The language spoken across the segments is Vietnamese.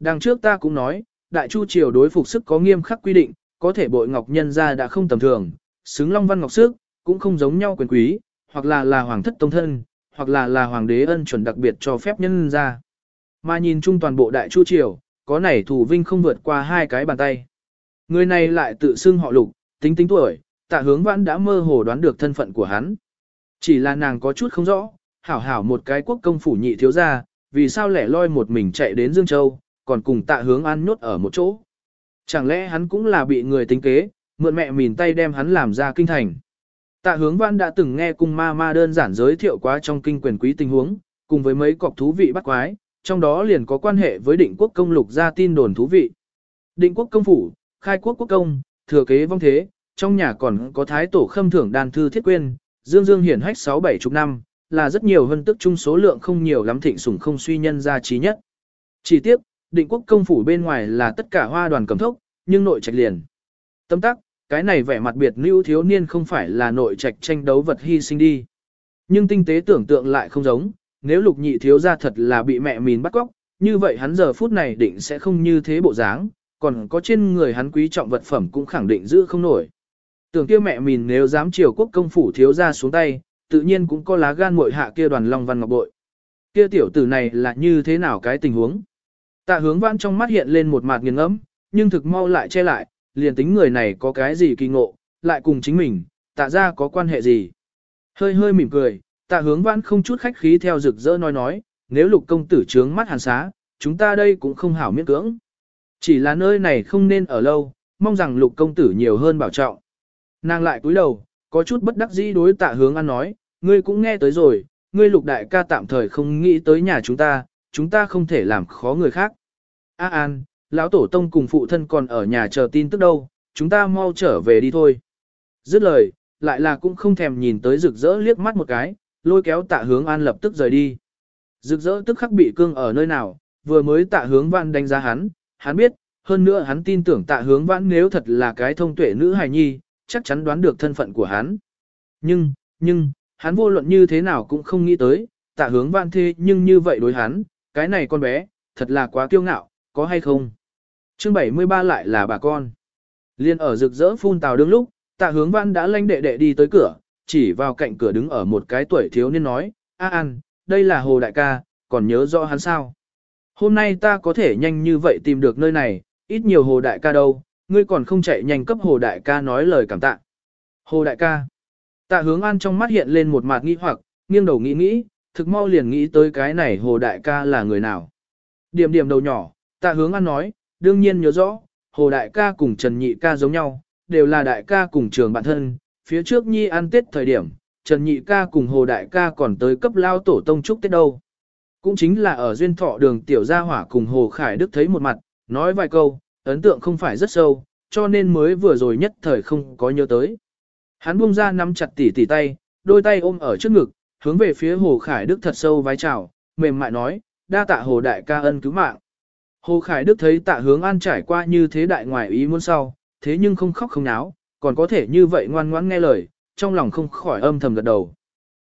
đằng trước ta cũng nói, đại chu triều đối phục sức có nghiêm khắc quy định, có thể bội ngọc nhân ra đã không tầm thường, xứng long văn ngọc sức, cũng không giống nhau quyền quý, hoặc là là hoàng thất tông thân, hoặc là là hoàng đế ân chuẩn đặc biệt cho phép nhân ra. Mà nhìn chung toàn bộ đại chu triều, có nảy thủ vinh không vượt qua hai cái bàn tay. Người này lại tự xưng họ lục, tính tính tuổi, tạ hướng vãn đã mơ hồ đoán được thân phận của hắn. Chỉ là nàng có chút không rõ, hảo hảo một cái quốc công phủ nhị thiếu gia, vì sao lẻ loi một mình chạy đến Dương Châu, còn cùng tạ hướng an nhốt ở một chỗ. Chẳng lẽ hắn cũng là bị người tính kế, mượn mẹ mìn tay đem hắn làm ra kinh thành. Tạ hướng văn đã từng nghe cung ma ma đơn giản giới thiệu quá trong kinh quyền quý tình huống, cùng với mấy cọc thú vị bắt quái, trong đó liền có quan hệ với định quốc công lục ra tin đồn thú vị. Định quốc công phủ, khai quốc quốc công, thừa kế vong thế, trong nhà còn có thái tổ khâm thưởng đàn thư thiết quyên, dương dương hiển hách 6-7 chục năm, là rất nhiều hơn tức chung số lượng không nhiều lắm thịnh sủng không suy nhân ra trí nhất. Chỉ tiếp, định quốc công phủ bên ngoài là tất cả hoa đoàn cầm thốc, nhưng nội trạch liền. Tâm tắc, cái này vẻ mặt biệt lưu thiếu niên không phải là nội trạch tranh đấu vật hy sinh đi. Nhưng tinh tế tưởng tượng lại không giống, nếu lục nhị thiếu ra thật là bị mẹ mìn bắt cóc, như vậy hắn giờ phút này định sẽ không như thế bộ dáng, còn có trên người hắn quý trọng vật phẩm cũng khẳng định giữ không nổi. Tưởng kia mẹ mìn nếu dám chiều quốc công phủ thiếu ra xuống tay, tự nhiên cũng có lá gan muội hạ kia đoàn long văn ngọc bội. Kia tiểu tử này là như thế nào cái tình huống? Tạ hướng vãn trong mắt hiện lên một mặt nghiền ngẫm, nhưng thực mau lại che lại, liền tính người này có cái gì kỳ ngộ, lại cùng chính mình, tạ ra có quan hệ gì. Hơi hơi mỉm cười, tạ hướng vãn không chút khách khí theo rực rỡ nói nói, nếu lục công tử trướng mắt hàn xá, chúng ta đây cũng không hảo miễn cưỡng. Chỉ là nơi này không nên ở lâu, mong rằng lục công tử nhiều hơn bảo trọng. Nàng lại cúi đầu, có chút bất đắc dĩ đối tạ hướng ăn nói, ngươi cũng nghe tới rồi, ngươi lục đại ca tạm thời không nghĩ tới nhà chúng ta, chúng ta không thể làm khó người khác. A An, lão tổ tông cùng phụ thân còn ở nhà chờ tin tức đâu, chúng ta mau trở về đi thôi. Dứt lời, lại là cũng không thèm nhìn tới rực rỡ liếc mắt một cái, lôi kéo tạ hướng an lập tức rời đi. Rực rỡ tức khắc bị cương ở nơi nào, vừa mới tạ hướng văn đánh giá hắn, hắn biết, hơn nữa hắn tin tưởng tạ hướng vãn nếu thật là cái thông tuệ nữ hài nhi, chắc chắn đoán được thân phận của hắn. Nhưng, nhưng, hắn vô luận như thế nào cũng không nghĩ tới, tạ hướng vãn thế nhưng như vậy đối hắn, cái này con bé, thật là quá kiêu ngạo, có hay không? Chương 73 lại là bà con. Liên ở rực rỡ phun tào đương lúc, tạ hướng văn đã lanh đệ đệ đi tới cửa, chỉ vào cạnh cửa đứng ở một cái tuổi thiếu niên nói, A An, đây là hồ đại ca, còn nhớ rõ hắn sao? Hôm nay ta có thể nhanh như vậy tìm được nơi này, ít nhiều hồ đại ca đâu, ngươi còn không chạy nhanh cấp hồ đại ca nói lời cảm tạ. Hồ đại ca. Tạ hướng an trong mắt hiện lên một mặt nghi hoặc, nghiêng đầu nghĩ nghĩ, thực mau liền nghĩ tới cái này hồ đại ca là người nào. Điểm điểm đầu nhỏ, tạ hướng an nói, đương nhiên nhớ rõ, hồ đại ca cùng Trần Nhị ca giống nhau, đều là đại ca cùng trường bạn thân, phía trước nhi ăn tết thời điểm, Trần Nhị ca cùng hồ đại ca còn tới cấp lao tổ tông chúc tết đâu. Cũng chính là ở duyên thọ đường tiểu gia hỏa cùng hồ khải đức thấy một mặt, nói vài câu, ấn tượng không phải rất sâu, cho nên mới vừa rồi nhất thời không có nhớ tới. Hắn buông ra nắm chặt tỉ tỉ tay, đôi tay ôm ở trước ngực, hướng về phía Hồ Khải Đức thật sâu vái chào, mềm mại nói, đa tạ Hồ Đại ca ân cứu mạng. Hồ Khải Đức thấy tạ hướng an trải qua như thế đại ngoài ý muốn sau, thế nhưng không khóc không náo, còn có thể như vậy ngoan ngoãn nghe lời, trong lòng không khỏi âm thầm gật đầu.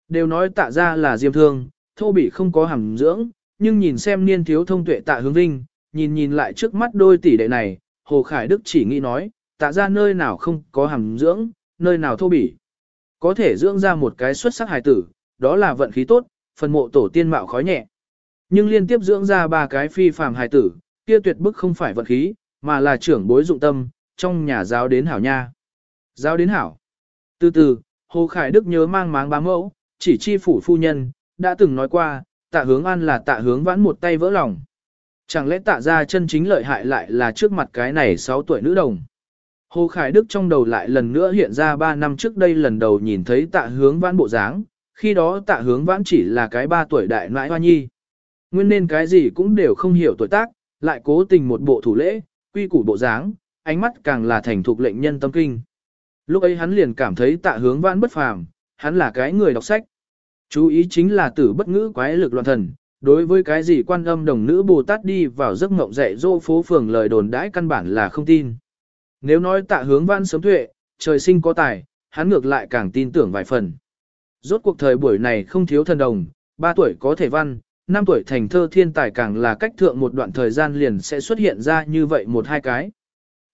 Đều nói tạ ra là diêm thương, thô bị không có hàm dưỡng, nhưng nhìn xem niên thiếu thông tuệ tạ hướng vinh, nhìn nhìn lại trước mắt đôi tỷ đệ này, Hồ Khải Đức chỉ nghĩ nói, tạ ra nơi nào không có hàm dưỡng, nơi nào thô bỉ. Có thể dưỡng ra một cái xuất sắc hài tử, đó là vận khí tốt, phần mộ tổ tiên mạo khói nhẹ. Nhưng liên tiếp dưỡng ra ba cái phi phàm hài tử, kia tuyệt bức không phải vận khí, mà là trưởng bối dụng tâm, trong nhà giáo đến hảo nha. Giáo đến hảo. Từ từ, Hồ Khải Đức nhớ mang máng bám mẫu, chỉ chi phủ phu nhân, đã từng nói qua, tạ hướng an là tạ hướng vãn một tay vỡ lòng. Chẳng lẽ tạ ra chân chính lợi hại lại là trước mặt cái này 6 tuổi nữ đồng. Hồ Khải Đức trong đầu lại lần nữa hiện ra 3 năm trước đây lần đầu nhìn thấy tạ hướng vãn bộ dáng, khi đó tạ hướng vãn chỉ là cái 3 tuổi đại nãi hoa nhi. Nguyên nên cái gì cũng đều không hiểu tuổi tác, lại cố tình một bộ thủ lễ, quy củ bộ dáng, ánh mắt càng là thành thục lệnh nhân tâm kinh. Lúc ấy hắn liền cảm thấy tạ hướng vãn bất phàm, hắn là cái người đọc sách. Chú ý chính là tử bất ngữ quái lực loạn thần, đối với cái gì quan âm đồng nữ Bồ Tát đi vào giấc ngộng dạy dỗ phố phường lời đồn đãi căn bản là không tin. Nếu nói tạ hướng văn sớm tuệ, trời sinh có tài, hắn ngược lại càng tin tưởng vài phần. Rốt cuộc thời buổi này không thiếu thần đồng, 3 tuổi có thể văn, năm tuổi thành thơ thiên tài càng là cách thượng một đoạn thời gian liền sẽ xuất hiện ra như vậy một hai cái.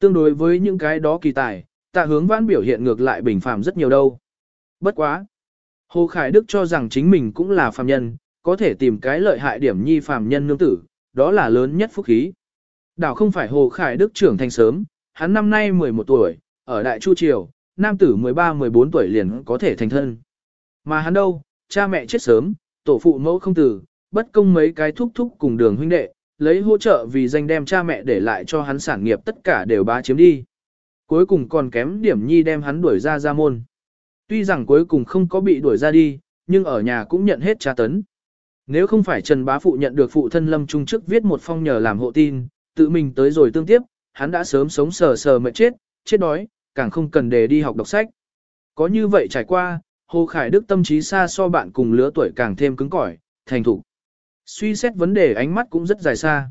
Tương đối với những cái đó kỳ tài, tạ hướng vãn biểu hiện ngược lại bình phàm rất nhiều đâu. Bất quá. Hồ Khải Đức cho rằng chính mình cũng là phàm nhân, có thể tìm cái lợi hại điểm nhi phàm nhân nương tử, đó là lớn nhất phúc khí. Đảo không phải Hồ Khải Đức trưởng thành sớm, hắn năm nay 11 tuổi, ở Đại Chu Triều, nam tử 13-14 tuổi liền có thể thành thân. Mà hắn đâu, cha mẹ chết sớm, tổ phụ mẫu không tử, bất công mấy cái thúc thúc cùng đường huynh đệ, lấy hỗ trợ vì danh đem cha mẹ để lại cho hắn sản nghiệp tất cả đều bá chiếm đi. Cuối cùng còn kém điểm nhi đem hắn đuổi ra ra môn. Tuy rằng cuối cùng không có bị đuổi ra đi, nhưng ở nhà cũng nhận hết tra tấn. Nếu không phải Trần Bá Phụ nhận được phụ thân Lâm Trung trước viết một phong nhờ làm hộ tin, tự mình tới rồi tương tiếp, hắn đã sớm sống sờ sờ mệt chết, chết đói, càng không cần để đi học đọc sách. Có như vậy trải qua, Hồ Khải Đức tâm trí xa so bạn cùng lứa tuổi càng thêm cứng cỏi, thành thục. Suy xét vấn đề ánh mắt cũng rất dài xa.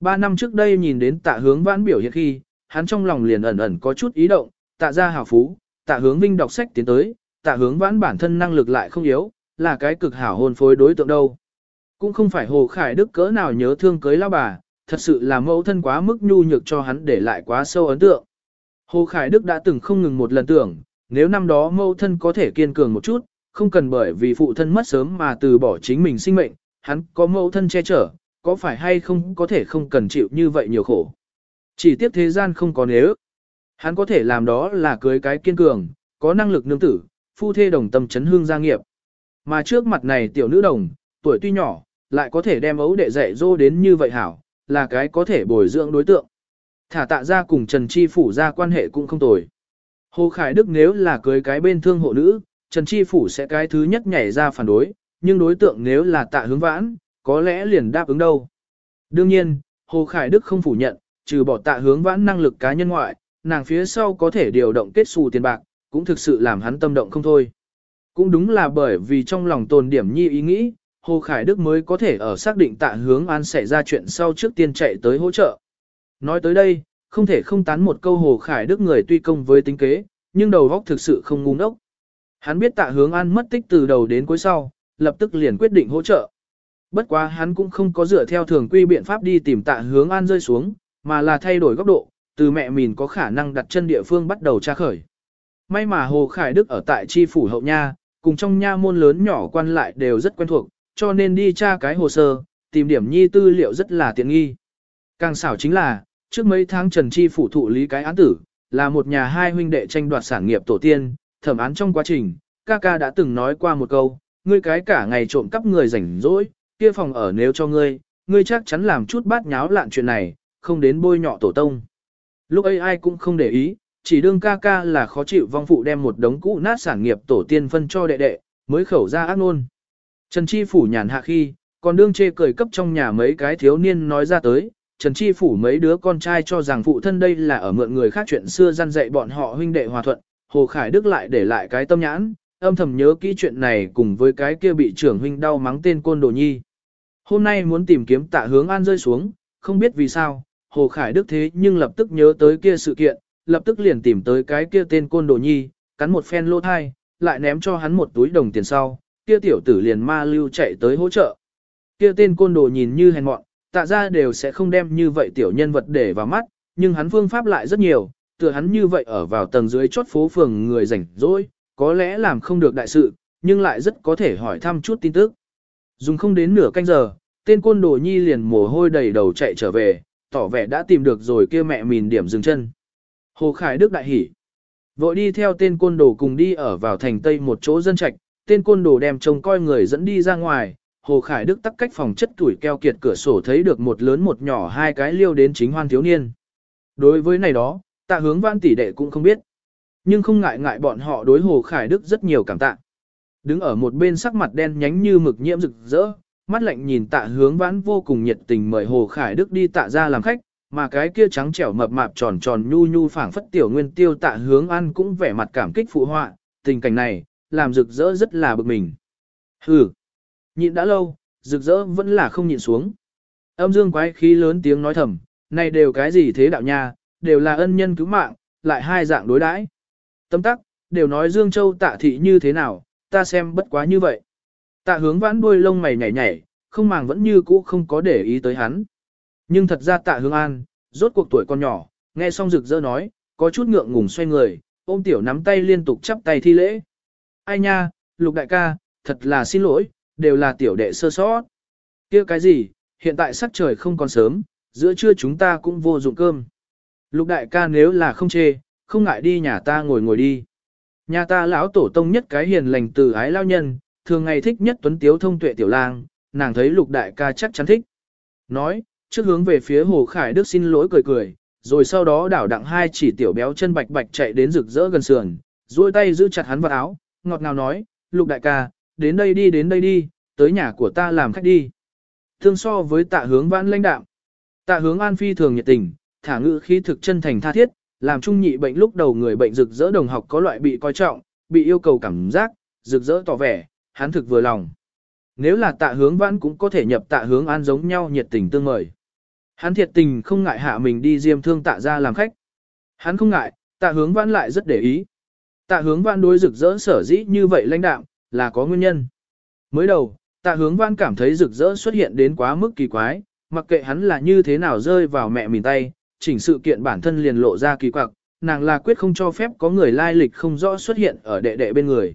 Ba năm trước đây nhìn đến tạ hướng vãn biểu hiện khi, hắn trong lòng liền ẩn ẩn có chút ý động, tạ ra hào phú, tạ hướng vinh đọc sách tiến tới, tạ hướng vãn bản thân năng lực lại không yếu, là cái cực hảo hôn phối đối tượng đâu. Cũng không phải Hồ Khải Đức cỡ nào nhớ thương cưới lao bà, thật sự là mẫu thân quá mức nhu nhược cho hắn để lại quá sâu ấn tượng. Hồ Khải Đức đã từng không ngừng một lần tưởng, nếu năm đó mẫu thân có thể kiên cường một chút, không cần bởi vì phụ thân mất sớm mà từ bỏ chính mình sinh mệnh, hắn có mẫu thân che chở, có phải hay không có thể không cần chịu như vậy nhiều khổ. Chỉ tiếc thế gian không có nếu. Hắn có thể làm đó là cưới cái kiên cường, có năng lực nương tử, phu thê đồng tâm chấn hương gia nghiệp. Mà trước mặt này tiểu nữ đồng, tuổi tuy nhỏ, lại có thể đem ấu đệ dạy dỗ đến như vậy hảo, là cái có thể bồi dưỡng đối tượng. Thả tạ ra cùng Trần Chi Phủ ra quan hệ cũng không tồi. Hồ Khải Đức nếu là cưới cái bên thương hộ nữ, Trần Chi Phủ sẽ cái thứ nhất nhảy ra phản đối, nhưng đối tượng nếu là tạ hướng vãn, có lẽ liền đáp ứng đâu. Đương nhiên, Hồ Khải Đức không phủ nhận, trừ bỏ tạ hướng vãn năng lực cá nhân ngoại, nàng phía sau có thể điều động kết xù tiền bạc, cũng thực sự làm hắn tâm động không thôi. Cũng đúng là bởi vì trong lòng tồn điểm nhi ý nghĩ, Hồ Khải Đức mới có thể ở xác định tạ hướng an xảy ra chuyện sau trước tiên chạy tới hỗ trợ. Nói tới đây, không thể không tán một câu Hồ Khải Đức người tuy công với tính kế, nhưng đầu óc thực sự không ngu ngốc. Hắn biết tạ hướng an mất tích từ đầu đến cuối sau, lập tức liền quyết định hỗ trợ. Bất quá hắn cũng không có dựa theo thường quy biện pháp đi tìm tạ hướng an rơi xuống, mà là thay đổi góc độ, từ mẹ mình có khả năng đặt chân địa phương bắt đầu tra khởi. May mà Hồ Khải Đức ở tại chi phủ hậu nha, cùng trong nha môn lớn nhỏ quan lại đều rất quen thuộc, cho nên đi tra cái hồ sơ, tìm điểm nhi tư liệu rất là tiện nghi. Càng xảo chính là, trước mấy tháng Trần Chi phủ thụ lý cái án tử, là một nhà hai huynh đệ tranh đoạt sản nghiệp tổ tiên, thẩm án trong quá trình, ca ca đã từng nói qua một câu, ngươi cái cả ngày trộm cắp người rảnh rỗi, kia phòng ở nếu cho ngươi, ngươi chắc chắn làm chút bát nháo lạn chuyện này, không đến bôi nhọ tổ tông. Lúc ấy ai cũng không để ý, chỉ đương ca ca là khó chịu vong phụ đem một đống cũ nát sản nghiệp tổ tiên phân cho đệ đệ, mới khẩu ra ác nôn. Trần Chi Phủ nhàn hạ khi, còn đương chê cười cấp trong nhà mấy cái thiếu niên nói ra tới, Trần Chi Phủ mấy đứa con trai cho rằng phụ thân đây là ở mượn người khác chuyện xưa gian dạy bọn họ huynh đệ hòa thuận, Hồ Khải Đức lại để lại cái tâm nhãn, âm thầm nhớ kỹ chuyện này cùng với cái kia bị trưởng huynh đau mắng tên côn đồ nhi. Hôm nay muốn tìm kiếm tạ hướng an rơi xuống, không biết vì sao, Hồ Khải Đức thế nhưng lập tức nhớ tới kia sự kiện, lập tức liền tìm tới cái kia tên côn đồ nhi, cắn một phen lô thai, lại ném cho hắn một túi đồng tiền sau, kia tiểu tử liền ma lưu chạy tới hỗ trợ. Kia tên côn đồ nhìn như hèn mọn, tạ ra đều sẽ không đem như vậy tiểu nhân vật để vào mắt, nhưng hắn phương pháp lại rất nhiều, tựa hắn như vậy ở vào tầng dưới chốt phố phường người rảnh rỗi, có lẽ làm không được đại sự, nhưng lại rất có thể hỏi thăm chút tin tức. Dùng không đến nửa canh giờ, tên côn đồ nhi liền mồ hôi đầy đầu chạy trở về, tỏ vẻ đã tìm được rồi kia mẹ mìn điểm dừng chân. Hồ Khải Đức đại hỉ. Vội đi theo tên côn đồ cùng đi ở vào thành Tây một chỗ dân trạch, tên côn đồ đem trông coi người dẫn đi ra ngoài, Hồ Khải Đức tắc cách phòng chất tuổi keo kiệt cửa sổ thấy được một lớn một nhỏ hai cái liêu đến chính hoan thiếu niên. Đối với này đó, tạ hướng văn tỷ đệ cũng không biết. Nhưng không ngại ngại bọn họ đối Hồ Khải Đức rất nhiều cảm tạ. Đứng ở một bên sắc mặt đen nhánh như mực nhiễm rực rỡ, mắt lạnh nhìn tạ hướng vãn vô cùng nhiệt tình mời Hồ Khải Đức đi tạ ra làm khách, mà cái kia trắng trẻo mập mạp tròn tròn nhu nhu phảng phất tiểu nguyên tiêu tạ hướng ăn cũng vẻ mặt cảm kích phụ họa, tình cảnh này, làm rực rỡ rất là bực mình. Hừ, nhịn đã lâu, rực rỡ vẫn là không nhịn xuống. Âm dương quái khí lớn tiếng nói thầm, này đều cái gì thế đạo nha, đều là ân nhân cứu mạng, lại hai dạng đối đãi. Tâm tắc, đều nói Dương Châu tạ thị như thế nào, ta xem bất quá như vậy. Tạ hướng vãn đuôi lông mày nhảy nhảy, không màng vẫn như cũ không có để ý tới hắn. Nhưng thật ra tạ hướng an, rốt cuộc tuổi con nhỏ, nghe xong rực rỡ nói, có chút ngượng ngùng xoay người, ôm tiểu nắm tay liên tục chắp tay thi lễ. Ai nha, lục đại ca, thật là xin lỗi, đều là tiểu đệ sơ sót. kia cái gì, hiện tại sắc trời không còn sớm, giữa trưa chúng ta cũng vô dụng cơm. Lục đại ca nếu là không chê, không ngại đi nhà ta ngồi ngồi đi. Nhà ta lão tổ tông nhất cái hiền lành từ ái lao nhân, thường ngày thích nhất tuấn tiếu thông tuệ tiểu lang, nàng thấy lục đại ca chắc chắn thích. Nói, trước hướng về phía hồ khải đức xin lỗi cười cười, rồi sau đó đảo đặng hai chỉ tiểu béo chân bạch bạch chạy đến rực rỡ gần sườn, duỗi tay giữ chặt hắn vào áo, ngọt ngào nói, lục đại ca, đến đây đi đến đây đi, tới nhà của ta làm khách đi. Thương so với tạ hướng vãn lãnh đạm Tạ hướng an phi thường nhiệt tình, thả ngữ khí thực chân thành tha thiết, làm trung nhị bệnh lúc đầu người bệnh rực rỡ đồng học có loại bị coi trọng, bị yêu cầu cảm giác, rực rỡ tỏ vẻ, hắn thực vừa lòng. Nếu là tạ hướng vãn cũng có thể nhập tạ hướng an giống nhau nhiệt tình tương mời. Hắn thiệt tình không ngại hạ mình đi diêm thương tạ ra làm khách. Hắn không ngại, tạ hướng vãn lại rất để ý. Tạ hướng vãn đối rực rỡ sở dĩ như vậy lãnh đạo, là có nguyên nhân. Mới đầu, tạ hướng vãn cảm thấy rực rỡ xuất hiện đến quá mức kỳ quái, mặc kệ hắn là như thế nào rơi vào mẹ mình tay, chỉnh sự kiện bản thân liền lộ ra kỳ quặc, nàng là quyết không cho phép có người lai lịch không rõ xuất hiện ở đệ đệ bên người.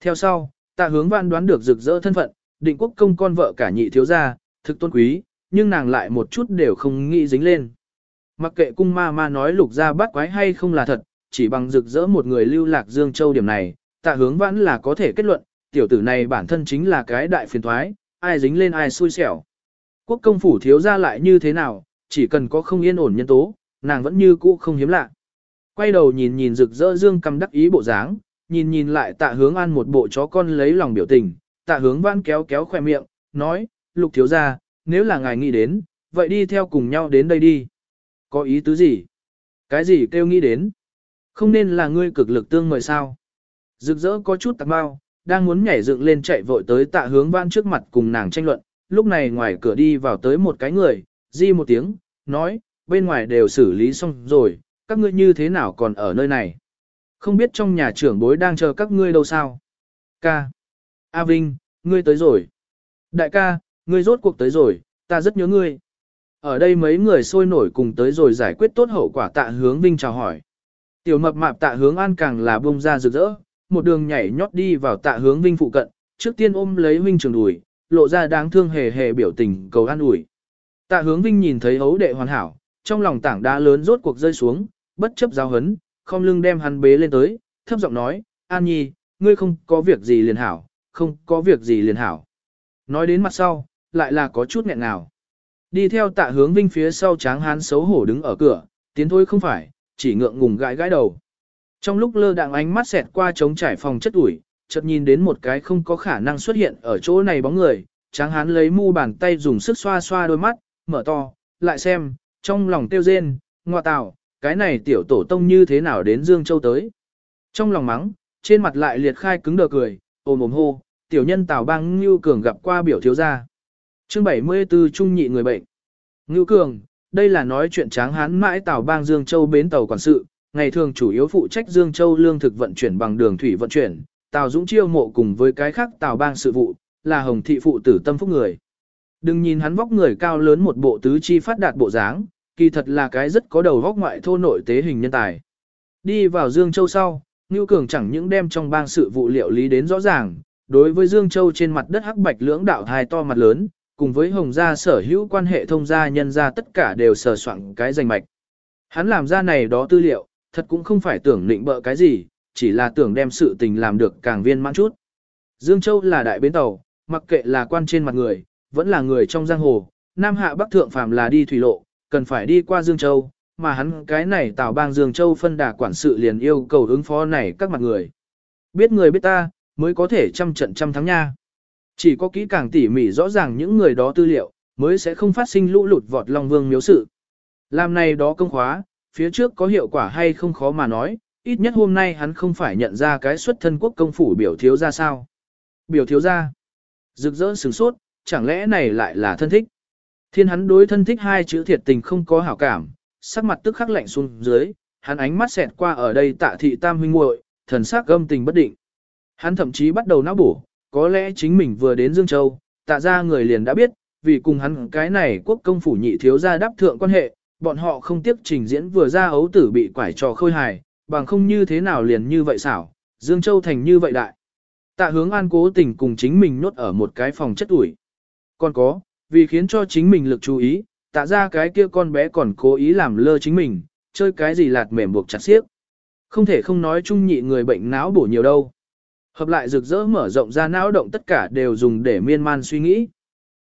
Theo sau, tạ hướng văn đoán được rực rỡ thân phận, định quốc công con vợ cả nhị thiếu gia, thực tôn quý, nhưng nàng lại một chút đều không nghĩ dính lên. Mặc kệ cung ma ma nói lục ra bắt quái hay không là thật, chỉ bằng rực rỡ một người lưu lạc Dương Châu điểm này, tạ hướng vãn là có thể kết luận, tiểu tử này bản thân chính là cái đại phiền thoái, ai dính lên ai xui xẻo. Quốc công phủ thiếu ra lại như thế nào, chỉ cần có không yên ổn nhân tố, nàng vẫn như cũ không hiếm lạ. Quay đầu nhìn nhìn rực rỡ dương cầm đắc ý bộ dáng, nhìn nhìn lại tạ hướng an một bộ chó con lấy lòng biểu tình, tạ hướng vãn kéo kéo khoe miệng, nói, lục thiếu ra, nếu là ngài nghĩ đến, vậy đi theo cùng nhau đến đây đi. Có ý tứ gì? Cái gì kêu nghĩ đến? Không nên là ngươi cực lực tương mời sao? Rực rỡ có chút tạc bao, đang muốn nhảy dựng lên chạy vội tới tạ hướng vãn trước mặt cùng nàng tranh luận, lúc này ngoài cửa đi vào tới một cái người, di một tiếng, nói, bên ngoài đều xử lý xong rồi, các ngươi như thế nào còn ở nơi này? Không biết trong nhà trưởng bối đang chờ các ngươi đâu sao? Ca. A Vinh, ngươi tới rồi. Đại ca, ngươi rốt cuộc tới rồi, ta rất nhớ ngươi. Ở đây mấy người sôi nổi cùng tới rồi giải quyết tốt hậu quả tạ hướng Vinh chào hỏi. Tiểu mập mạp tạ hướng an càng là bông ra rực rỡ, một đường nhảy nhót đi vào tạ hướng Vinh phụ cận, trước tiên ôm lấy Vinh trường đùi, lộ ra đáng thương hề hề biểu tình cầu an ủi. Tạ hướng Vinh nhìn thấy hấu đệ hoàn hảo, trong lòng tảng đá lớn rốt cuộc rơi xuống, bất chấp giáo hấn, không lưng đem hắn bế lên tới, thấp giọng nói, An Nhi, ngươi không có việc gì liền hảo, không có việc gì liền hảo. Nói đến mặt sau, lại là có chút nghẹn nào. Đi theo tạ hướng vinh phía sau tráng hán xấu hổ đứng ở cửa, tiến thôi không phải, chỉ ngượng ngùng gãi gãi đầu. Trong lúc lơ đạng ánh mắt xẹt qua trống trải phòng chất ủi, chợt nhìn đến một cái không có khả năng xuất hiện ở chỗ này bóng người, tráng hán lấy mu bàn tay dùng sức xoa xoa đôi mắt, mở to, lại xem, trong lòng tiêu rên, ngoa tạo, cái này tiểu tổ tông như thế nào đến Dương Châu tới. Trong lòng mắng, trên mặt lại liệt khai cứng đờ cười, ôm ôm hô, tiểu nhân Tào Bang Ngưu Cường gặp qua biểu thiếu gia. Chương 74 Trung nhị người bệnh. Ngưu Cường, đây là nói chuyện tráng hán mãi Tào Bang Dương Châu bến tàu quản sự, ngày thường chủ yếu phụ trách Dương Châu lương thực vận chuyển bằng đường thủy vận chuyển, Tào Dũng chiêu mộ cùng với cái khác Tào Bang sự vụ, là Hồng thị phụ tử tâm phúc người. Đừng nhìn hắn vóc người cao lớn một bộ tứ chi phát đạt bộ dáng, kỳ thật là cái rất có đầu vóc ngoại thô nội tế hình nhân tài. Đi vào Dương Châu sau, Ngưu Cường chẳng những đem trong bang sự vụ liệu lý đến rõ ràng, đối với Dương Châu trên mặt đất hắc bạch lưỡng đạo hài to mặt lớn, cùng với Hồng gia sở hữu quan hệ thông gia nhân gia tất cả đều sờ soạn cái danh mạch. Hắn làm ra này đó tư liệu, thật cũng không phải tưởng định bợ cái gì, chỉ là tưởng đem sự tình làm được càng viên mãn chút. Dương Châu là đại bến tàu, mặc kệ là quan trên mặt người, vẫn là người trong giang hồ, Nam Hạ Bắc Thượng phàm là đi thủy lộ, cần phải đi qua Dương Châu, mà hắn cái này tạo bang Dương Châu phân đà quản sự liền yêu cầu ứng phó này các mặt người. Biết người biết ta, mới có thể trăm trận trăm thắng nha. Chỉ có kỹ càng tỉ mỉ rõ ràng những người đó tư liệu, mới sẽ không phát sinh lũ lụt vọt Long Vương miếu sự. Làm này đó công khóa, phía trước có hiệu quả hay không khó mà nói, ít nhất hôm nay hắn không phải nhận ra cái xuất thân quốc công phủ biểu thiếu ra sao. Biểu thiếu ra, rực rỡ sừng sốt, chẳng lẽ này lại là thân thích. Thiên hắn đối thân thích hai chữ thiệt tình không có hảo cảm, sắc mặt tức khắc lạnh xuống dưới, hắn ánh mắt xẹt qua ở đây tạ thị tam huynh muội, thần sắc gâm tình bất định. Hắn thậm chí bắt đầu não bổ, có lẽ chính mình vừa đến Dương Châu, tạ ra người liền đã biết, vì cùng hắn cái này quốc công phủ nhị thiếu gia đáp thượng quan hệ, bọn họ không tiếp trình diễn vừa ra ấu tử bị quải trò khôi hài, bằng không như thế nào liền như vậy xảo, Dương Châu thành như vậy đại. Tạ hướng an cố tình cùng chính mình nốt ở một cái phòng chất ủi. Còn có, vì khiến cho chính mình lực chú ý, tạ ra cái kia con bé còn cố ý làm lơ chính mình, chơi cái gì lạt mềm buộc chặt xiếc. Không thể không nói chung nhị người bệnh não bổ nhiều đâu. Hợp lại rực rỡ mở rộng ra não động tất cả đều dùng để miên man suy nghĩ.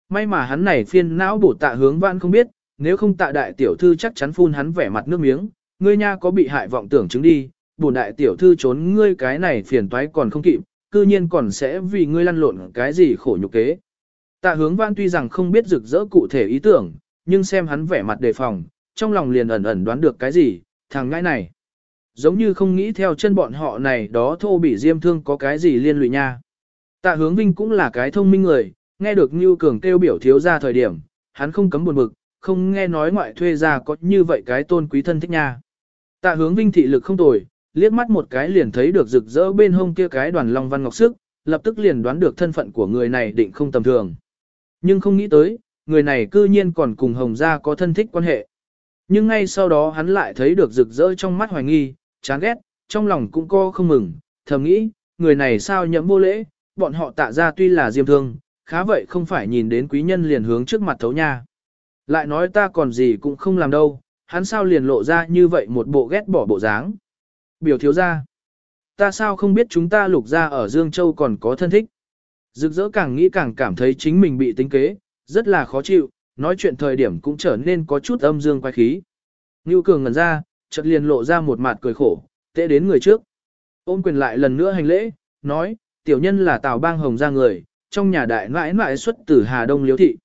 May mà hắn này phiên não bổ tạ hướng vãn không biết, nếu không tạ đại tiểu thư chắc chắn phun hắn vẻ mặt nước miếng, ngươi nha có bị hại vọng tưởng chứng đi, bổn đại tiểu thư trốn ngươi cái này phiền toái còn không kịp, cư nhiên còn sẽ vì ngươi lăn lộn cái gì khổ nhục kế. Tạ hướng Văn tuy rằng không biết rực rỡ cụ thể ý tưởng, nhưng xem hắn vẻ mặt đề phòng, trong lòng liền ẩn ẩn đoán được cái gì, thằng ngãi này. Giống như không nghĩ theo chân bọn họ này đó thô bị diêm thương có cái gì liên lụy nha. Tạ hướng vinh cũng là cái thông minh người, nghe được Ngưu Cường kêu biểu thiếu ra thời điểm, hắn không cấm buồn bực, không nghe nói ngoại thuê ra có như vậy cái tôn quý thân thích nha. Tạ hướng vinh thị lực không tồi, liếc mắt một cái liền thấy được rực rỡ bên hông kia cái đoàn long văn ngọc sức, lập tức liền đoán được thân phận của người này định không tầm thường. Nhưng không nghĩ tới, người này cư nhiên còn cùng Hồng Gia có thân thích quan hệ. Nhưng ngay sau đó hắn lại thấy được rực rỡ trong mắt hoài nghi, chán ghét, trong lòng cũng co không mừng, thầm nghĩ, người này sao nhậm vô lễ, bọn họ tạ ra tuy là diêm thương, khá vậy không phải nhìn đến quý nhân liền hướng trước mặt thấu nha. Lại nói ta còn gì cũng không làm đâu, hắn sao liền lộ ra như vậy một bộ ghét bỏ bộ dáng. Biểu thiếu ra. Ta sao không biết chúng ta lục ra ở Dương Châu còn có thân thích. Rực rỡ càng nghĩ càng cảm thấy chính mình bị tính kế, rất là khó chịu, nói chuyện thời điểm cũng trở nên có chút âm dương quay khí. Ngưu Cường ngẩn ra, chợt liền lộ ra một mặt cười khổ, tệ đến người trước. Ôm quyền lại lần nữa hành lễ, nói, tiểu nhân là Tào Bang Hồng ra người, trong nhà đại nãi nãi xuất từ Hà Đông Liễu Thị.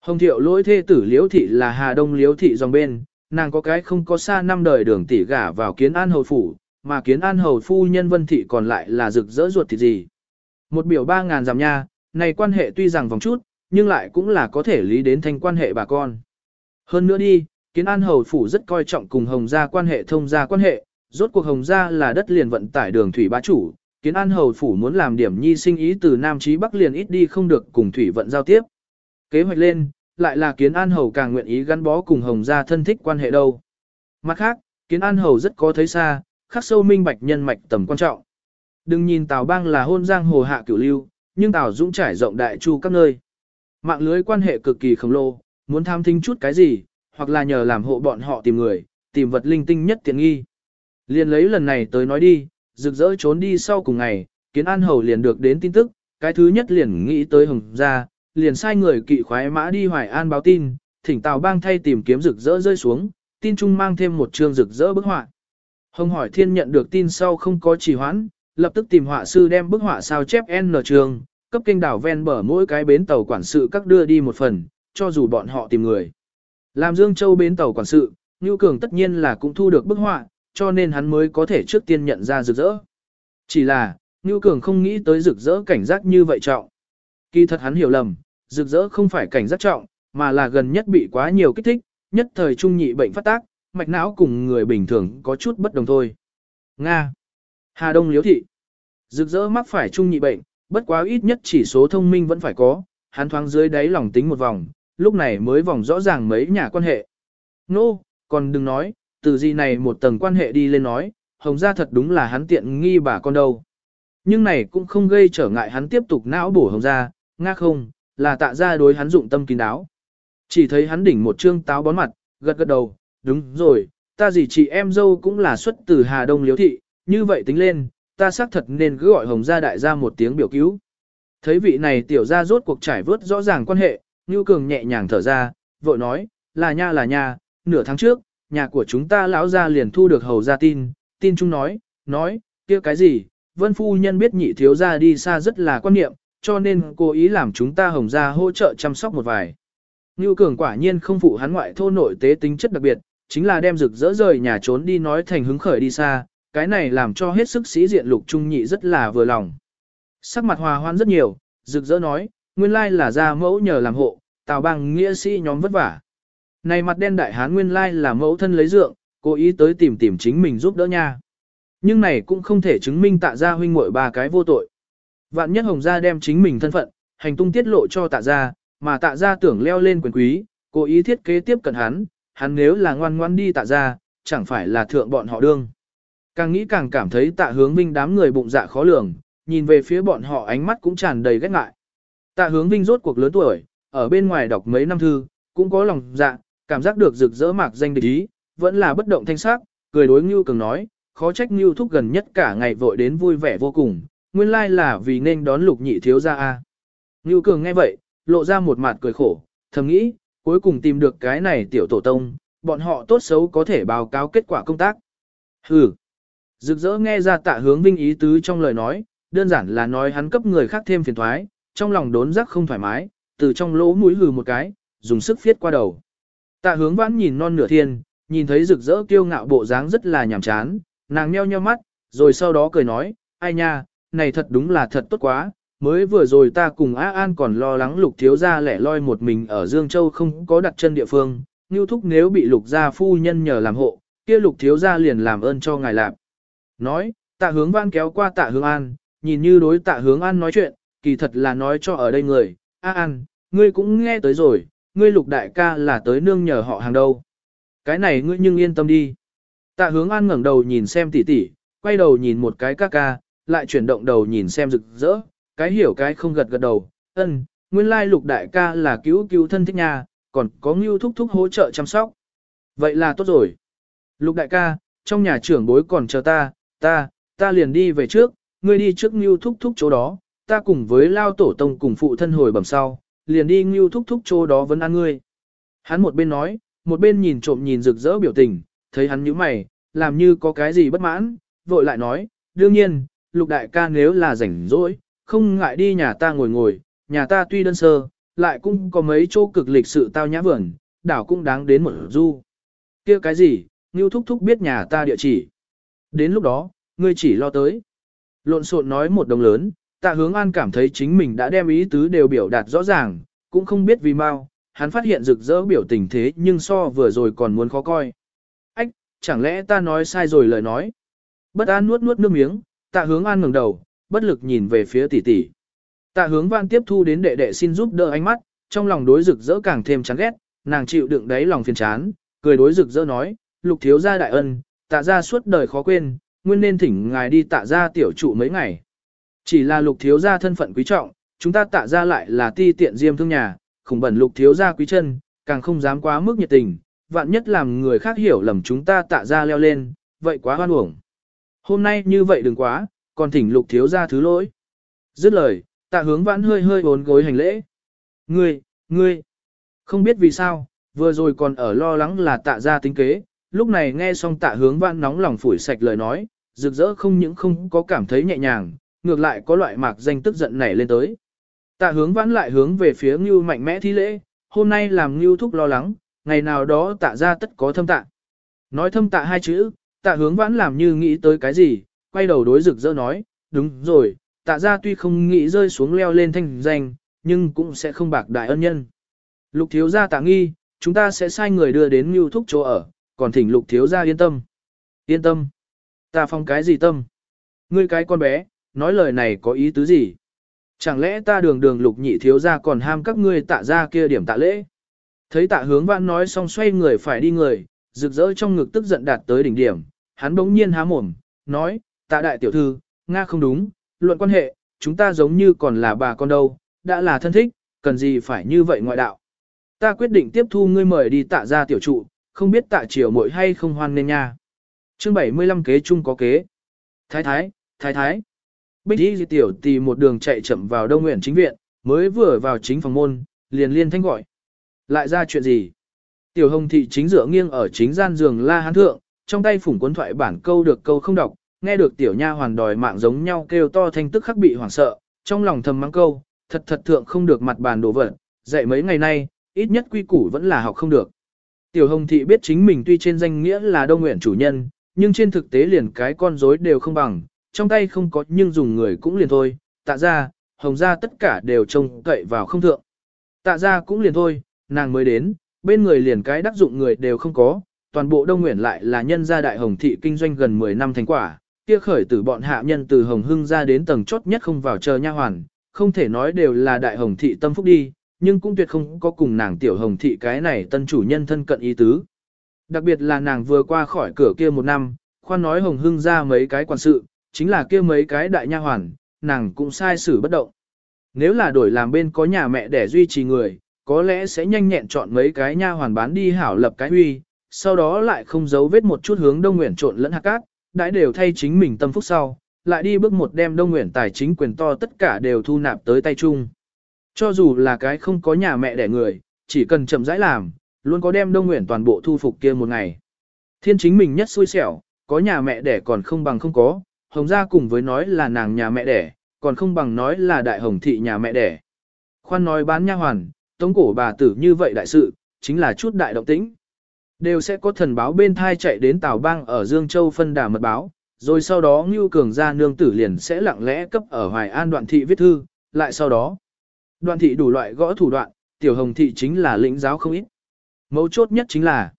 Hồng thiệu lỗi thê tử Liễu Thị là Hà Đông Liễu Thị dòng bên, nàng có cái không có xa năm đời đường tỷ gả vào kiến an hầu phủ, mà kiến an hầu phu nhân vân thị còn lại là rực rỡ ruột thịt gì. Một biểu ba ngàn giảm nha, này quan hệ tuy rằng vòng chút, nhưng lại cũng là có thể lý đến thành quan hệ bà con. Hơn nữa đi, kiến an hầu phủ rất coi trọng cùng hồng gia quan hệ thông gia quan hệ, rốt cuộc hồng gia là đất liền vận tải đường thủy bá chủ, kiến an hầu phủ muốn làm điểm nhi sinh ý từ Nam Chí Bắc liền ít đi không được cùng thủy vận giao tiếp. Kế hoạch lên, lại là kiến an hầu càng nguyện ý gắn bó cùng hồng gia thân thích quan hệ đâu. Mặt khác, kiến an hầu rất có thấy xa, khắc sâu minh bạch nhân mạch tầm quan trọng. Đừng nhìn Tào Bang là hôn giang hồ hạ cửu lưu, nhưng Tào Dũng trải rộng đại chu các nơi. Mạng lưới quan hệ cực kỳ khổng lồ, muốn tham thính chút cái gì, hoặc là nhờ làm hộ bọn họ tìm người, tìm vật linh tinh nhất tiện nghi. Liền lấy lần này tới nói đi, rực rỡ trốn đi sau cùng ngày, kiến an hầu liền được đến tin tức, cái thứ nhất liền nghĩ tới hồng gia, liền sai người kỵ khoái mã đi hoài an báo tin, thỉnh tào bang thay tìm kiếm rực rỡ rơi xuống, tin chung mang thêm một chương rực rỡ bức họa. Hồng hỏi thiên nhận được tin sau không có trì hoãn, lập tức tìm họa sư đem bức họa sao chép N trường, cấp kênh đảo ven bờ mỗi cái bến tàu quản sự các đưa đi một phần, cho dù bọn họ tìm người. Làm Dương Châu bến tàu quản sự, Nưu Cường tất nhiên là cũng thu được bức họa, cho nên hắn mới có thể trước tiên nhận ra rực rỡ. Chỉ là, Nưu Cường không nghĩ tới rực rỡ cảnh giác như vậy trọng. Kỳ thật hắn hiểu lầm, rực rỡ không phải cảnh giác trọng, mà là gần nhất bị quá nhiều kích thích, nhất thời trung nhị bệnh phát tác, mạch não cùng người bình thường có chút bất đồng thôi. Nga. Hà Đông Liếu Thị. Rực rỡ mắc phải trung nhị bệnh, bất quá ít nhất chỉ số thông minh vẫn phải có, hắn thoáng dưới đáy lòng tính một vòng, lúc này mới vòng rõ ràng mấy nhà quan hệ. Nô, no, còn đừng nói, từ gì này một tầng quan hệ đi lên nói, hồng gia thật đúng là hắn tiện nghi bà con đâu. Nhưng này cũng không gây trở ngại hắn tiếp tục não bổ hồng gia, nga không, là tạ ra đối hắn dụng tâm kín đáo. Chỉ thấy hắn đỉnh một trương táo bón mặt, gật gật đầu, đúng rồi, ta gì chị em dâu cũng là xuất từ Hà Đông Liếu Thị, như vậy tính lên, ta xác thật nên cứ gọi hồng gia đại gia một tiếng biểu cứu. Thấy vị này tiểu gia rốt cuộc trải vớt rõ ràng quan hệ, Nưu Cường nhẹ nhàng thở ra, vội nói, là nha là nha, nửa tháng trước, nhà của chúng ta lão gia liền thu được hầu gia tin, tin chúng nói, nói, kia cái gì, vân phu nhân biết nhị thiếu gia đi xa rất là quan niệm, cho nên cố ý làm chúng ta hồng gia hỗ trợ chăm sóc một vài. Nưu Cường quả nhiên không phụ hắn ngoại thô nội tế tính chất đặc biệt, chính là đem rực rỡ rời nhà trốn đi nói thành hứng khởi đi xa, cái này làm cho hết sức sĩ diện lục trung nhị rất là vừa lòng. Sắc mặt hòa hoan rất nhiều, rực rỡ nói, nguyên lai là ra mẫu nhờ làm hộ, tào bằng nghĩa sĩ nhóm vất vả. Này mặt đen đại hán nguyên lai là mẫu thân lấy dượng, cố ý tới tìm tìm chính mình giúp đỡ nha. Nhưng này cũng không thể chứng minh tạ gia huynh muội ba cái vô tội. Vạn nhất hồng gia đem chính mình thân phận, hành tung tiết lộ cho tạ gia, mà tạ gia tưởng leo lên quyền quý, cố ý thiết kế tiếp cận hắn, hắn nếu là ngoan ngoan đi tạ gia, chẳng phải là thượng bọn họ đương. Càng nghĩ càng cảm thấy tạ hướng vinh đám người bụng dạ khó lường, nhìn về phía bọn họ ánh mắt cũng tràn đầy ghét ngại. Tạ hướng vinh rốt cuộc lớn tuổi, ở bên ngoài đọc mấy năm thư, cũng có lòng dạ, cảm giác được rực rỡ mạc danh địch ý, vẫn là bất động thanh sắc, cười đối Ngưu Cường nói, khó trách Ngưu thúc gần nhất cả ngày vội đến vui vẻ vô cùng, nguyên lai là vì nên đón lục nhị thiếu gia a. Ngưu Cường nghe vậy, lộ ra một mặt cười khổ, thầm nghĩ, cuối cùng tìm được cái này tiểu tổ tông, bọn họ tốt xấu có thể báo cáo kết quả công tác. Hừ. Rực rỡ nghe ra tạ hướng vinh ý tứ trong lời nói, đơn giản là nói hắn cấp người khác thêm phiền thoái, trong lòng đốn giác không thoải mái, từ trong lỗ mũi hừ một cái, dùng sức phiết qua đầu. Tạ hướng vãn nhìn non nửa thiên, nhìn thấy rực rỡ kiêu ngạo bộ dáng rất là nhàm chán, nàng nheo nheo mắt, rồi sau đó cười nói, ai nha, này thật đúng là thật tốt quá, mới vừa rồi ta cùng A An còn lo lắng lục thiếu gia lẻ loi một mình ở Dương Châu không có đặt chân địa phương, như thúc nếu bị lục gia phu nhân nhờ làm hộ, kia lục thiếu gia liền làm ơn cho ngài làm. Nói, tạ hướng văn kéo qua tạ hướng an, nhìn như đối tạ hướng an nói chuyện, kỳ thật là nói cho ở đây người, A An, ngươi cũng nghe tới rồi, ngươi lục đại ca là tới nương nhờ họ hàng đâu. Cái này ngươi nhưng yên tâm đi. Tạ hướng an ngẩng đầu nhìn xem tỷ tỷ, quay đầu nhìn một cái ca ca, lại chuyển động đầu nhìn xem rực rỡ, cái hiểu cái không gật gật đầu, ân, nguyên lai lục đại ca là cứu cứu thân thích nhà, còn có ngưu thúc thúc hỗ trợ chăm sóc. Vậy là tốt rồi. Lục đại ca, trong nhà trưởng bối còn chờ ta, ta, ta liền đi về trước, ngươi đi trước ngưu thúc thúc chỗ đó, ta cùng với lao tổ tông cùng phụ thân hồi bẩm sau, liền đi ngưu thúc thúc chỗ đó vẫn ăn ngươi. Hắn một bên nói, một bên nhìn trộm nhìn rực rỡ biểu tình, thấy hắn nhíu mày, làm như có cái gì bất mãn, vội lại nói, đương nhiên, lục đại ca nếu là rảnh rỗi, không ngại đi nhà ta ngồi ngồi, nhà ta tuy đơn sơ, lại cũng có mấy chỗ cực lịch sự tao nhã vườn, đảo cũng đáng đến một du. kia cái gì, Ngưu Thúc Thúc biết nhà ta địa chỉ. Đến lúc đó, ngươi chỉ lo tới. Lộn xộn nói một đồng lớn, tạ hướng an cảm thấy chính mình đã đem ý tứ đều biểu đạt rõ ràng, cũng không biết vì mau, hắn phát hiện rực rỡ biểu tình thế nhưng so vừa rồi còn muốn khó coi. Ách, chẳng lẽ ta nói sai rồi lời nói. Bất an nuốt nuốt nước miếng, tạ hướng an ngẩng đầu, bất lực nhìn về phía tỷ tỷ. Tạ hướng văn tiếp thu đến đệ đệ xin giúp đỡ ánh mắt, trong lòng đối rực rỡ càng thêm chán ghét, nàng chịu đựng đáy lòng phiền chán, cười đối rực rỡ nói, lục thiếu gia đại ân, tạ ra suốt đời khó quên, nguyên nên thỉnh ngài đi tạ ra tiểu trụ mấy ngày. Chỉ là lục thiếu gia thân phận quý trọng, chúng ta tạ ra lại là ti tiện diêm thương nhà, khủng bẩn lục thiếu gia quý chân, càng không dám quá mức nhiệt tình, vạn nhất làm người khác hiểu lầm chúng ta tạ ra leo lên, vậy quá hoan uổng. Hôm nay như vậy đừng quá, còn thỉnh lục thiếu gia thứ lỗi. Dứt lời, tạ hướng vãn hơi hơi bốn gối hành lễ. Ngươi, ngươi, không biết vì sao, vừa rồi còn ở lo lắng là tạ ra tính kế, lúc này nghe xong tạ hướng vãn nóng lòng phủi sạch lời nói, rực rỡ không những không có cảm thấy nhẹ nhàng, ngược lại có loại mạc danh tức giận nảy lên tới. Tạ hướng vãn lại hướng về phía Ngưu mạnh mẽ thi lễ, hôm nay làm Ngưu thúc lo lắng, ngày nào đó tạ ra tất có thâm tạ. Nói thâm tạ hai chữ, tạ hướng vãn làm như nghĩ tới cái gì, quay đầu đối rực rỡ nói, đúng rồi, tạ ra tuy không nghĩ rơi xuống leo lên thanh danh, nhưng cũng sẽ không bạc đại ân nhân. Lục thiếu gia tạ nghi, chúng ta sẽ sai người đưa đến Ngưu thúc chỗ ở, còn thỉnh lục thiếu gia yên tâm. Yên tâm. Ta phong cái gì tâm? Ngươi cái con bé, nói lời này có ý tứ gì? Chẳng lẽ ta đường đường lục nhị thiếu gia còn ham các ngươi tạ ra kia điểm tạ lễ? Thấy tạ hướng vãn nói xong xoay người phải đi người, rực rỡ trong ngực tức giận đạt tới đỉnh điểm, hắn bỗng nhiên há mồm, nói, tạ đại tiểu thư, Nga không đúng, luận quan hệ, chúng ta giống như còn là bà con đâu, đã là thân thích, cần gì phải như vậy ngoại đạo. Ta quyết định tiếp thu ngươi mời đi tạ ra tiểu trụ, không biết tạ triều muội hay không hoan nên nha. Chương 75 kế chung có kế. Thái thái, thái thái. Bích y tiểu tì một đường chạy chậm vào đông nguyện chính viện, mới vừa vào chính phòng môn, liền liên thanh gọi. Lại ra chuyện gì? Tiểu hồng thị chính dựa nghiêng ở chính gian giường la hán thượng, trong tay phủng cuốn thoại bản câu được câu không đọc, nghe được tiểu nha hoàn đòi mạng giống nhau kêu to thanh tức khắc bị hoảng sợ, trong lòng thầm mắng câu, thật thật thượng không được mặt bàn đồ vật, dạy mấy ngày nay, ít nhất quy củ vẫn là học không được. Tiểu hồng thị biết chính mình tuy trên danh nghĩa là đông nguyện chủ nhân, nhưng trên thực tế liền cái con rối đều không bằng, trong tay không có nhưng dùng người cũng liền thôi, tạ ra, hồng ra tất cả đều trông cậy vào không thượng. Tạ ra cũng liền thôi, nàng mới đến, bên người liền cái đắc dụng người đều không có, toàn bộ đông nguyện lại là nhân gia đại hồng thị kinh doanh gần 10 năm thành quả, kia khởi từ bọn hạ nhân từ hồng hưng ra đến tầng chốt nhất không vào chờ nha hoàn, không thể nói đều là đại hồng thị tâm phúc đi, nhưng cũng tuyệt không có cùng nàng tiểu hồng thị cái này tân chủ nhân thân cận ý tứ. Đặc biệt là nàng vừa qua khỏi cửa kia một năm, khoan nói hồng hưng ra mấy cái quan sự, chính là kia mấy cái đại nha hoàn, nàng cũng sai xử bất động. Nếu là đổi làm bên có nhà mẹ để duy trì người, có lẽ sẽ nhanh nhẹn chọn mấy cái nha hoàn bán đi hảo lập cái huy, sau đó lại không giấu vết một chút hướng Đông Nguyện trộn lẫn hạt cát, đãi đều thay chính mình tâm phúc sau, lại đi bước một đem Đông Nguyện tài chính quyền to tất cả đều thu nạp tới tay chung. Cho dù là cái không có nhà mẹ đẻ người, chỉ cần chậm rãi làm, luôn có đem Đông Nguyễn toàn bộ thu phục kia một ngày. Thiên chính mình nhất xui xẻo, có nhà mẹ đẻ còn không bằng không có, Hồng gia cùng với nói là nàng nhà mẹ đẻ, còn không bằng nói là đại hồng thị nhà mẹ đẻ. Khoan nói bán nha hoàn, tống cổ bà tử như vậy đại sự, chính là chút đại động tĩnh. Đều sẽ có thần báo bên thai chạy đến Tào Bang ở Dương Châu phân đà mật báo, rồi sau đó Ngưu Cường gia nương tử liền sẽ lặng lẽ cấp ở Hoài An đoạn thị viết thư, lại sau đó. Đoạn thị đủ loại gõ thủ đoạn, tiểu hồng thị chính là lĩnh giáo không ít. Mấu chốt nhất chính là,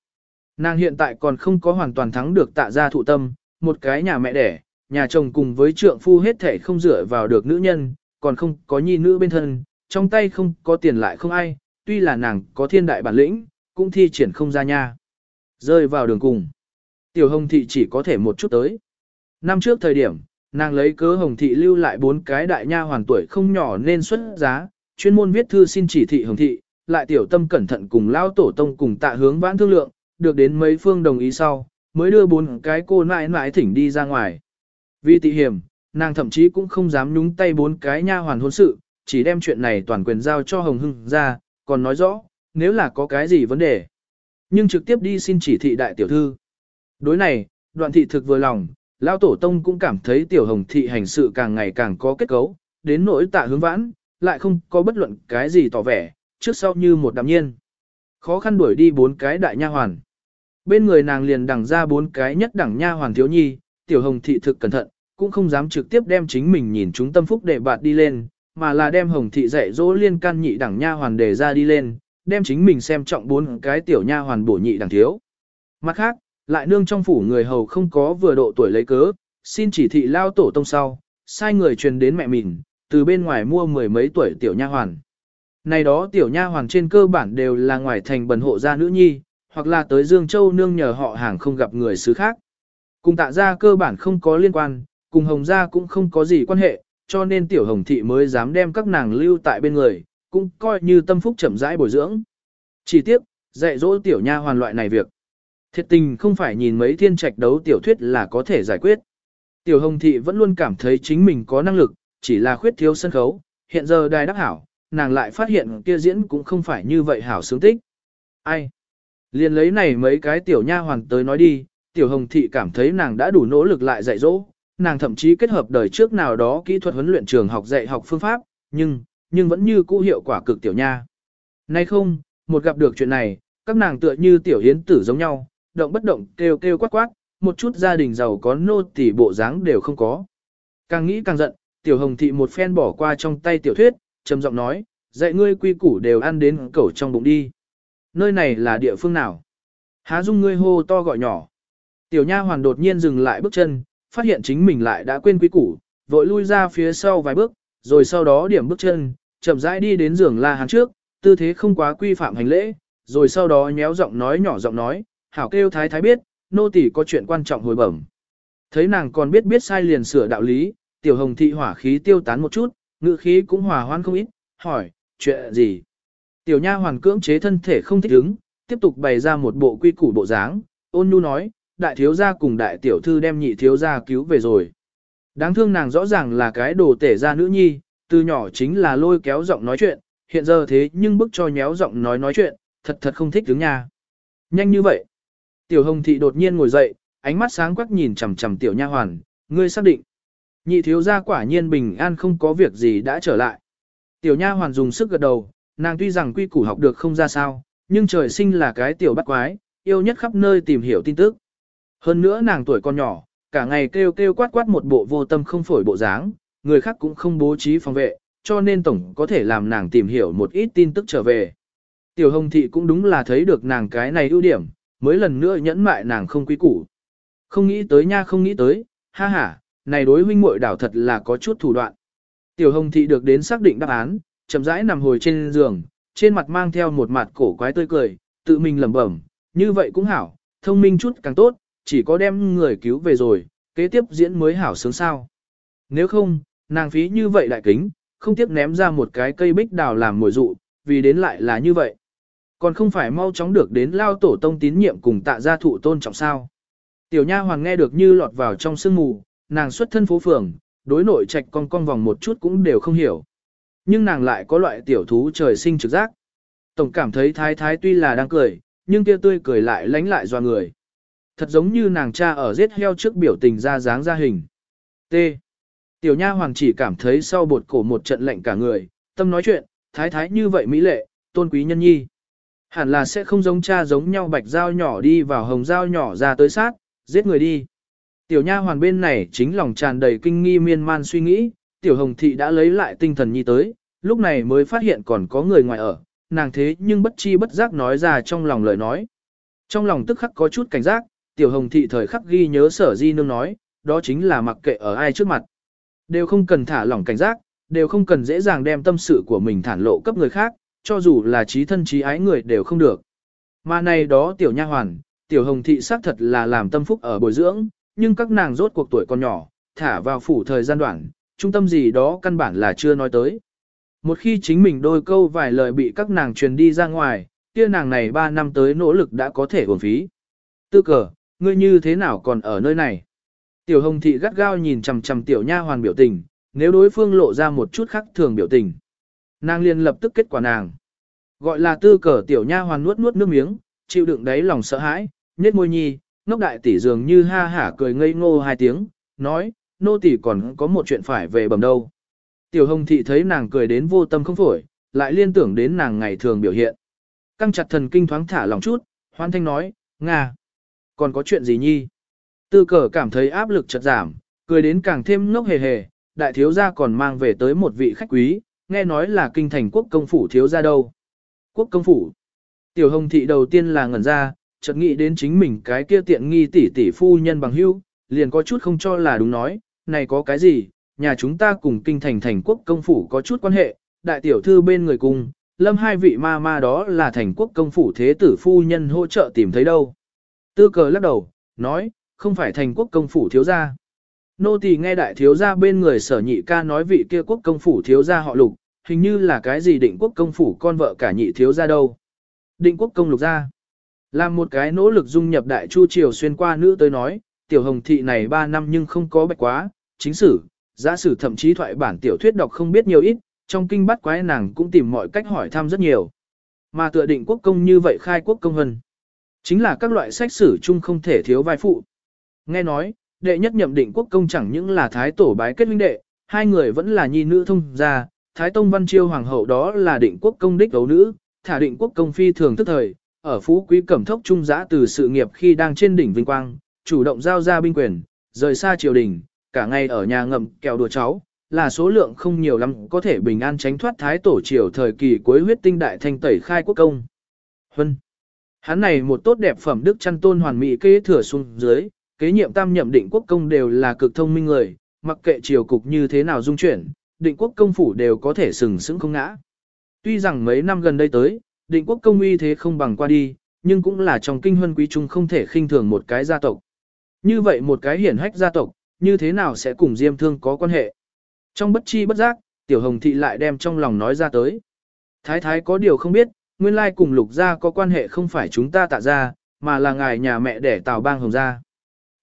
nàng hiện tại còn không có hoàn toàn thắng được tạ gia thụ tâm, một cái nhà mẹ đẻ, nhà chồng cùng với trượng phu hết thể không dựa vào được nữ nhân, còn không có nhi nữ bên thân, trong tay không có tiền lại không ai, tuy là nàng có thiên đại bản lĩnh, cũng thi triển không ra nha. Rơi vào đường cùng. Tiểu hồng thị chỉ có thể một chút tới. Năm trước thời điểm, nàng lấy cớ hồng thị lưu lại bốn cái đại nha hoàn tuổi không nhỏ nên xuất giá, chuyên môn viết thư xin chỉ thị hồng thị, lại tiểu tâm cẩn thận cùng lao tổ tông cùng tạ hướng vãn thương lượng, được đến mấy phương đồng ý sau, mới đưa bốn cái cô nãi nãi thỉnh đi ra ngoài. Vì tị hiểm, nàng thậm chí cũng không dám nhúng tay bốn cái nha hoàn hôn sự, chỉ đem chuyện này toàn quyền giao cho Hồng Hưng ra, còn nói rõ, nếu là có cái gì vấn đề. Nhưng trực tiếp đi xin chỉ thị đại tiểu thư. Đối này, đoạn thị thực vừa lòng, Lao Tổ Tông cũng cảm thấy tiểu hồng thị hành sự càng ngày càng có kết cấu, đến nỗi tạ hướng vãn, lại không có bất luận cái gì tỏ vẻ, trước sau như một đạm nhiên. Khó khăn đuổi đi bốn cái đại nha hoàn. Bên người nàng liền đẳng ra bốn cái nhất đẳng nha hoàn thiếu nhi, tiểu hồng thị thực cẩn thận, cũng không dám trực tiếp đem chính mình nhìn chúng tâm phúc để bạt đi lên, mà là đem hồng thị dạy dỗ liên can nhị đẳng nha hoàn để ra đi lên, đem chính mình xem trọng bốn cái tiểu nha hoàn bổ nhị đẳng thiếu. Mặt khác, lại nương trong phủ người hầu không có vừa độ tuổi lấy cớ, xin chỉ thị lao tổ tông sau, sai người truyền đến mẹ mình, từ bên ngoài mua mười mấy tuổi tiểu nha hoàn. Này đó tiểu nha hoàn trên cơ bản đều là ngoài thành bần hộ gia nữ nhi, hoặc là tới Dương Châu nương nhờ họ hàng không gặp người xứ khác. Cùng tạ gia cơ bản không có liên quan, cùng hồng gia cũng không có gì quan hệ, cho nên tiểu hồng thị mới dám đem các nàng lưu tại bên người, cũng coi như tâm phúc chậm rãi bồi dưỡng. Chỉ tiếc, dạy dỗ tiểu nha hoàn loại này việc. Thiệt tình không phải nhìn mấy thiên trạch đấu tiểu thuyết là có thể giải quyết. Tiểu hồng thị vẫn luôn cảm thấy chính mình có năng lực, chỉ là khuyết thiếu sân khấu, hiện giờ đài đắc hảo, nàng lại phát hiện kia diễn cũng không phải như vậy hảo sướng tích. Ai? Liền lấy này mấy cái tiểu nha hoàn tới nói đi, tiểu hồng thị cảm thấy nàng đã đủ nỗ lực lại dạy dỗ, nàng thậm chí kết hợp đời trước nào đó kỹ thuật huấn luyện trường học dạy học phương pháp, nhưng, nhưng vẫn như cũ hiệu quả cực tiểu nha. Nay không, một gặp được chuyện này, các nàng tựa như tiểu hiến tử giống nhau, động bất động kêu kêu quát quát, một chút gia đình giàu có nô tỉ bộ dáng đều không có. Càng nghĩ càng giận, tiểu hồng thị một phen bỏ qua trong tay tiểu thuyết, trầm giọng nói, dạy ngươi quy củ đều ăn đến cẩu trong bụng đi. Nơi này là địa phương nào? Há dung ngươi hô to gọi nhỏ. Tiểu nha hoàn đột nhiên dừng lại bước chân, phát hiện chính mình lại đã quên quy củ, vội lui ra phía sau vài bước, rồi sau đó điểm bước chân, chậm rãi đi đến giường la hán trước, tư thế không quá quy phạm hành lễ, rồi sau đó nhéo giọng nói nhỏ giọng nói, hảo kêu thái thái biết, nô tỳ có chuyện quan trọng hồi bẩm. Thấy nàng còn biết biết sai liền sửa đạo lý, tiểu hồng thị hỏa khí tiêu tán một chút, ngự khí cũng hòa hoan không ít, hỏi, chuyện gì? Tiểu nha hoàn cưỡng chế thân thể không thích ứng, tiếp tục bày ra một bộ quy củ bộ dáng, ôn nhu nói, đại thiếu gia cùng đại tiểu thư đem nhị thiếu gia cứu về rồi. Đáng thương nàng rõ ràng là cái đồ tể gia nữ nhi, từ nhỏ chính là lôi kéo giọng nói chuyện, hiện giờ thế nhưng bức cho nhéo giọng nói nói chuyện, thật thật không thích đứng nha. Nhanh như vậy. Tiểu hồng thị đột nhiên ngồi dậy, ánh mắt sáng quắc nhìn chằm chằm tiểu nha hoàn, ngươi xác định. Nhị thiếu gia quả nhiên bình an không có việc gì đã trở lại. Tiểu nha hoàn dùng sức gật đầu, nàng tuy rằng quy củ học được không ra sao, nhưng trời sinh là cái tiểu bắt quái, yêu nhất khắp nơi tìm hiểu tin tức. Hơn nữa nàng tuổi còn nhỏ, cả ngày kêu kêu quát quát một bộ vô tâm không phổi bộ dáng, người khác cũng không bố trí phòng vệ, cho nên tổng có thể làm nàng tìm hiểu một ít tin tức trở về. Tiểu hồng thị cũng đúng là thấy được nàng cái này ưu điểm, mới lần nữa nhẫn mại nàng không quý củ. Không nghĩ tới nha không nghĩ tới, ha ha, này đối huynh muội đảo thật là có chút thủ đoạn. Tiểu hồng thị được đến xác định đáp án, chậm rãi nằm hồi trên giường, trên mặt mang theo một mặt cổ quái tươi cười, tự mình lẩm bẩm, như vậy cũng hảo, thông minh chút càng tốt, chỉ có đem người cứu về rồi, kế tiếp diễn mới hảo sướng sao. Nếu không, nàng phí như vậy lại kính, không tiếc ném ra một cái cây bích đào làm mồi dụ, vì đến lại là như vậy. Còn không phải mau chóng được đến lao tổ tông tín nhiệm cùng tạ gia thụ tôn trọng sao. Tiểu nha hoàng nghe được như lọt vào trong sương mù, nàng xuất thân phố phường, đối nội trạch con con vòng một chút cũng đều không hiểu. Nhưng nàng lại có loại tiểu thú trời sinh trực giác. Tổng cảm thấy thái thái tuy là đang cười, nhưng kia tươi cười lại lánh lại doa người. Thật giống như nàng cha ở giết heo trước biểu tình ra dáng ra hình. T. Tiểu nha hoàng chỉ cảm thấy sau bột cổ một trận lạnh cả người, tâm nói chuyện, thái thái như vậy mỹ lệ, tôn quý nhân nhi. Hẳn là sẽ không giống cha giống nhau bạch dao nhỏ đi vào hồng dao nhỏ ra tới sát, giết người đi. Tiểu nha hoàn bên này chính lòng tràn đầy kinh nghi miên man suy nghĩ, tiểu hồng thị đã lấy lại tinh thần nhi tới, lúc này mới phát hiện còn có người ngoài ở, nàng thế nhưng bất chi bất giác nói ra trong lòng lời nói. Trong lòng tức khắc có chút cảnh giác, tiểu hồng thị thời khắc ghi nhớ sở di nương nói, đó chính là mặc kệ ở ai trước mặt. Đều không cần thả lỏng cảnh giác, đều không cần dễ dàng đem tâm sự của mình thản lộ cấp người khác, cho dù là trí thân trí ái người đều không được. Mà này đó tiểu nha hoàn, tiểu hồng thị xác thật là làm tâm phúc ở bồi dưỡng, nhưng các nàng rốt cuộc tuổi còn nhỏ, thả vào phủ thời gian đoạn, trung tâm gì đó căn bản là chưa nói tới. Một khi chính mình đôi câu vài lời bị các nàng truyền đi ra ngoài, kia nàng này 3 năm tới nỗ lực đã có thể uổng phí. Tư cờ, ngươi như thế nào còn ở nơi này? Tiểu hồng thị gắt gao nhìn chằm chằm tiểu nha hoàn biểu tình, nếu đối phương lộ ra một chút khác thường biểu tình. Nàng liền lập tức kết quả nàng. Gọi là tư cờ tiểu nha hoàn nuốt nuốt nước miếng, chịu đựng đáy lòng sợ hãi, nhếch môi nhi, ngốc đại tỷ dường như ha hả cười ngây ngô hai tiếng, nói, nô tỷ còn có một chuyện phải về bầm đâu. Tiểu hồng thị thấy nàng cười đến vô tâm không phổi, lại liên tưởng đến nàng ngày thường biểu hiện. Căng chặt thần kinh thoáng thả lòng chút, hoan thanh nói, Nga, còn có chuyện gì nhi? Tư cờ cảm thấy áp lực chợt giảm, cười đến càng thêm ngốc hề hề, đại thiếu gia còn mang về tới một vị khách quý, nghe nói là kinh thành quốc công phủ thiếu gia đâu. Quốc công phủ. Tiểu hồng thị đầu tiên là ngẩn ra, chợt nghĩ đến chính mình cái kia tiện nghi tỷ tỷ phu nhân bằng hữu, liền có chút không cho là đúng nói, này có cái gì, nhà chúng ta cùng kinh thành thành quốc công phủ có chút quan hệ, đại tiểu thư bên người cùng, lâm hai vị ma ma đó là thành quốc công phủ thế tử phu nhân hỗ trợ tìm thấy đâu. Tư cờ lắc đầu, nói, không phải thành quốc công phủ thiếu gia. Nô tỳ nghe đại thiếu gia bên người sở nhị ca nói vị kia quốc công phủ thiếu gia họ lục, hình như là cái gì định quốc công phủ con vợ cả nhị thiếu gia đâu. Định quốc công lục gia. Làm một cái nỗ lực dung nhập đại chu triều xuyên qua nữ tới nói, tiểu hồng thị này 3 năm nhưng không có bạch quá, chính sử, giả sử thậm chí thoại bản tiểu thuyết đọc không biết nhiều ít, trong kinh bắt quái nàng cũng tìm mọi cách hỏi thăm rất nhiều. Mà tựa định quốc công như vậy khai quốc công hân. Chính là các loại sách sử chung không thể thiếu vai phụ. Nghe nói, đệ nhất nhậm định quốc công chẳng những là thái tổ bái kết huynh đệ, hai người vẫn là nhi nữ thông gia, thái tông văn chiêu hoàng hậu đó là định quốc công đích đấu nữ, thả định quốc công phi thường tức thời, ở phú quý cẩm thốc trung giã từ sự nghiệp khi đang trên đỉnh vinh quang, chủ động giao ra binh quyền, rời xa triều đình, cả ngày ở nhà ngậm kẹo đùa cháu, là số lượng không nhiều lắm có thể bình an tránh thoát thái tổ triều thời kỳ cuối huyết tinh đại thanh tẩy khai quốc công. Huân. Hắn này một tốt đẹp phẩm đức chăn tôn hoàn mỹ kế thừa xuống dưới, kế nhiệm tam nhậm định quốc công đều là cực thông minh người, mặc kệ triều cục như thế nào dung chuyển, định quốc công phủ đều có thể sừng sững không ngã. Tuy rằng mấy năm gần đây tới, định quốc công uy thế không bằng qua đi, nhưng cũng là trong kinh huân quý trung không thể khinh thường một cái gia tộc. Như vậy một cái hiển hách gia tộc, như thế nào sẽ cùng Diêm Thương có quan hệ? Trong bất chi bất giác, Tiểu Hồng Thị lại đem trong lòng nói ra tới. Thái thái có điều không biết, nguyên lai cùng lục gia có quan hệ không phải chúng ta tạ ra, mà là ngài nhà mẹ để Tào Bang Hồng gia.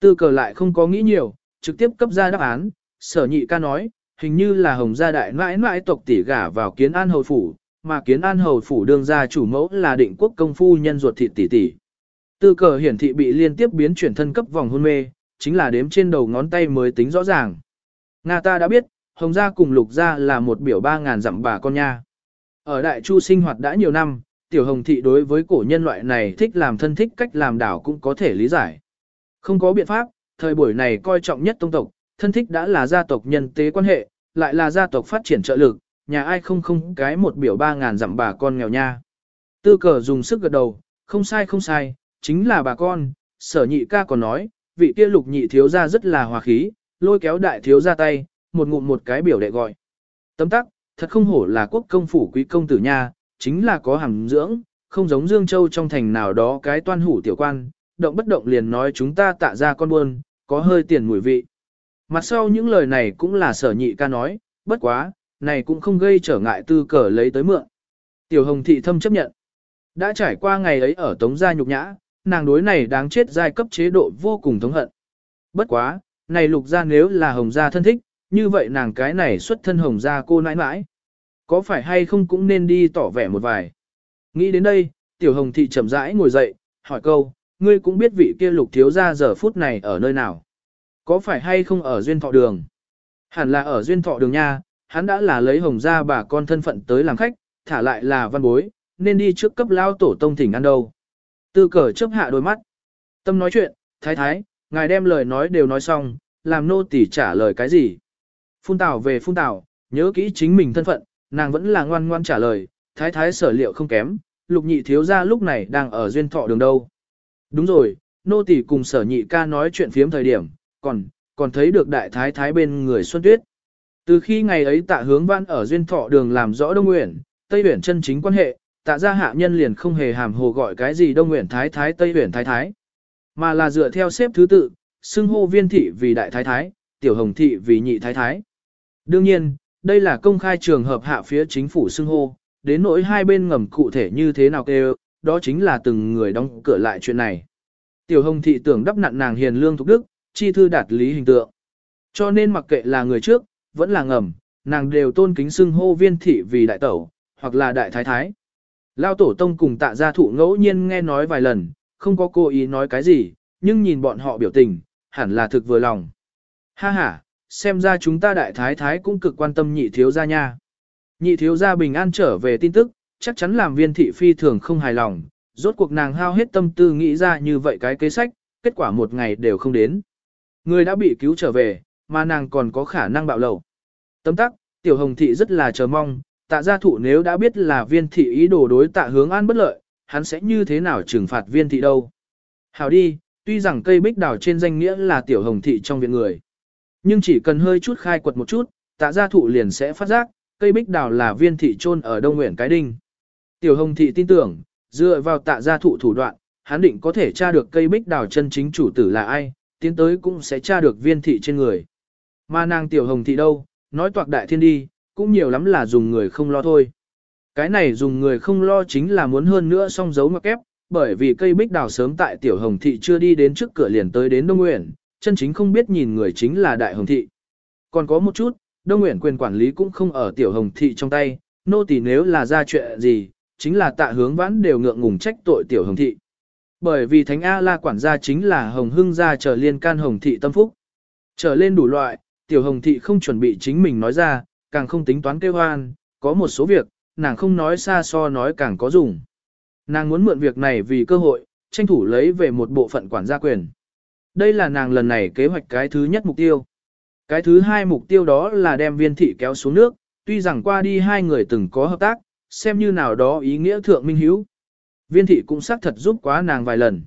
Tư cờ lại không có nghĩ nhiều, trực tiếp cấp ra đáp án, sở nhị ca nói, hình như là Hồng gia đại mãi mãi tộc tỷ gả vào kiến an hồi phủ, mà kiến an hầu phủ đương gia chủ mẫu là định quốc công phu nhân ruột thịt tỷ tỷ. Tư cờ hiển thị bị liên tiếp biến chuyển thân cấp vòng hôn mê, chính là đếm trên đầu ngón tay mới tính rõ ràng. Nga ta đã biết, Hồng gia cùng Lục gia là một biểu ba ngàn dặm bà con nha. Ở Đại Chu sinh hoạt đã nhiều năm, Tiểu Hồng thị đối với cổ nhân loại này thích làm thân thích cách làm đảo cũng có thể lý giải. Không có biện pháp, thời buổi này coi trọng nhất tông tộc, thân thích đã là gia tộc nhân tế quan hệ, lại là gia tộc phát triển trợ lực, nhà ai không không cái một biểu ba ngàn dặm bà con nghèo nha. Tư cờ dùng sức gật đầu, không sai không sai, chính là bà con, sở nhị ca còn nói, vị kia lục nhị thiếu gia rất là hòa khí, lôi kéo đại thiếu gia tay, một ngụm một cái biểu đệ gọi. Tấm tắc, thật không hổ là quốc công phủ quý công tử nha, chính là có hàm dưỡng, không giống Dương Châu trong thành nào đó cái toan hủ tiểu quan, động bất động liền nói chúng ta tạ ra con buôn, có hơi tiền mùi vị. Mặt sau những lời này cũng là sở nhị ca nói, bất quá, này cũng không gây trở ngại tư cờ lấy tới mượn. Tiểu hồng thị thâm chấp nhận. Đã trải qua ngày ấy ở tống gia nhục nhã, nàng đối này đáng chết giai cấp chế độ vô cùng thống hận. Bất quá, này lục gia nếu là hồng gia thân thích, như vậy nàng cái này xuất thân hồng gia cô nãi nãi. Có phải hay không cũng nên đi tỏ vẻ một vài. Nghĩ đến đây, tiểu hồng thị chậm rãi ngồi dậy, hỏi câu, ngươi cũng biết vị kia lục thiếu gia giờ phút này ở nơi nào. Có phải hay không ở duyên thọ đường? Hẳn là ở duyên thọ đường nha, hắn đã là lấy hồng gia bà con thân phận tới làm khách, thả lại là văn bối, nên đi trước cấp lao tổ tông thỉnh ăn đâu. Tư cờ chớp hạ đôi mắt. Tâm nói chuyện, thái thái, ngài đem lời nói đều nói xong, làm nô tỳ trả lời cái gì. Phun tảo về phun tảo, nhớ kỹ chính mình thân phận, nàng vẫn là ngoan ngoan trả lời, thái thái sở liệu không kém, lục nhị thiếu gia lúc này đang ở duyên thọ đường đâu. Đúng rồi, nô tỳ cùng sở nhị ca nói chuyện phiếm thời điểm, còn, còn thấy được đại thái thái bên người Xuân Tuyết. Từ khi ngày ấy tạ hướng văn ở duyên thọ đường làm rõ Đông Nguyện, Tây Uyển chân chính quan hệ, tạ gia hạ nhân liền không hề hàm hồ gọi cái gì Đông Nguyện Thái Thái Tây Uyển Thái Thái, mà là dựa theo xếp thứ tự, xưng hô viên thị vì đại thái thái, tiểu hồng thị vì nhị thái thái. Đương nhiên, đây là công khai trường hợp hạ phía chính phủ xưng hô, đến nỗi hai bên ngầm cụ thể như thế nào kêu, đó chính là từng người đóng cửa lại chuyện này. Tiểu hồng thị tưởng đắp nặn nàng hiền lương thục đức, chi thư đạt lý hình tượng. Cho nên mặc kệ là người trước, vẫn là ngầm, nàng đều tôn kính xưng hô viên thị vì đại tẩu, hoặc là đại thái thái. Lao tổ tông cùng tạ gia thụ ngẫu nhiên nghe nói vài lần, không có cố ý nói cái gì, nhưng nhìn bọn họ biểu tình, hẳn là thực vừa lòng. Ha ha, xem ra chúng ta đại thái thái cũng cực quan tâm nhị thiếu gia nha. Nhị thiếu gia bình an trở về tin tức, chắc chắn làm viên thị phi thường không hài lòng, rốt cuộc nàng hao hết tâm tư nghĩ ra như vậy cái kế sách, kết quả một ngày đều không đến. Người đã bị cứu trở về, mà nàng còn có khả năng bạo lầu. Tấm tắc, tiểu hồng thị rất là chờ mong, tạ gia thụ nếu đã biết là viên thị ý đồ đối tạ hướng an bất lợi, hắn sẽ như thế nào trừng phạt viên thị đâu. Hảo đi, tuy rằng cây bích đào trên danh nghĩa là tiểu hồng thị trong viện người. Nhưng chỉ cần hơi chút khai quật một chút, tạ gia thụ liền sẽ phát giác, cây bích đào là viên thị trôn ở đông nguyện cái đinh. Tiểu hồng thị tin tưởng, dựa vào tạ gia thụ thủ đoạn, hắn định có thể tra được cây bích đào chân chính chủ tử là ai, tiến tới cũng sẽ tra được viên thị trên người. Mà nàng tiểu hồng thị đâu, nói toạc đại thiên đi, cũng nhiều lắm là dùng người không lo thôi. Cái này dùng người không lo chính là muốn hơn nữa song dấu mặc ép, bởi vì cây bích đào sớm tại tiểu hồng thị chưa đi đến trước cửa liền tới đến Đông Nguyện, chân chính không biết nhìn người chính là đại hồng thị. Còn có một chút, Đông Nguyện quyền quản lý cũng không ở tiểu hồng thị trong tay, nô tỳ nếu là ra chuyện gì, chính là tạ hướng vãn đều ngượng ngùng trách tội tiểu hồng thị. Bởi vì thánh A la quản gia chính là hồng hưng gia trở liên can hồng thị tâm phúc. Trở lên đủ loại, tiểu hồng thị không chuẩn bị chính mình nói ra, càng không tính toán kêu hoan, có một số việc, nàng không nói xa so nói càng có dùng. Nàng muốn mượn việc này vì cơ hội, tranh thủ lấy về một bộ phận quản gia quyền. Đây là nàng lần này kế hoạch cái thứ nhất mục tiêu. Cái thứ hai mục tiêu đó là đem viên thị kéo xuống nước, tuy rằng qua đi hai người từng có hợp tác, xem như nào đó ý nghĩa thượng minh hiếu. Viên thị cũng xác thật giúp quá nàng vài lần.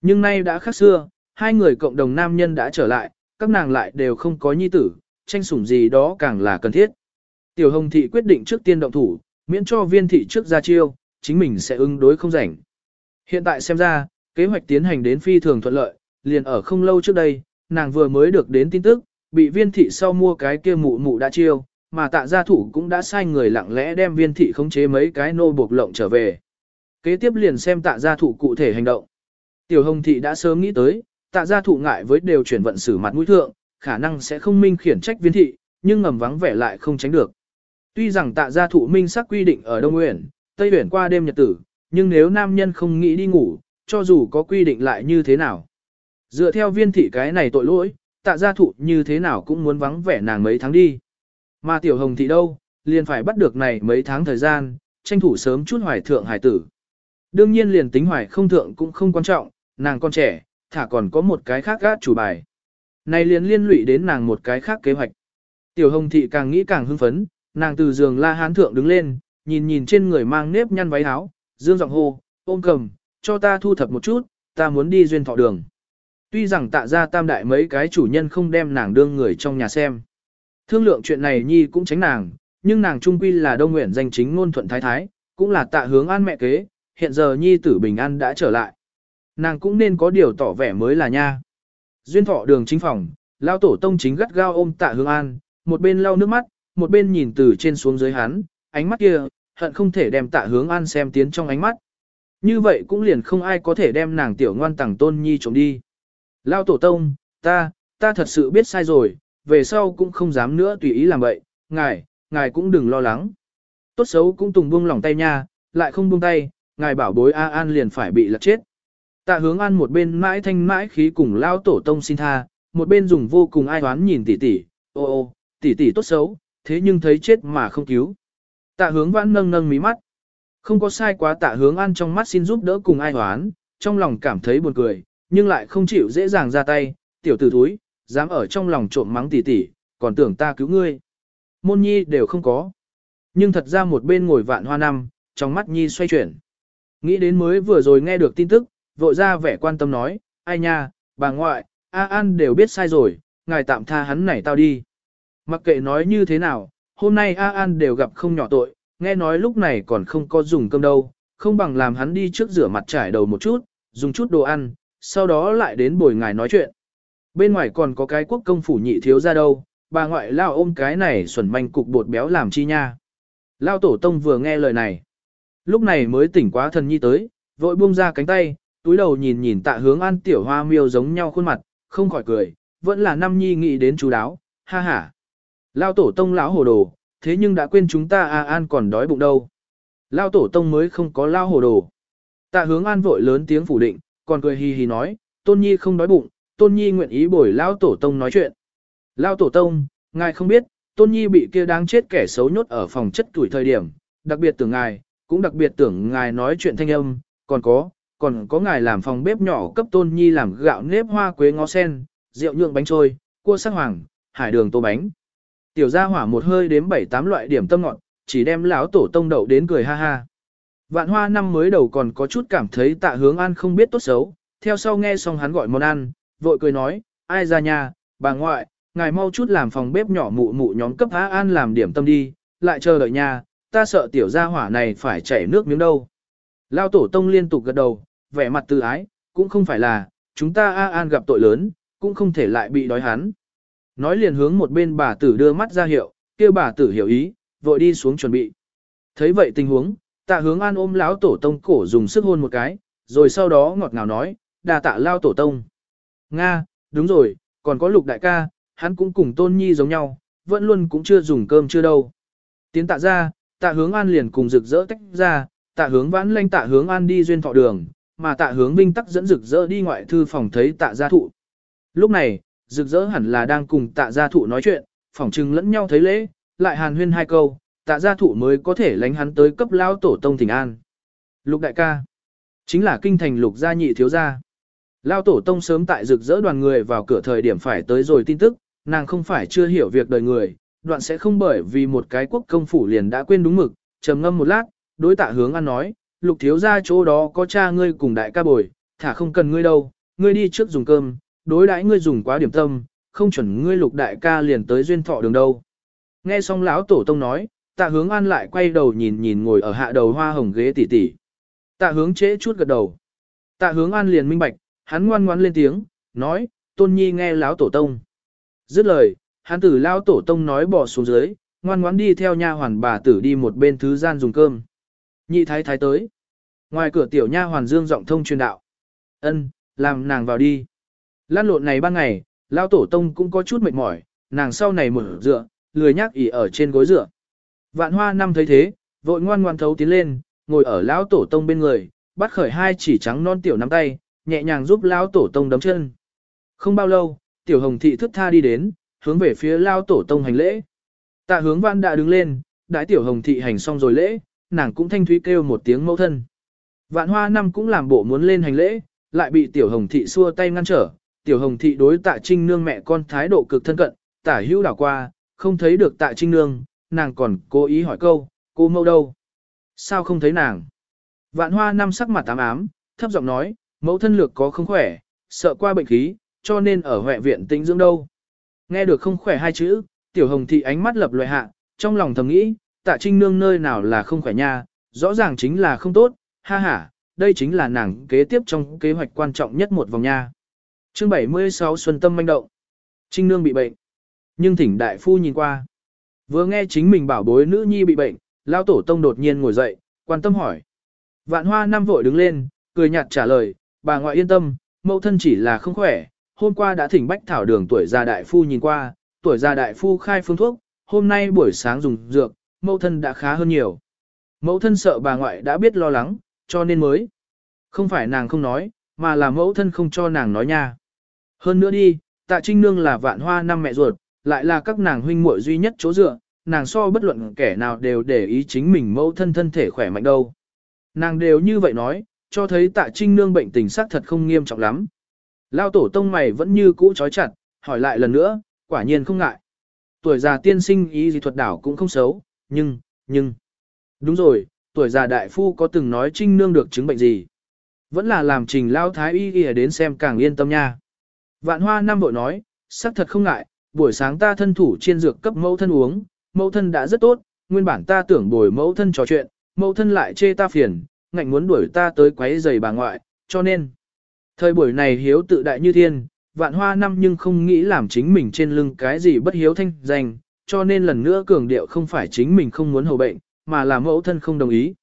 Nhưng nay đã khác xưa, hai người cộng đồng nam nhân đã trở lại, các nàng lại đều không có nhi tử, tranh sủng gì đó càng là cần thiết. Tiểu Hồng Thị quyết định trước tiên động thủ, miễn cho viên thị trước ra chiêu, chính mình sẽ ứng đối không rảnh. Hiện tại xem ra, kế hoạch tiến hành đến phi thường thuận lợi, liền ở không lâu trước đây, nàng vừa mới được đến tin tức, bị viên thị sau mua cái kia mụ mụ đã chiêu, mà tạ gia thủ cũng đã sai người lặng lẽ đem viên thị khống chế mấy cái nô buộc lộng trở về. Kế tiếp liền xem tạ gia thủ cụ thể hành động. Tiểu hồng thị đã sớm nghĩ tới, tạ gia thụ ngại với đều chuyển vận xử mặt mũi thượng, khả năng sẽ không minh khiển trách viên thị, nhưng ngầm vắng vẻ lại không tránh được. Tuy rằng tạ gia thụ minh sắc quy định ở Đông Uyển, Tây Uyển qua đêm nhật tử, nhưng nếu nam nhân không nghĩ đi ngủ, cho dù có quy định lại như thế nào. Dựa theo viên thị cái này tội lỗi, tạ gia thụ như thế nào cũng muốn vắng vẻ nàng mấy tháng đi. Mà tiểu hồng thị đâu, liền phải bắt được này mấy tháng thời gian, tranh thủ sớm chút hoài thượng hải tử. Đương nhiên liền tính hoài không thượng cũng không quan trọng, nàng con trẻ, thả còn có một cái khác gác chủ bài. Này liền liên lụy đến nàng một cái khác kế hoạch. Tiểu hồng thị càng nghĩ càng hưng phấn, nàng từ giường la hán thượng đứng lên, nhìn nhìn trên người mang nếp nhăn váy áo, dương giọng hô, ôm cầm, cho ta thu thập một chút, ta muốn đi duyên thọ đường. Tuy rằng tạ ra tam đại mấy cái chủ nhân không đem nàng đương người trong nhà xem. Thương lượng chuyện này nhi cũng tránh nàng, nhưng nàng trung quy là đông nguyện danh chính ngôn thuận thái thái, cũng là tạ hướng an mẹ kế, hiện giờ nhi tử bình an đã trở lại. Nàng cũng nên có điều tỏ vẻ mới là nha. Duyên thọ đường chính phòng, lao tổ tông chính gắt gao ôm tạ hương an, một bên lau nước mắt, một bên nhìn từ trên xuống dưới hắn, ánh mắt kia, hận không thể đem tạ hướng an xem tiến trong ánh mắt. Như vậy cũng liền không ai có thể đem nàng tiểu ngoan tẳng tôn nhi trộm đi. Lao tổ tông, ta, ta thật sự biết sai rồi, về sau cũng không dám nữa tùy ý làm vậy, ngài, ngài cũng đừng lo lắng. Tốt xấu cũng tùng buông lòng tay nha, lại không buông tay, ngài bảo bối A An liền phải bị lật chết. Tạ hướng an một bên mãi thanh mãi khí cùng lao tổ tông xin tha, một bên dùng vô cùng ai oán nhìn tỷ tỷ, ô ô, tỷ tỷ tốt xấu, thế nhưng thấy chết mà không cứu. Tạ hướng vãn nâng nâng mí mắt. Không có sai quá tạ hướng an trong mắt xin giúp đỡ cùng ai hoán, trong lòng cảm thấy buồn cười, nhưng lại không chịu dễ dàng ra tay, tiểu tử thúi, dám ở trong lòng trộm mắng tỷ tỷ, còn tưởng ta cứu ngươi. Môn nhi đều không có. Nhưng thật ra một bên ngồi vạn hoa năm, trong mắt nhi xoay chuyển. Nghĩ đến mới vừa rồi nghe được tin tức, vội ra vẻ quan tâm nói, ai nha, bà ngoại, A An đều biết sai rồi, ngài tạm tha hắn này tao đi. Mặc kệ nói như thế nào, hôm nay A An đều gặp không nhỏ tội, nghe nói lúc này còn không có dùng cơm đâu, không bằng làm hắn đi trước rửa mặt trải đầu một chút, dùng chút đồ ăn, sau đó lại đến bồi ngài nói chuyện. Bên ngoài còn có cái quốc công phủ nhị thiếu ra đâu, bà ngoại lao ôm cái này xuẩn manh cục bột béo làm chi nha. Lao tổ tông vừa nghe lời này. Lúc này mới tỉnh quá thần nhi tới, vội buông ra cánh tay, túi đầu nhìn nhìn tạ hướng an tiểu hoa miêu giống nhau khuôn mặt, không khỏi cười, vẫn là năm nhi nghĩ đến chú đáo, ha ha. Lao tổ tông lão hồ đồ, thế nhưng đã quên chúng ta A An còn đói bụng đâu. Lao tổ tông mới không có lao hồ đồ. Tạ hướng an vội lớn tiếng phủ định, còn cười hì hì nói, tôn nhi không đói bụng, tôn nhi nguyện ý bồi lao tổ tông nói chuyện. Lao tổ tông, ngài không biết, tôn nhi bị kia đáng chết kẻ xấu nhốt ở phòng chất tuổi thời điểm, đặc biệt tưởng ngài, cũng đặc biệt tưởng ngài nói chuyện thanh âm, còn có, còn có ngài làm phòng bếp nhỏ cấp tôn nhi làm gạo nếp hoa quế ngó sen, rượu nhượng bánh trôi, cua sắc hoàng, hải đường tô bánh. Tiểu gia hỏa một hơi đếm bảy tám loại điểm tâm ngọn, chỉ đem lão tổ tông đậu đến cười ha ha. Vạn hoa năm mới đầu còn có chút cảm thấy tạ hướng an không biết tốt xấu, theo sau nghe xong hắn gọi món ăn, vội cười nói, ai ra nhà, bà ngoại, ngài mau chút làm phòng bếp nhỏ mụ mụ nhóm cấp Á An làm điểm tâm đi, lại chờ đợi nhà, ta sợ tiểu gia hỏa này phải chảy nước miếng đâu. Lao tổ tông liên tục gật đầu, vẻ mặt tự ái, cũng không phải là, chúng ta A An gặp tội lớn, cũng không thể lại bị đói hắn. Nói liền hướng một bên bà tử đưa mắt ra hiệu, kêu bà tử hiểu ý, vội đi xuống chuẩn bị. Thấy vậy tình huống, tạ hướng an ôm lão tổ tông cổ dùng sức hôn một cái, rồi sau đó ngọt ngào nói, đà tạ lao tổ tông. Nga, đúng rồi, còn có lục đại ca, hắn cũng cùng tôn nhi giống nhau, vẫn luôn cũng chưa dùng cơm chưa đâu. Tiến tạ ra, tạ hướng an liền cùng rực rỡ tách ra, tạ hướng vãn lanh tạ hướng an đi duyên thọ đường, mà tạ hướng vinh tắc dẫn rực rỡ đi ngoại thư phòng thấy tạ gia thụ. Lúc này, rực rỡ hẳn là đang cùng tạ gia thụ nói chuyện, phỏng chừng lẫn nhau thấy lễ, lại hàn huyên hai câu, tạ gia thụ mới có thể lánh hắn tới cấp lao tổ tông thỉnh an. Lục đại ca, chính là kinh thành lục gia nhị thiếu gia. Lao tổ tông sớm tại rực rỡ đoàn người vào cửa thời điểm phải tới rồi tin tức, nàng không phải chưa hiểu việc đời người, đoạn sẽ không bởi vì một cái quốc công phủ liền đã quên đúng mực, trầm ngâm một lát, đối tạ hướng an nói, lục thiếu gia chỗ đó có cha ngươi cùng đại ca bồi, thả không cần ngươi đâu, ngươi đi trước dùng cơm, đối đãi ngươi dùng quá điểm tâm, không chuẩn ngươi lục đại ca liền tới duyên thọ đường đâu. Nghe xong lão tổ tông nói, tạ hướng an lại quay đầu nhìn nhìn ngồi ở hạ đầu hoa hồng ghế tỉ tỉ. Tạ hướng chế chút gật đầu. Tạ hướng an liền minh bạch, hắn ngoan ngoãn lên tiếng, nói, tôn nhi nghe lão tổ tông. Dứt lời, hắn tử lão tổ tông nói bỏ xuống dưới, ngoan ngoãn đi theo nha hoàn bà tử đi một bên thứ gian dùng cơm. Nhị thái thái tới. Ngoài cửa tiểu nha hoàn dương giọng thông truyền đạo. Ân, làm nàng vào đi. Lan lộn này ban ngày, lao tổ tông cũng có chút mệt mỏi, nàng sau này mở dựa, lười nhác ỉ ở trên gối dựa. Vạn hoa năm thấy thế, vội ngoan ngoan thấu tiến lên, ngồi ở lão tổ tông bên người, bắt khởi hai chỉ trắng non tiểu nắm tay, nhẹ nhàng giúp lão tổ tông đấm chân. Không bao lâu, tiểu hồng thị thức tha đi đến, hướng về phía lao tổ tông hành lễ. Tạ hướng văn đã đứng lên, đại tiểu hồng thị hành xong rồi lễ, nàng cũng thanh thúy kêu một tiếng mẫu thân. Vạn hoa năm cũng làm bộ muốn lên hành lễ, lại bị tiểu hồng thị xua tay ngăn trở, tiểu hồng thị đối tạ trinh nương mẹ con thái độ cực thân cận, tả hữu đảo qua, không thấy được tạ trinh nương, nàng còn cố ý hỏi câu, cô mẫu đâu? Sao không thấy nàng? Vạn hoa năm sắc mặt tám ám, thấp giọng nói, mẫu thân lược có không khỏe, sợ qua bệnh khí, cho nên ở huệ viện tĩnh dưỡng đâu. Nghe được không khỏe hai chữ, tiểu hồng thị ánh mắt lập loại hạ, trong lòng thầm nghĩ, tạ trinh nương nơi nào là không khỏe nha, rõ ràng chính là không tốt, ha ha, đây chính là nàng kế tiếp trong kế hoạch quan trọng nhất một vòng nha. Chương 76 Xuân Tâm manh động. Trinh nương bị bệnh. Nhưng thỉnh đại phu nhìn qua. Vừa nghe chính mình bảo bối nữ nhi bị bệnh, lao tổ tông đột nhiên ngồi dậy, quan tâm hỏi. Vạn hoa năm vội đứng lên, cười nhạt trả lời, bà ngoại yên tâm, mẫu thân chỉ là không khỏe, hôm qua đã thỉnh bách thảo đường tuổi già đại phu nhìn qua, tuổi già đại phu khai phương thuốc, hôm nay buổi sáng dùng dược, mẫu thân đã khá hơn nhiều. Mẫu thân sợ bà ngoại đã biết lo lắng, cho nên mới. Không phải nàng không nói, mà là mẫu thân không cho nàng nói nha. Hơn nữa đi, tạ trinh nương là vạn hoa năm mẹ ruột, lại là các nàng huynh muội duy nhất chỗ dựa, nàng so bất luận kẻ nào đều để ý chính mình mẫu thân thân thể khỏe mạnh đâu. Nàng đều như vậy nói, cho thấy tạ trinh nương bệnh tình xác thật không nghiêm trọng lắm. Lao tổ tông mày vẫn như cũ trói chặt, hỏi lại lần nữa, quả nhiên không ngại. Tuổi già tiên sinh ý gì thuật đảo cũng không xấu, nhưng, nhưng... Đúng rồi, tuổi già đại phu có từng nói trinh nương được chứng bệnh gì. Vẫn là làm trình lao thái y ghi đến xem càng yên tâm nha. Vạn hoa năm bội nói, xác thật không ngại, buổi sáng ta thân thủ chiên dược cấp mẫu thân uống, mẫu thân đã rất tốt, nguyên bản ta tưởng bồi mẫu thân trò chuyện, mẫu thân lại chê ta phiền, ngạnh muốn đuổi ta tới quấy giày bà ngoại, cho nên. Thời buổi này hiếu tự đại như thiên, vạn hoa năm nhưng không nghĩ làm chính mình trên lưng cái gì bất hiếu thanh danh, cho nên lần nữa cường điệu không phải chính mình không muốn hầu bệnh, mà là mẫu thân không đồng ý.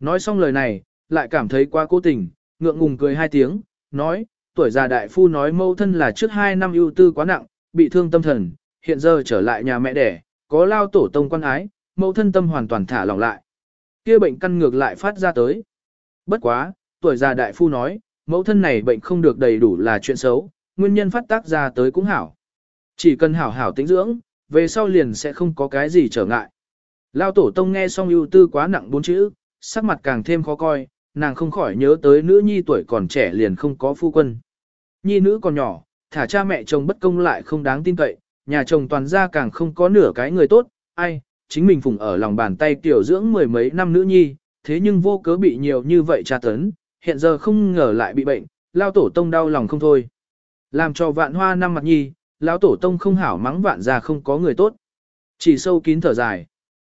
Nói xong lời này, lại cảm thấy quá cố tình, ngượng ngùng cười hai tiếng, nói, tuổi già đại phu nói mẫu thân là trước hai năm ưu tư quá nặng, bị thương tâm thần, hiện giờ trở lại nhà mẹ đẻ, có lao tổ tông quan ái, mẫu thân tâm hoàn toàn thả lỏng lại. Kia bệnh căn ngược lại phát ra tới. Bất quá, tuổi già đại phu nói, mẫu thân này bệnh không được đầy đủ là chuyện xấu, nguyên nhân phát tác ra tới cũng hảo. Chỉ cần hảo hảo tĩnh dưỡng, về sau liền sẽ không có cái gì trở ngại. Lao tổ tông nghe xong ưu tư quá nặng bốn chữ, sắc mặt càng thêm khó coi, nàng không khỏi nhớ tới nữ nhi tuổi còn trẻ liền không có phu quân. Nhi nữ còn nhỏ, thả cha mẹ chồng bất công lại không đáng tin cậy, nhà chồng toàn ra càng không có nửa cái người tốt, ai, chính mình phụng ở lòng bàn tay tiểu dưỡng mười mấy năm nữ nhi, thế nhưng vô cớ bị nhiều như vậy tra tấn, hiện giờ không ngờ lại bị bệnh, lao tổ tông đau lòng không thôi. Làm cho vạn hoa năm mặt nhi, lão tổ tông không hảo mắng vạn ra không có người tốt. Chỉ sâu kín thở dài.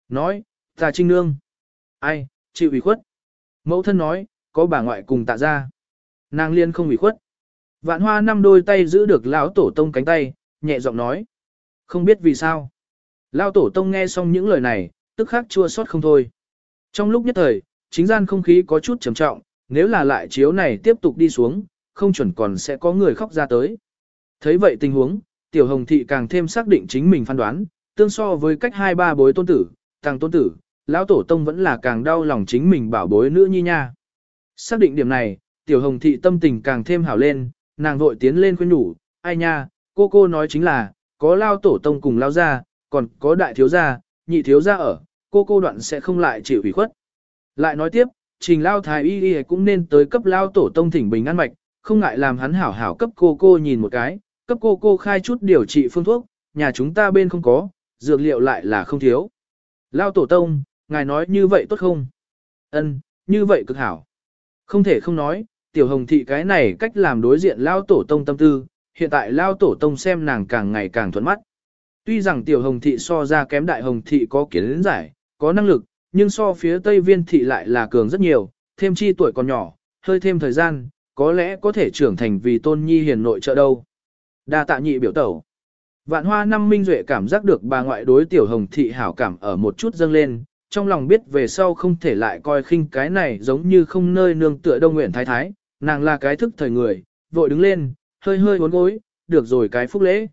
Nói, ta trinh nương. Ai, chịu ủy khuất. Mẫu thân nói, có bà ngoại cùng tạ ra. Nàng liên không ủy khuất. Vạn hoa năm đôi tay giữ được lão tổ tông cánh tay, nhẹ giọng nói. Không biết vì sao. Lão tổ tông nghe xong những lời này, tức khắc chua xót không thôi. Trong lúc nhất thời, chính gian không khí có chút trầm trọng, nếu là lại chiếu này tiếp tục đi xuống, không chuẩn còn sẽ có người khóc ra tới. Thấy vậy tình huống, tiểu hồng thị càng thêm xác định chính mình phán đoán, tương so với cách hai ba bối tôn tử, tăng tôn tử, lão tổ tông vẫn là càng đau lòng chính mình bảo bối nữ nhi nha. Xác định điểm này, tiểu hồng thị tâm tình càng thêm hảo lên, nàng vội tiến lên khuyên nhủ, ai nha, cô cô nói chính là, có lao tổ tông cùng lao ra, còn có đại thiếu gia, nhị thiếu gia ở, cô cô đoạn sẽ không lại chịu ủy khuất. Lại nói tiếp, trình lao thái y y cũng nên tới cấp lao tổ tông thỉnh bình an mạch, không ngại làm hắn hảo hảo cấp cô cô nhìn một cái, cấp cô cô khai chút điều trị phương thuốc, nhà chúng ta bên không có, dược liệu lại là không thiếu. Lao tổ tông, ngài nói như vậy tốt không? Ân, như vậy cực hảo. Không thể không nói, tiểu hồng thị cái này cách làm đối diện lao tổ tông tâm tư, hiện tại lao tổ tông xem nàng càng ngày càng thuận mắt. Tuy rằng tiểu hồng thị so ra kém đại hồng thị có kiến giải, có năng lực, nhưng so phía tây viên thị lại là cường rất nhiều, thêm chi tuổi còn nhỏ, hơi thêm thời gian, có lẽ có thể trưởng thành vì tôn nhi hiền nội trợ đâu. Đa tạ nhị biểu tẩu. Vạn hoa năm minh duệ cảm giác được bà ngoại đối tiểu hồng thị hảo cảm ở một chút dâng lên, trong lòng biết về sau không thể lại coi khinh cái này giống như không nơi nương tựa đông nguyện thái thái, nàng là cái thức thời người, vội đứng lên, hơi hơi uốn gối, được rồi cái phúc lễ.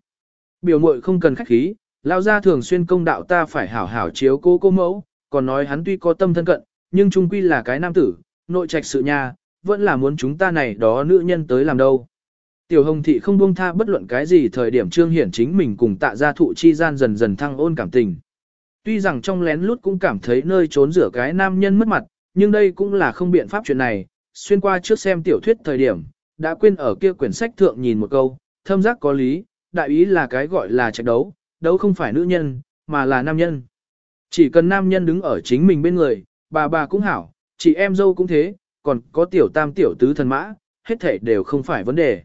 Biểu muội không cần khách khí, lao ra thường xuyên công đạo ta phải hảo hảo chiếu cô cô mẫu, còn nói hắn tuy có tâm thân cận, nhưng trung quy là cái nam tử, nội trạch sự nhà, vẫn là muốn chúng ta này đó nữ nhân tới làm đâu. Tiểu hồng thị không buông tha bất luận cái gì thời điểm trương hiển chính mình cùng tạ gia thụ chi gian dần dần thăng ôn cảm tình. Tuy rằng trong lén lút cũng cảm thấy nơi trốn rửa cái nam nhân mất mặt, nhưng đây cũng là không biện pháp chuyện này, xuyên qua trước xem tiểu thuyết thời điểm, đã quên ở kia quyển sách thượng nhìn một câu, thâm giác có lý, đại ý là cái gọi là trạch đấu, đấu không phải nữ nhân, mà là nam nhân. Chỉ cần nam nhân đứng ở chính mình bên người, bà bà cũng hảo, chị em dâu cũng thế, còn có tiểu tam tiểu tứ thần mã, hết thể đều không phải vấn đề.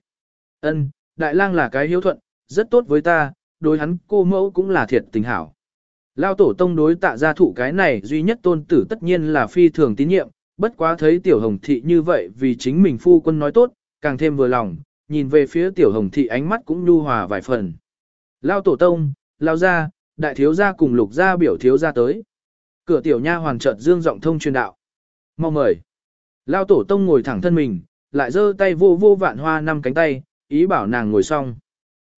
Ân, đại lang là cái hiếu thuận, rất tốt với ta, đối hắn cô mẫu cũng là thiệt tình hảo. Lao tổ tông đối tạ gia thụ cái này duy nhất tôn tử tất nhiên là phi thường tín nhiệm, bất quá thấy tiểu hồng thị như vậy vì chính mình phu quân nói tốt, càng thêm vừa lòng, nhìn về phía tiểu hồng thị ánh mắt cũng nhu hòa vài phần. Lao tổ tông, lao gia, đại thiếu gia cùng lục gia biểu thiếu gia tới. Cửa tiểu nha hoàn chợt dương giọng thông truyền đạo. Mau mời. Lao tổ tông ngồi thẳng thân mình, lại giơ tay vô vô vạn hoa năm cánh tay, ý bảo nàng ngồi xong.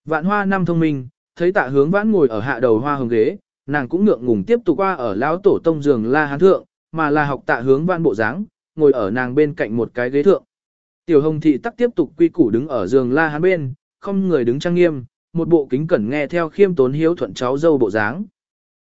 Vạn hoa năm thông minh, thấy tạ hướng vãn ngồi ở hạ đầu hoa hồng ghế, nàng cũng ngượng ngùng tiếp tục qua ở lão tổ tông giường la hán thượng, mà là học tạ hướng vãn bộ dáng, ngồi ở nàng bên cạnh một cái ghế thượng. Tiểu hồng thị tắc tiếp tục quy củ đứng ở giường la hán bên, không người đứng trang nghiêm, một bộ kính cẩn nghe theo khiêm tốn hiếu thuận cháu dâu bộ dáng.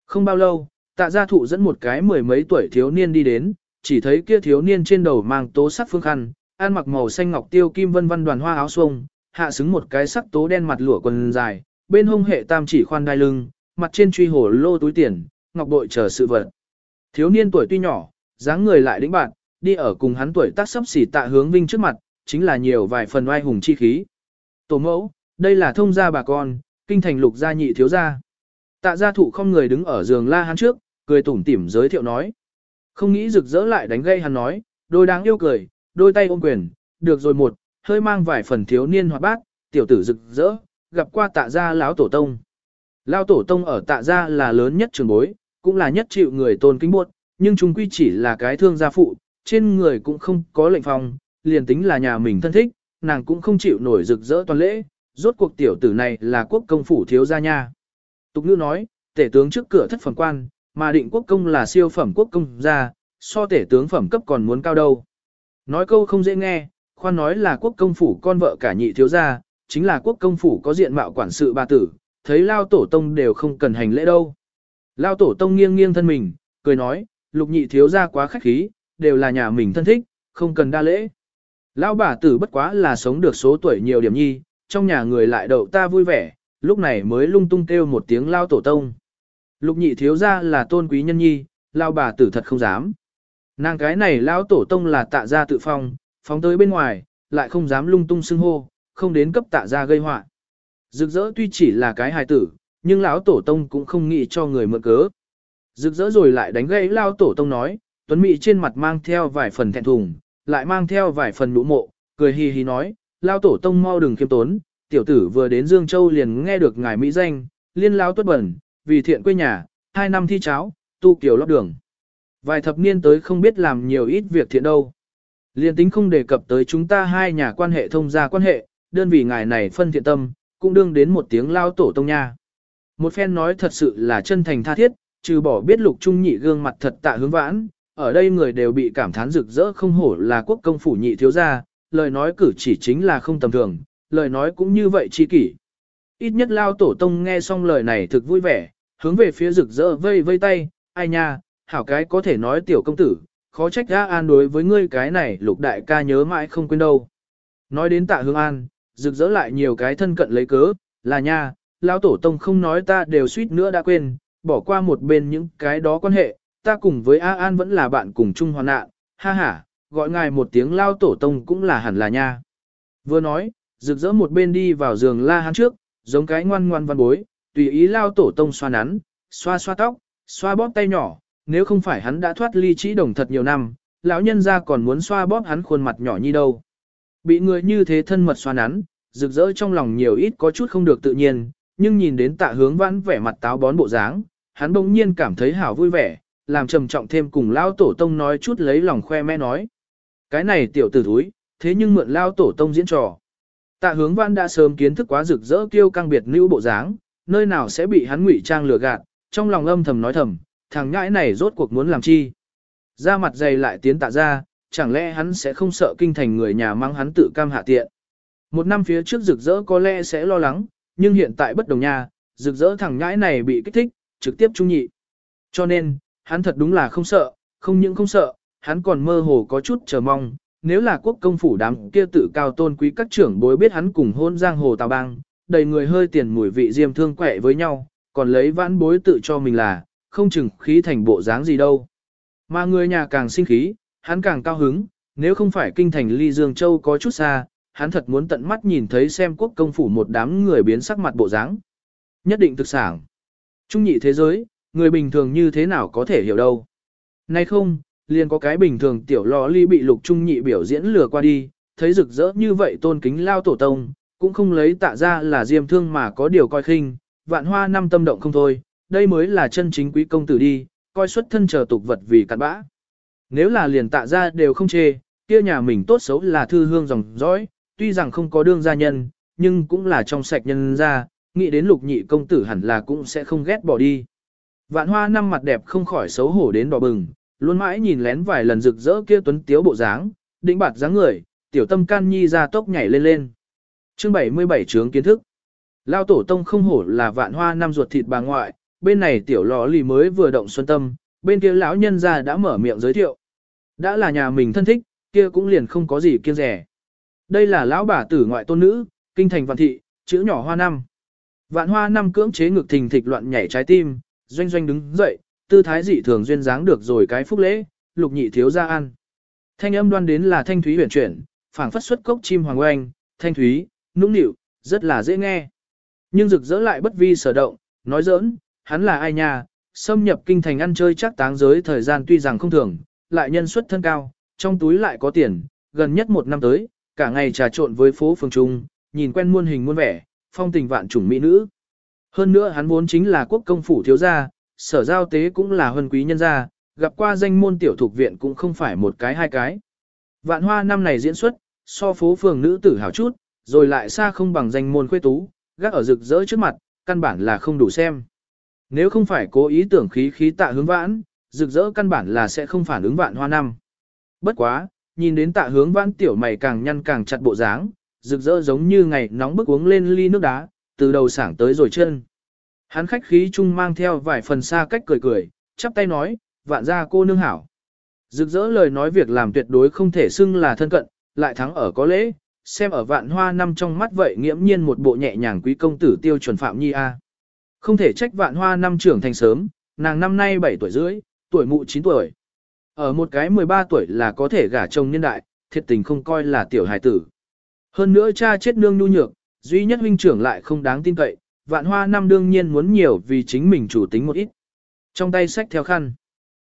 Không bao lâu, tạ gia thụ dẫn một cái mười mấy tuổi thiếu niên đi đến, chỉ thấy kia thiếu niên trên đầu mang tố sắc phương khăn, ăn mặc màu xanh ngọc tiêu kim vân vân đoàn hoa áo xuông, hạ xứng một cái sắc tố đen mặt lụa quần dài, bên hông hệ tam chỉ khoan đai lưng, mặt trên truy hổ lô túi tiền, ngọc bội chờ sự vật. Thiếu niên tuổi tuy nhỏ, dáng người lại đĩnh bạn, đi ở cùng hắn tuổi tác sắp xỉ tạ hướng vinh trước mặt, chính là nhiều vài phần oai hùng chi khí. Tổ mẫu, đây là thông gia bà con, kinh thành lục gia nhị thiếu gia. Tạ gia thụ không người đứng ở giường la hắn trước, cười tủm tỉm giới thiệu nói. Không nghĩ rực rỡ lại đánh gây hắn nói, đôi đáng yêu cười, đôi tay ôm quyền, được rồi một, hơi mang vài phần thiếu niên hoạt bát, tiểu tử rực rỡ, gặp qua tạ gia lão tổ tông. Lão tổ tông ở tạ gia là lớn nhất trường bối, cũng là nhất chịu người tôn kính buộc, nhưng chúng quy chỉ là cái thương gia phụ, trên người cũng không có lệnh phòng, liền tính là nhà mình thân thích, nàng cũng không chịu nổi rực rỡ toàn lễ, rốt cuộc tiểu tử này là quốc công phủ thiếu gia nha. Tục ngữ nói, tể tướng trước cửa thất phẩm quan, mà định quốc công là siêu phẩm quốc công gia, so tể tướng phẩm cấp còn muốn cao đâu. Nói câu không dễ nghe, khoan nói là quốc công phủ con vợ cả nhị thiếu gia, chính là quốc công phủ có diện mạo quản sự bà tử, thấy lao tổ tông đều không cần hành lễ đâu. Lao tổ tông nghiêng nghiêng thân mình, cười nói, lục nhị thiếu gia quá khách khí, đều là nhà mình thân thích, không cần đa lễ. Lao bà tử bất quá là sống được số tuổi nhiều điểm nhi, trong nhà người lại đậu ta vui vẻ, lúc này mới lung tung kêu một tiếng lao tổ tông. Lục nhị thiếu gia là tôn quý nhân nhi, lao bà tử thật không dám. Nàng cái này lao tổ tông là tạ gia tự phong, phóng tới bên ngoài, lại không dám lung tung xưng hô, không đến cấp tạ gia gây họa. Rực rỡ tuy chỉ là cái hài tử, nhưng lão tổ tông cũng không nghĩ cho người mượn cớ. Rực rỡ rồi lại đánh gãy lao tổ tông nói, tuấn mỹ trên mặt mang theo vài phần thẹn thùng, lại mang theo vài phần nụ mộ, cười hì hì nói, lao tổ tông mau đừng kiêm tốn, tiểu tử vừa đến Dương Châu liền nghe được ngài mỹ danh, liên lao tuất bẩn, vì thiện quê nhà, hai năm thi cháo, tu kiều lót đường. Vài thập niên tới không biết làm nhiều ít việc thiện đâu. Liên tính không đề cập tới chúng ta hai nhà quan hệ thông gia quan hệ, đơn vị ngài này phân thiện tâm, cũng đương đến một tiếng lao tổ tông nha. Một phen nói thật sự là chân thành tha thiết, trừ bỏ biết lục trung nhị gương mặt thật tạ hướng vãn, ở đây người đều bị cảm thán rực rỡ không hổ là quốc công phủ nhị thiếu gia, lời nói cử chỉ chính là không tầm thường, lời nói cũng như vậy chi kỷ. Ít nhất lao tổ tông nghe xong lời này thực vui vẻ, hướng về phía rực rỡ vây vây tay, ai nha, hảo cái có thể nói tiểu công tử, khó trách A an đối với ngươi cái này lục đại ca nhớ mãi không quên đâu. Nói đến tạ hương an, rực rỡ lại nhiều cái thân cận lấy cớ, là nha, Lão tổ tông không nói ta đều suýt nữa đã quên, bỏ qua một bên những cái đó quan hệ, ta cùng với A An vẫn là bạn cùng chung hoàn nạn, ha ha, gọi ngài một tiếng lao tổ tông cũng là hẳn là nha. Vừa nói, rực rỡ một bên đi vào giường la hắn trước, giống cái ngoan ngoan văn bối, tùy ý lao tổ tông xoa nắn, xoa xoa tóc, xoa bóp tay nhỏ, nếu không phải hắn đã thoát ly trí đồng thật nhiều năm, lão nhân ra còn muốn xoa bóp hắn khuôn mặt nhỏ như đâu. Bị người như thế thân mật xoa nắn, rực rỡ trong lòng nhiều ít có chút không được tự nhiên, nhưng nhìn đến tạ hướng vãn vẻ mặt táo bón bộ dáng, hắn bỗng nhiên cảm thấy hảo vui vẻ, làm trầm trọng thêm cùng lao tổ tông nói chút lấy lòng khoe mẽ nói. Cái này tiểu tử thúi, thế nhưng mượn lao tổ tông diễn trò. Tạ hướng vãn đã sớm kiến thức quá rực rỡ kiêu căng biệt nữ bộ dáng, nơi nào sẽ bị hắn ngụy trang lừa gạt, trong lòng âm thầm nói thầm, thằng nhãi này rốt cuộc muốn làm chi. Ra mặt dày lại tiến tạ ra, chẳng lẽ hắn sẽ không sợ kinh thành người nhà mang hắn tự cam hạ tiện. Một năm phía trước rực rỡ có lẽ sẽ lo lắng, nhưng hiện tại bất đồng nha, rực rỡ thằng nhãi này bị kích thích, trực tiếp trung nhị. Cho nên, hắn thật đúng là không sợ, không những không sợ, hắn còn mơ hồ có chút chờ mong, nếu là quốc công phủ đám kia tự cao tôn quý các trưởng bối biết hắn cùng hôn giang hồ tào bang, đầy người hơi tiền mùi vị diêm thương quẹ với nhau, còn lấy vãn bối tự cho mình là, không chừng khí thành bộ dáng gì đâu. Mà người nhà càng sinh khí, hắn càng cao hứng, nếu không phải kinh thành ly Dương Châu có chút xa, hắn thật muốn tận mắt nhìn thấy xem quốc công phủ một đám người biến sắc mặt bộ dáng. Nhất định thực sản. Trung nhị thế giới, người bình thường như thế nào có thể hiểu đâu. Nay không, liền có cái bình thường tiểu lò ly bị lục trung nhị biểu diễn lừa qua đi, thấy rực rỡ như vậy tôn kính lao tổ tông, cũng không lấy tạ ra là diêm thương mà có điều coi khinh, vạn hoa năm tâm động không thôi, đây mới là chân chính quý công tử đi, coi xuất thân chờ tục vật vì cặn bã. Nếu là liền tạ ra đều không chê, kia nhà mình tốt xấu là thư hương dòng dõi, tuy rằng không có đương gia nhân, nhưng cũng là trong sạch nhân gia, nghĩ đến lục nhị công tử hẳn là cũng sẽ không ghét bỏ đi. Vạn hoa năm mặt đẹp không khỏi xấu hổ đến đỏ bừng, luôn mãi nhìn lén vài lần rực rỡ kia tuấn tiếu bộ dáng, định bạt dáng người, tiểu tâm can nhi ra tốc nhảy lên lên. Chương 77 trướng kiến thức. Lao tổ tông không hổ là vạn hoa năm ruột thịt bà ngoại, bên này tiểu lò lì mới vừa động xuân tâm, bên kia lão nhân ra đã mở miệng giới thiệu. Đã là nhà mình thân thích, kia cũng liền không có gì kiêng rẻ. Đây là lão bà tử ngoại tôn nữ, kinh thành vạn thị, chữ nhỏ hoa năm. Vạn hoa năm cưỡng chế ngực thình thịch loạn nhảy trái tim, doanh doanh đứng dậy, tư thái dị thường duyên dáng được rồi cái phúc lễ, lục nhị thiếu ra ăn. Thanh âm đoan đến là thanh thúy huyền chuyển, phảng phất xuất cốc chim hoàng oanh, thanh thúy, nũng nịu, rất là dễ nghe. Nhưng rực rỡ lại bất vi sở động, nói giỡn, hắn là ai nha, xâm nhập kinh thành ăn chơi chắc táng giới thời gian tuy rằng không thường, lại nhân suất thân cao, trong túi lại có tiền, gần nhất một năm tới, cả ngày trà trộn với phố phường trung, nhìn quen muôn hình muôn vẻ, phong tình vạn chủng mỹ nữ. Hơn nữa hắn vốn chính là quốc công phủ thiếu gia, sở giao tế cũng là huân quý nhân gia, gặp qua danh môn tiểu thuộc viện cũng không phải một cái hai cái. Vạn hoa năm này diễn xuất, so phố phường nữ tử hào chút, rồi lại xa không bằng danh môn khuê tú, gác ở rực rỡ trước mặt, căn bản là không đủ xem. Nếu không phải cố ý tưởng khí khí tạ hướng vãn, rực rỡ căn bản là sẽ không phản ứng vạn hoa năm. Bất quá, nhìn đến tạ hướng vãn tiểu mày càng nhăn càng chặt bộ dáng, rực rỡ giống như ngày nóng bức uống lên ly nước đá, từ đầu sảng tới rồi chân. Hắn khách khí chung mang theo vài phần xa cách cười cười, chắp tay nói, vạn ra cô nương hảo. Rực rỡ lời nói việc làm tuyệt đối không thể xưng là thân cận, lại thắng ở có lễ, xem ở vạn hoa năm trong mắt vậy nghiễm nhiên một bộ nhẹ nhàng quý công tử tiêu chuẩn phạm nhi a. Không thể trách vạn hoa năm trưởng thành sớm, nàng năm nay 7 tuổi rưỡi, tuổi mụ 9 tuổi. Ở một cái 13 tuổi là có thể gả chồng nhân đại, thiệt tình không coi là tiểu hài tử. Hơn nữa cha chết nương nhu nhược, duy nhất huynh trưởng lại không đáng tin cậy, vạn hoa năm đương nhiên muốn nhiều vì chính mình chủ tính một ít. Trong tay sách theo khăn,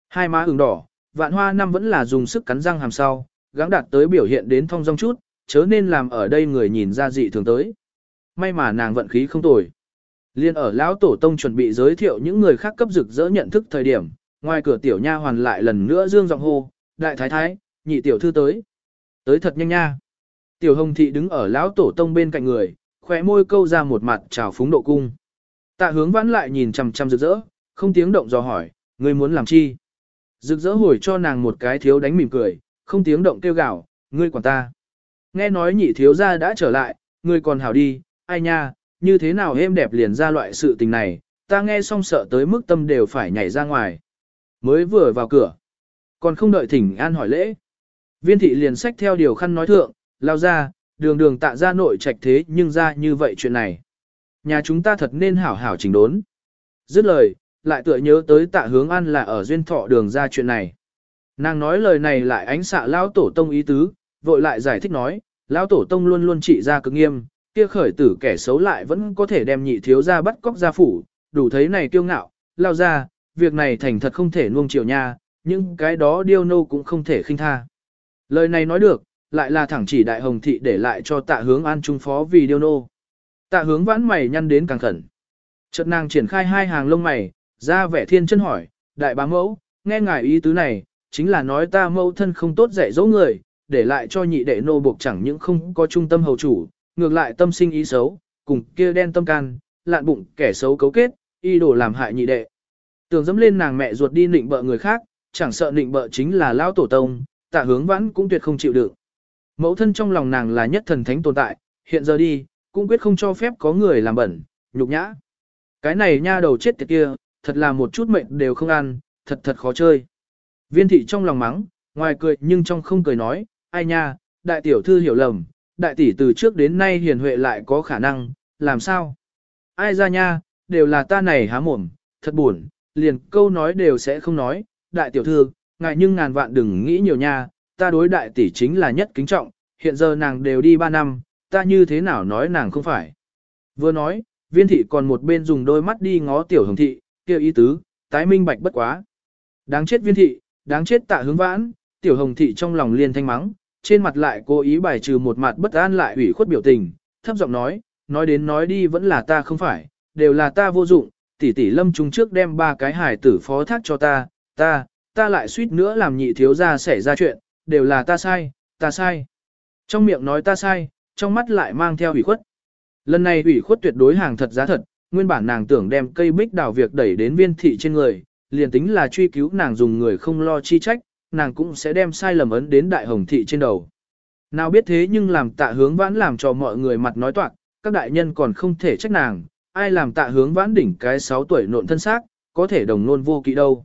hai má ửng đỏ, vạn hoa năm vẫn là dùng sức cắn răng hàm sau, gắng đạt tới biểu hiện đến thong dong chút, chớ nên làm ở đây người nhìn ra dị thường tới. May mà nàng vận khí không tồi. Liên ở lão tổ tông chuẩn bị giới thiệu những người khác cấp rực rỡ nhận thức thời điểm, ngoài cửa tiểu nha hoàn lại lần nữa dương giọng hô, đại thái thái, nhị tiểu thư tới. Tới thật nhanh nha. Tiểu hồng thị đứng ở lão tổ tông bên cạnh người, khóe môi câu ra một mặt trào phúng độ cung. Tạ hướng vãn lại nhìn chằm chằm rực rỡ, không tiếng động dò hỏi, ngươi muốn làm chi? Rực rỡ hồi cho nàng một cái thiếu đánh mỉm cười, không tiếng động kêu gào, ngươi quản ta. Nghe nói nhị thiếu gia đã trở lại, ngươi còn hảo đi, ai nha, như thế nào êm đẹp liền ra loại sự tình này, ta nghe xong sợ tới mức tâm đều phải nhảy ra ngoài. Mới vừa vào cửa, còn không đợi thỉnh an hỏi lễ. Viên thị liền sách theo điều khăn nói thượng, lao ra, đường đường tạ ra nội trạch thế nhưng ra như vậy chuyện này. Nhà chúng ta thật nên hảo hảo chỉnh đốn. Dứt lời, lại tựa nhớ tới tạ hướng ăn là ở duyên thọ đường ra chuyện này. Nàng nói lời này lại ánh xạ lao tổ tông ý tứ, vội lại giải thích nói, lao tổ tông luôn luôn trị ra cực nghiêm, kia khởi tử kẻ xấu lại vẫn có thể đem nhị thiếu ra bắt cóc ra phủ, đủ thấy này kiêu ngạo, lao ra, việc này thành thật không thể nuông chiều nha, nhưng cái đó điêu nô cũng không thể khinh tha. Lời này nói được, lại là thẳng chỉ đại hồng thị để lại cho tạ hướng an trung phó vì điêu nô. Tạ hướng vãn mày nhăn đến càng khẩn. Chợt nàng triển khai hai hàng lông mày, ra vẻ thiên chân hỏi, đại bá mẫu, nghe ngài ý tứ này, chính là nói ta mẫu thân không tốt dạy dỗ người, để lại cho nhị đệ nô buộc chẳng những không có trung tâm hầu chủ, ngược lại tâm sinh ý xấu, cùng kia đen tâm can, lạn bụng kẻ xấu cấu kết, y đồ làm hại nhị đệ. Tưởng dẫm lên nàng mẹ ruột đi nịnh bợ người khác, chẳng sợ nịnh bợ chính là lao tổ tông, tạ hướng vãn cũng tuyệt không chịu được. Mẫu thân trong lòng nàng là nhất thần thánh tồn tại, hiện giờ đi, cũng quyết không cho phép có người làm bẩn, nhục nhã. Cái này nha đầu chết tiệt kia, thật là một chút mệnh đều không ăn, thật thật khó chơi. Viên thị trong lòng mắng, ngoài cười nhưng trong không cười nói, ai nha, đại tiểu thư hiểu lầm, đại tỷ từ trước đến nay hiền huệ lại có khả năng, làm sao? Ai ra nha, đều là ta này há mồm, thật buồn, liền câu nói đều sẽ không nói, đại tiểu thư, ngại nhưng ngàn vạn đừng nghĩ nhiều nha, ta đối đại tỷ chính là nhất kính trọng, hiện giờ nàng đều đi 3 năm, ta như thế nào nói nàng không phải. Vừa nói, viên thị còn một bên dùng đôi mắt đi ngó tiểu hồng thị, kêu ý tứ, tái minh bạch bất quá. Đáng chết viên thị, đáng chết tạ hướng vãn, tiểu hồng thị trong lòng liền thanh mắng, trên mặt lại cố ý bài trừ một mặt bất an lại ủy khuất biểu tình, thấp giọng nói, nói đến nói đi vẫn là ta không phải, đều là ta vô dụng, tỷ tỷ lâm trung trước đem ba cái hải tử phó thác cho ta, ta, ta lại suýt nữa làm nhị thiếu gia xảy ra chuyện, đều là ta sai, ta sai. Trong miệng nói ta sai, trong mắt lại mang theo ủy khuất. Lần này ủy khuất tuyệt đối hàng thật giá thật, nguyên bản nàng tưởng đem cây bích đào việc đẩy đến viên thị trên người, liền tính là truy cứu nàng dùng người không lo chi trách, nàng cũng sẽ đem sai lầm ấn đến đại hồng thị trên đầu. Nào biết thế nhưng làm tạ hướng vãn làm cho mọi người mặt nói toạc, các đại nhân còn không thể trách nàng, ai làm tạ hướng vãn đỉnh cái 6 tuổi nộn thân xác, có thể đồng nôn vô kỵ đâu.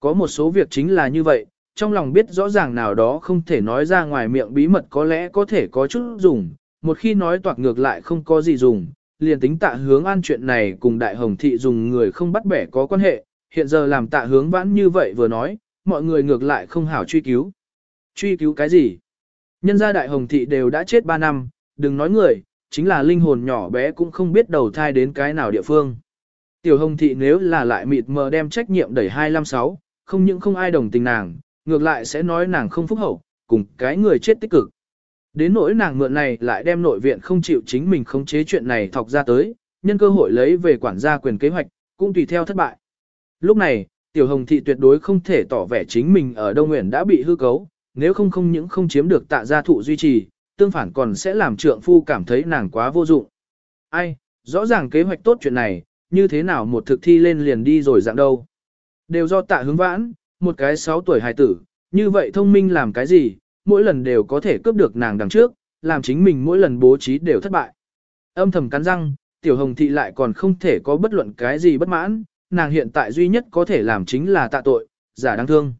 Có một số việc chính là như vậy, trong lòng biết rõ ràng nào đó không thể nói ra ngoài miệng bí mật có lẽ có thể có chút dùng, một khi nói toạc ngược lại không có gì dùng, liền tính tạ hướng an chuyện này cùng đại hồng thị dùng người không bắt bẻ có quan hệ, hiện giờ làm tạ hướng vãn như vậy vừa nói, mọi người ngược lại không hảo truy cứu. Truy cứu cái gì? Nhân gia đại hồng thị đều đã chết 3 năm, đừng nói người, chính là linh hồn nhỏ bé cũng không biết đầu thai đến cái nào địa phương. Tiểu hồng thị nếu là lại mịt mờ đem trách nhiệm đẩy 256, không những không ai đồng tình nàng, ngược lại sẽ nói nàng không phúc hậu, cùng cái người chết tích cực. Đến nỗi nàng mượn này lại đem nội viện không chịu chính mình khống chế chuyện này thọc ra tới, nhân cơ hội lấy về quản gia quyền kế hoạch, cũng tùy theo thất bại. Lúc này, Tiểu Hồng Thị tuyệt đối không thể tỏ vẻ chính mình ở Đông Nguyện đã bị hư cấu, nếu không không những không chiếm được tạ gia thụ duy trì, tương phản còn sẽ làm trượng phu cảm thấy nàng quá vô dụng. Ai, rõ ràng kế hoạch tốt chuyện này, như thế nào một thực thi lên liền đi rồi dạng đâu. Đều do tạ hướng vãn, một cái 6 tuổi hài tử, như vậy thông minh làm cái gì, mỗi lần đều có thể cướp được nàng đằng trước, làm chính mình mỗi lần bố trí đều thất bại. Âm thầm cắn răng, tiểu hồng thị lại còn không thể có bất luận cái gì bất mãn, nàng hiện tại duy nhất có thể làm chính là tạ tội, giả đáng thương.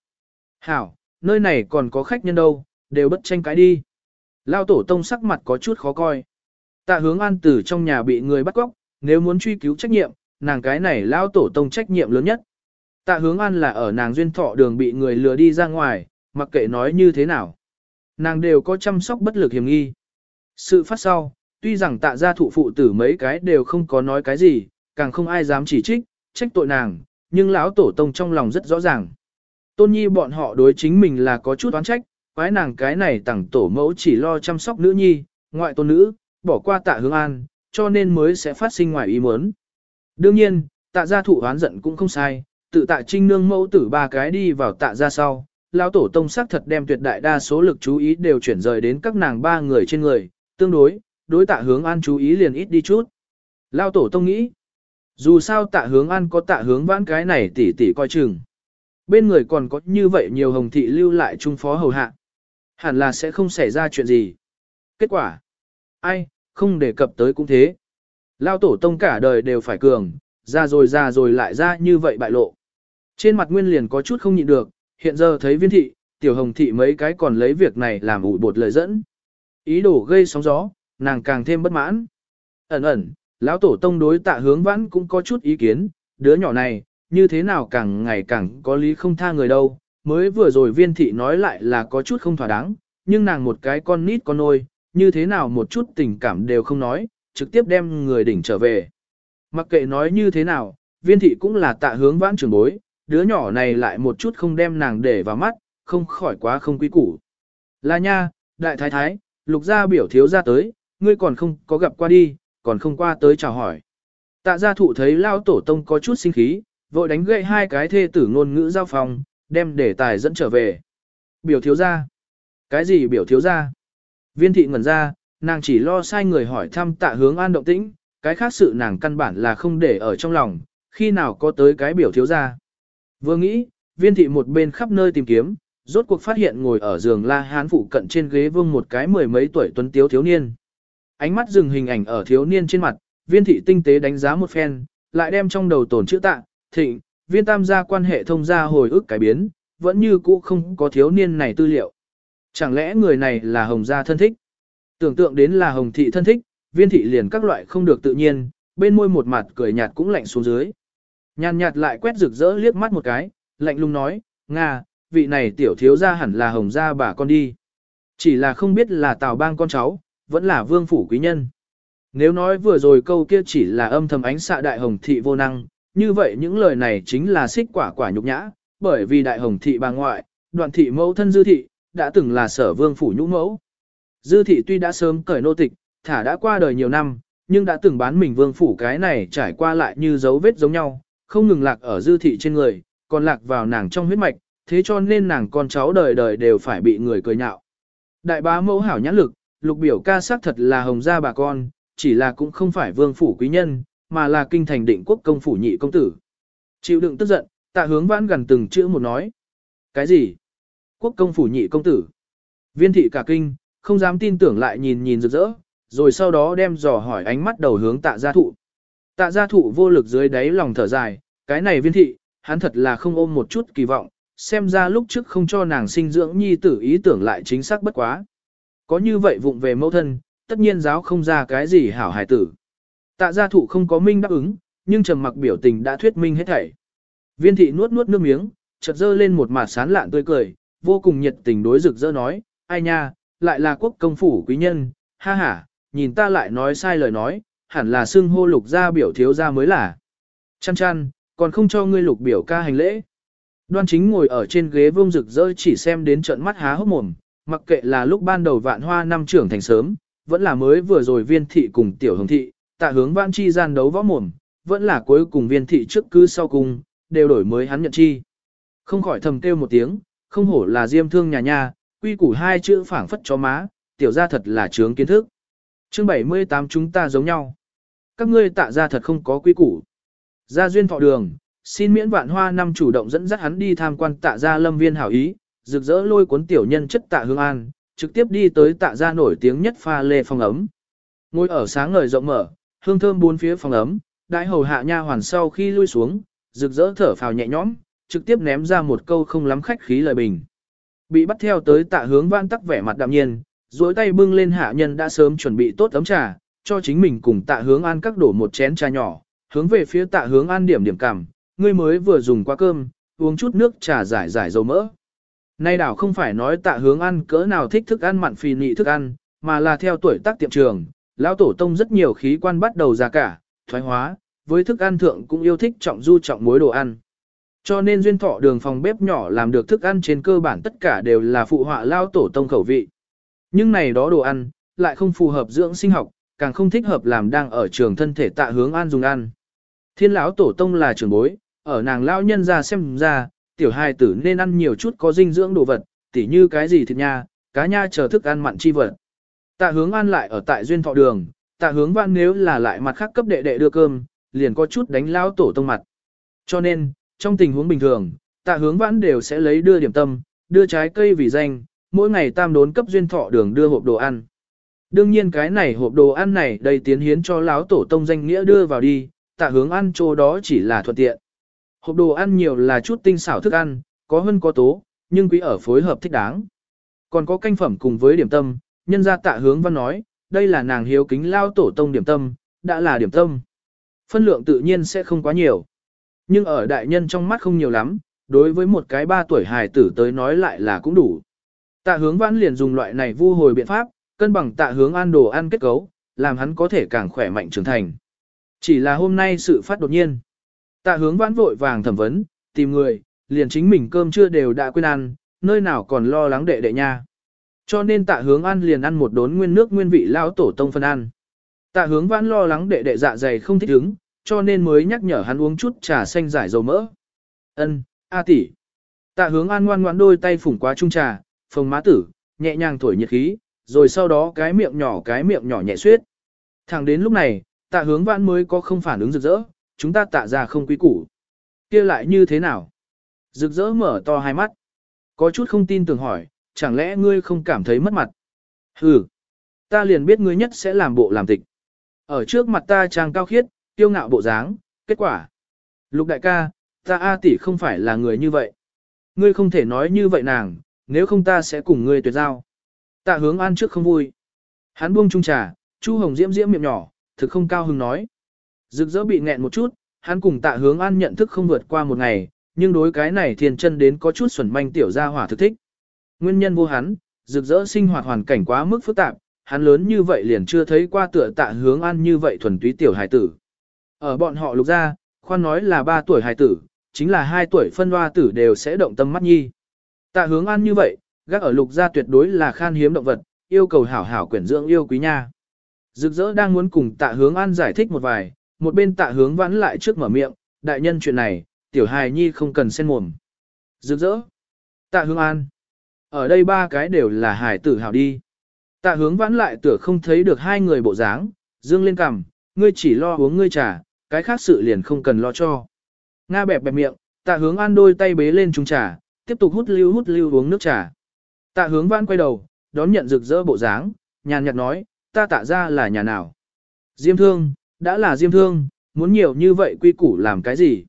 Hảo, nơi này còn có khách nhân đâu, đều bất tranh cãi đi. Lao tổ tông sắc mặt có chút khó coi. Tạ hướng an tử trong nhà bị người bắt cóc, nếu muốn truy cứu trách nhiệm, nàng cái này lao tổ tông trách nhiệm lớn nhất. Tạ hướng an là ở nàng duyên thọ đường bị người lừa đi ra ngoài, mặc kệ nói như thế nào. Nàng đều có chăm sóc bất lực hiểm nghi. Sự phát sau, tuy rằng tạ gia thụ phụ tử mấy cái đều không có nói cái gì, càng không ai dám chỉ trích, trách tội nàng, nhưng lão tổ tông trong lòng rất rõ ràng. Tôn nhi bọn họ đối chính mình là có chút oán trách, quái nàng cái này tặng tổ mẫu chỉ lo chăm sóc nữ nhi, ngoại tôn nữ, bỏ qua tạ hướng an, cho nên mới sẽ phát sinh ngoài ý muốn. Đương nhiên, tạ gia thụ oán giận cũng không sai, tự tạ trinh nương mẫu tử ba cái đi vào tạ gia sau, lão tổ tông sắc thật đem tuyệt đại đa số lực chú ý đều chuyển rời đến các nàng ba người trên người, tương đối, đối tạ hướng an chú ý liền ít đi chút. Lão tổ tông nghĩ, dù sao tạ hướng an có tạ hướng vãn cái này tỉ tỉ coi chừng. Bên người còn có như vậy nhiều hồng thị lưu lại trung phó hầu hạ. Hẳn là sẽ không xảy ra chuyện gì. Kết quả, ai, không đề cập tới cũng thế. Lao tổ tông cả đời đều phải cường, ra rồi ra rồi lại ra như vậy bại lộ. Trên mặt nguyên liền có chút không nhịn được, hiện giờ thấy viên thị, tiểu hồng thị mấy cái còn lấy việc này làm ủ bột lời dẫn. Ý đồ gây sóng gió, nàng càng thêm bất mãn. Ẩn ẩn, lão tổ tông đối tạ hướng vãn cũng có chút ý kiến, đứa nhỏ này, như thế nào càng ngày càng có lý không tha người đâu. Mới vừa rồi viên thị nói lại là có chút không thỏa đáng, nhưng nàng một cái con nít con nôi, như thế nào một chút tình cảm đều không nói, trực tiếp đem người đỉnh trở về. Mặc kệ nói như thế nào, viên thị cũng là tạ hướng vãn trường bối, đứa nhỏ này lại một chút không đem nàng để vào mắt, không khỏi quá không quý củ. Là nha, đại thái thái, lục gia biểu thiếu ra tới, ngươi còn không có gặp qua đi, còn không qua tới chào hỏi. Tạ gia thụ thấy lao tổ tông có chút sinh khí, vội đánh gậy hai cái thê tử ngôn ngữ giao phòng, đem để tài dẫn trở về. Biểu thiếu ra. Cái gì biểu thiếu ra? Viên thị ngẩn ra, nàng chỉ lo sai người hỏi thăm tạ hướng an động tĩnh, cái khác sự nàng căn bản là không để ở trong lòng, khi nào có tới cái biểu thiếu ra. Vừa nghĩ, viên thị một bên khắp nơi tìm kiếm, rốt cuộc phát hiện ngồi ở giường la hán phụ cận trên ghế vương một cái mười mấy tuổi tuấn tiếu thiếu niên. Ánh mắt dừng hình ảnh ở thiếu niên trên mặt, viên thị tinh tế đánh giá một phen, lại đem trong đầu tổn chữ tạ, thịnh, viên tam gia quan hệ thông gia hồi ức cải biến, vẫn như cũ không có thiếu niên này tư liệu. Chẳng lẽ người này là hồng gia thân thích? Tưởng tượng đến là hồng thị thân thích, viên thị liền các loại không được tự nhiên, bên môi một mặt cười nhạt cũng lạnh xuống dưới. Nhàn nhạt lại quét rực rỡ liếc mắt một cái, lạnh lùng nói, Nga, vị này tiểu thiếu gia hẳn là hồng gia bà con đi. Chỉ là không biết là tào bang con cháu, vẫn là vương phủ quý nhân. Nếu nói vừa rồi câu kia chỉ là âm thầm ánh xạ đại hồng thị vô năng, như vậy những lời này chính là xích quả quả nhục nhã, bởi vì đại hồng thị bà ngoại, đoạn thị mẫu thân dư thị, đã từng là sở vương phủ nhũ mẫu. Dư thị tuy đã sớm cởi nô tịch, thả đã qua đời nhiều năm, nhưng đã từng bán mình vương phủ cái này trải qua lại như dấu vết giống nhau, không ngừng lạc ở dư thị trên người, còn lạc vào nàng trong huyết mạch, thế cho nên nàng con cháu đời đời đều phải bị người cười nhạo. Đại bá mẫu hảo nhãn lực, lục biểu ca xác thật là hồng gia bà con, chỉ là cũng không phải vương phủ quý nhân, mà là kinh thành định quốc công phủ nhị công tử. Chịu đựng tức giận, tạ hướng vãn gần từng chữ một nói. Cái gì? Quốc công phủ nhị công tử. Viên thị cả kinh, không dám tin tưởng lại nhìn nhìn rực rỡ, rồi sau đó đem dò hỏi ánh mắt đầu hướng tạ gia thụ. Tạ gia thụ vô lực dưới đáy lòng thở dài, cái này viên thị, hắn thật là không ôm một chút kỳ vọng, xem ra lúc trước không cho nàng sinh dưỡng nhi tử ý tưởng lại chính xác bất quá. Có như vậy vụng về mẫu thân, tất nhiên giáo không ra cái gì hảo hài tử. Tạ gia thụ không có minh đáp ứng, nhưng trầm mặc biểu tình đã thuyết minh hết thảy. Viên thị nuốt nuốt nước miếng, chợt dơ lên một mặt sán lạn tươi cười, vô cùng nhiệt tình đối rực rỡ nói, ai nha, lại là quốc công phủ quý nhân, ha ha, nhìn ta lại nói sai lời nói, hẳn là xưng hô lục gia biểu thiếu gia mới là. Chăn chăn, còn không cho ngươi lục biểu ca hành lễ. Đoan chính ngồi ở trên ghế vông rực rỡ chỉ xem đến trận mắt há hốc mồm, mặc kệ là lúc ban đầu vạn hoa năm trưởng thành sớm, vẫn là mới vừa rồi viên thị cùng tiểu hồng thị, tạ hướng vãn chi gian đấu võ mồm, vẫn là cuối cùng viên thị trước cứ sau cùng, đều đổi mới hắn nhận chi. Không khỏi thầm kêu một tiếng, không hổ là diêm thương nhà nhà quy củ hai chữ phảng phất cho má, tiểu ra thật là trướng kiến thức. Chương 78 chúng ta giống nhau. Các ngươi tạ ra thật không có quy củ. Gia duyên thọ đường, xin miễn vạn hoa năm chủ động dẫn dắt hắn đi tham quan tạ gia lâm viên hảo ý, rực rỡ lôi cuốn tiểu nhân chất tạ hương an, trực tiếp đi tới tạ gia nổi tiếng nhất pha lê phòng ấm. Ngồi ở sáng ngời rộng mở, hương thơm bốn phía phòng ấm, đại hầu hạ nha hoàn sau khi lui xuống, rực rỡ thở phào nhẹ nhõm, trực tiếp ném ra một câu không lắm khách khí lời bình. Bị bắt theo tới tạ hướng văn tắc vẻ mặt đạm nhiên, duỗi tay bưng lên hạ nhân đã sớm chuẩn bị tốt ấm trà, cho chính mình cùng tạ hướng an các đổ một chén trà nhỏ, hướng về phía tạ hướng an điểm điểm cảm, ngươi mới vừa dùng qua cơm, uống chút nước trà giải giải dầu mỡ. Nay đảo không phải nói tạ hướng ăn cỡ nào thích thức ăn mặn phì nị thức ăn, mà là theo tuổi tác tiệm trường, lão tổ tông rất nhiều khí quan bắt đầu già cả, thoái hóa, với thức ăn thượng cũng yêu thích trọng du trọng muối đồ ăn. Cho nên duyên thọ đường phòng bếp nhỏ làm được thức ăn trên cơ bản tất cả đều là phụ họa lao tổ tông khẩu vị. Nhưng này đó đồ ăn, lại không phù hợp dưỡng sinh học, càng không thích hợp làm đang ở trường thân thể tạ hướng ăn dùng ăn. Thiên lão tổ tông là trưởng bối, ở nàng lão nhân ra xem ra, tiểu hài tử nên ăn nhiều chút có dinh dưỡng đồ vật, tỉ như cái gì thịt nha, cá nha chờ thức ăn mặn chi vật. Tạ hướng ăn lại ở tại duyên thọ đường, tạ hướng văn nếu là lại mặt khác cấp đệ đệ đưa cơm, liền có chút đánh lão tổ tông mặt. Cho nên, trong tình huống bình thường, tạ hướng vãn đều sẽ lấy đưa điểm tâm, đưa trái cây vì danh, mỗi ngày tam đốn cấp duyên thọ đường đưa hộp đồ ăn. Đương nhiên cái này hộp đồ ăn này đầy tiến hiến cho lão tổ tông danh nghĩa đưa vào đi, tạ hướng ăn chỗ đó chỉ là thuận tiện. Hộp đồ ăn nhiều là chút tinh xảo thức ăn, có hơn có tố, nhưng quý ở phối hợp thích đáng. Còn có canh phẩm cùng với điểm tâm, nhân gia tạ hướng văn nói, đây là nàng hiếu kính lao tổ tông điểm tâm, đã là điểm tâm. Phân lượng tự nhiên sẽ không quá nhiều. Nhưng ở đại nhân trong mắt không nhiều lắm, đối với một cái ba tuổi hài tử tới nói lại là cũng đủ. Tạ hướng văn liền dùng loại này vu hồi biện pháp, cân bằng tạ hướng ăn đồ ăn kết cấu, làm hắn có thể càng khỏe mạnh trưởng thành. Chỉ là hôm nay sự phát đột nhiên. Tạ hướng vãn vội vàng thẩm vấn, tìm người, liền chính mình cơm chưa đều đã quên ăn, nơi nào còn lo lắng đệ đệ nha. Cho nên tạ hướng ăn liền ăn một đốn nguyên nước nguyên vị lão tổ tông phân ăn. Tạ hướng vãn lo lắng đệ đệ dạ dày không thích ứng, cho nên mới nhắc nhở hắn uống chút trà xanh giải dầu mỡ. Ân, A tỷ. Tạ hướng an ngoan ngoãn đôi tay phủng qua chung trà, phồng má tử, nhẹ nhàng thổi nhiệt khí, rồi sau đó cái miệng nhỏ cái miệng nhỏ nhẹ suyết. Thẳng đến lúc này, tạ hướng vãn mới có không phản ứng rực rỡ, chúng ta tạ ra không quý củ. kia lại như thế nào? Rực rỡ mở to hai mắt. Có chút không tin tưởng hỏi, chẳng lẽ ngươi không cảm thấy mất mặt? hừ, ta liền biết ngươi nhất sẽ làm bộ làm tịch. Ở trước mặt ta trang cao khiết, tiêu ngạo bộ dáng, kết quả. Lục đại ca, ta A tỷ không phải là người như vậy. Ngươi không thể nói như vậy nàng, nếu không ta sẽ cùng ngươi tuyệt giao. Tạ hướng an trước không vui. Hắn buông trung trà, Chu Hồng diễm diễm miệng nhỏ, thực không cao hứng nói. Rực rỡ bị nghẹn một chút, hắn cùng tạ hướng an nhận thức không vượt qua một ngày, nhưng đối cái này thiên chân đến có chút xuẩn manh tiểu gia hỏa thực thích. Nguyên nhân vô hắn, rực rỡ sinh hoạt hoàn cảnh quá mức phức tạp, hắn lớn như vậy liền chưa thấy qua tựa tạ hướng an như vậy thuần túy tiểu hải tử. Ở bọn họ lục ra, khoan nói là 3 tuổi hài tử, chính là 2 tuổi phân hoa tử đều sẽ động tâm mắt nhi. Tạ hướng an như vậy, gác ở lục gia tuyệt đối là khan hiếm động vật, yêu cầu hảo hảo quyển dưỡng yêu quý nha. Rực rỡ đang muốn cùng tạ hướng an giải thích một vài, một bên tạ hướng vãn lại trước mở miệng, đại nhân chuyện này, tiểu hài nhi không cần xen mồm. Rực rỡ. Tạ hướng an. Ở đây ba cái đều là hài tử hào đi. Tạ hướng vãn lại tựa không thấy được hai người bộ dáng, dương lên cằm, ngươi chỉ lo uống ngươi trà, cái khác sự liền không cần lo cho. Nga bẹp bẹp miệng, tạ hướng an đôi tay bế lên chung trà, tiếp tục hút lưu hút lưu uống nước trà. Tạ hướng vãn quay đầu, đón nhận rực rỡ bộ dáng, nhàn nhạt nói, ta tạ ra là nhà nào. Diêm thương, đã là diêm thương, muốn nhiều như vậy quy củ làm cái gì.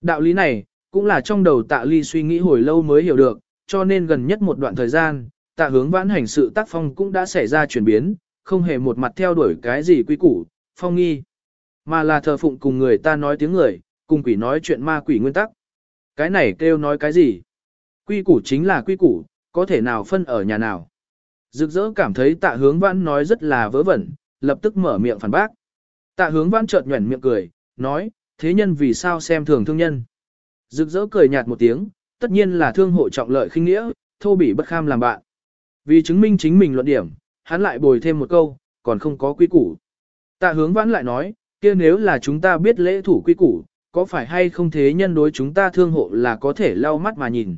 Đạo lý này, cũng là trong đầu tạ ly suy nghĩ hồi lâu mới hiểu được, cho nên gần nhất một đoạn thời gian, tạ hướng vãn hành sự tác phong cũng đã xảy ra chuyển biến, không hề một mặt theo đuổi cái gì quy củ, phong nghi, mà là thờ phụng cùng người ta nói tiếng người, cùng quỷ nói chuyện ma quỷ nguyên tắc. Cái này kêu nói cái gì? Quy củ chính là quy củ, có thể nào phân ở nhà nào. Rực rỡ cảm thấy tạ hướng vãn nói rất là vớ vẩn, lập tức mở miệng phản bác. Tạ hướng vãn chợt nhuẩn miệng cười, nói, thế nhân vì sao xem thường thương nhân. Rực rỡ cười nhạt một tiếng, tất nhiên là thương hộ trọng lợi khinh nghĩa, thô bỉ bất kham làm bạn. Vì chứng minh chính mình luận điểm, hắn lại bồi thêm một câu, còn không có quy củ. Tạ hướng vãn lại nói, kia nếu là chúng ta biết lễ thủ quy củ, có phải hay không thế nhân đối chúng ta thương hộ là có thể lau mắt mà nhìn.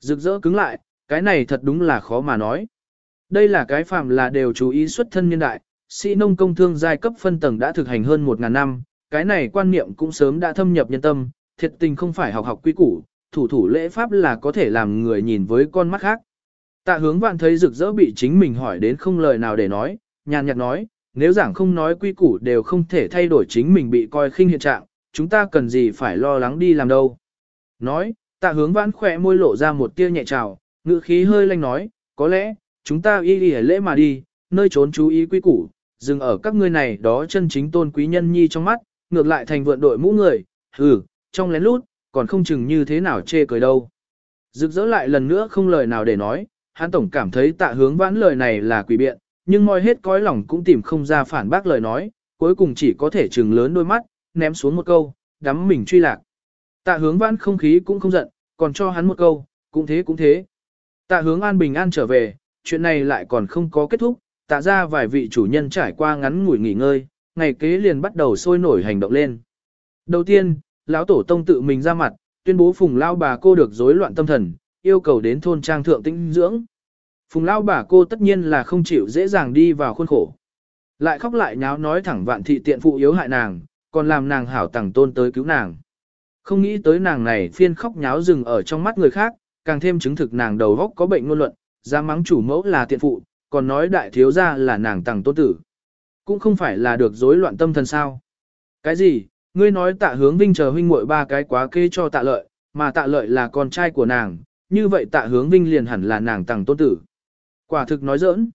Rực rỡ cứng lại, cái này thật đúng là khó mà nói. Đây là cái phạm là đều chú ý xuất thân nhân đại, sĩ nông công thương giai cấp phân tầng đã thực hành hơn 1.000 năm, cái này quan niệm cũng sớm đã thâm nhập nhân tâm, thiệt tình không phải học học quy củ, thủ thủ lễ pháp là có thể làm người nhìn với con mắt khác. Tạ hướng vạn thấy rực rỡ bị chính mình hỏi đến không lời nào để nói, nhàn nhạt nói, nếu giảng không nói quy củ đều không thể thay đổi chính mình bị coi khinh hiện trạng, chúng ta cần gì phải lo lắng đi làm đâu. Nói, tạ hướng vãn khỏe môi lộ ra một tia nhẹ trào, ngữ khí hơi lanh nói, có lẽ, chúng ta y đi lễ mà đi, nơi trốn chú ý quy củ, dừng ở các ngươi này đó chân chính tôn quý nhân nhi trong mắt, ngược lại thành vượn đội mũ người, hừ, trong lén lút, còn không chừng như thế nào chê cười đâu. Rực rỡ lại lần nữa không lời nào để nói, hắn tổng cảm thấy tạ hướng vãn lời này là quỷ biện, nhưng moi hết cõi lòng cũng tìm không ra phản bác lời nói, cuối cùng chỉ có thể trừng lớn đôi mắt, ném xuống một câu, đắm mình truy lạc. Tạ hướng vãn không khí cũng không giận, còn cho hắn một câu, cũng thế cũng thế. Tạ hướng an bình an trở về, chuyện này lại còn không có kết thúc, tạ ra vài vị chủ nhân trải qua ngắn ngủi nghỉ ngơi, ngày kế liền bắt đầu sôi nổi hành động lên. Đầu tiên, lão tổ tông tự mình ra mặt, tuyên bố phùng lao bà cô được rối loạn tâm thần, yêu cầu đến thôn trang thượng tĩnh dưỡng. Phùng lao bà cô tất nhiên là không chịu dễ dàng đi vào khuôn khổ. Lại khóc lại nháo nói thẳng vạn thị tiện phụ yếu hại nàng, còn làm nàng hảo tàng tôn tới cứu nàng. Không nghĩ tới nàng này phiên khóc nháo rừng ở trong mắt người khác, càng thêm chứng thực nàng đầu góc có bệnh ngôn luận, ra mắng chủ mẫu là tiện phụ, còn nói đại thiếu gia là nàng tàng tôn tử. Cũng không phải là được rối loạn tâm thần sao. Cái gì, ngươi nói tạ hướng vinh chờ huynh muội ba cái quá kê cho tạ lợi, mà tạ lợi là con trai của nàng, như vậy tạ hướng vinh liền hẳn là nàng tàng tôn tử. Quả thực nói giỡn.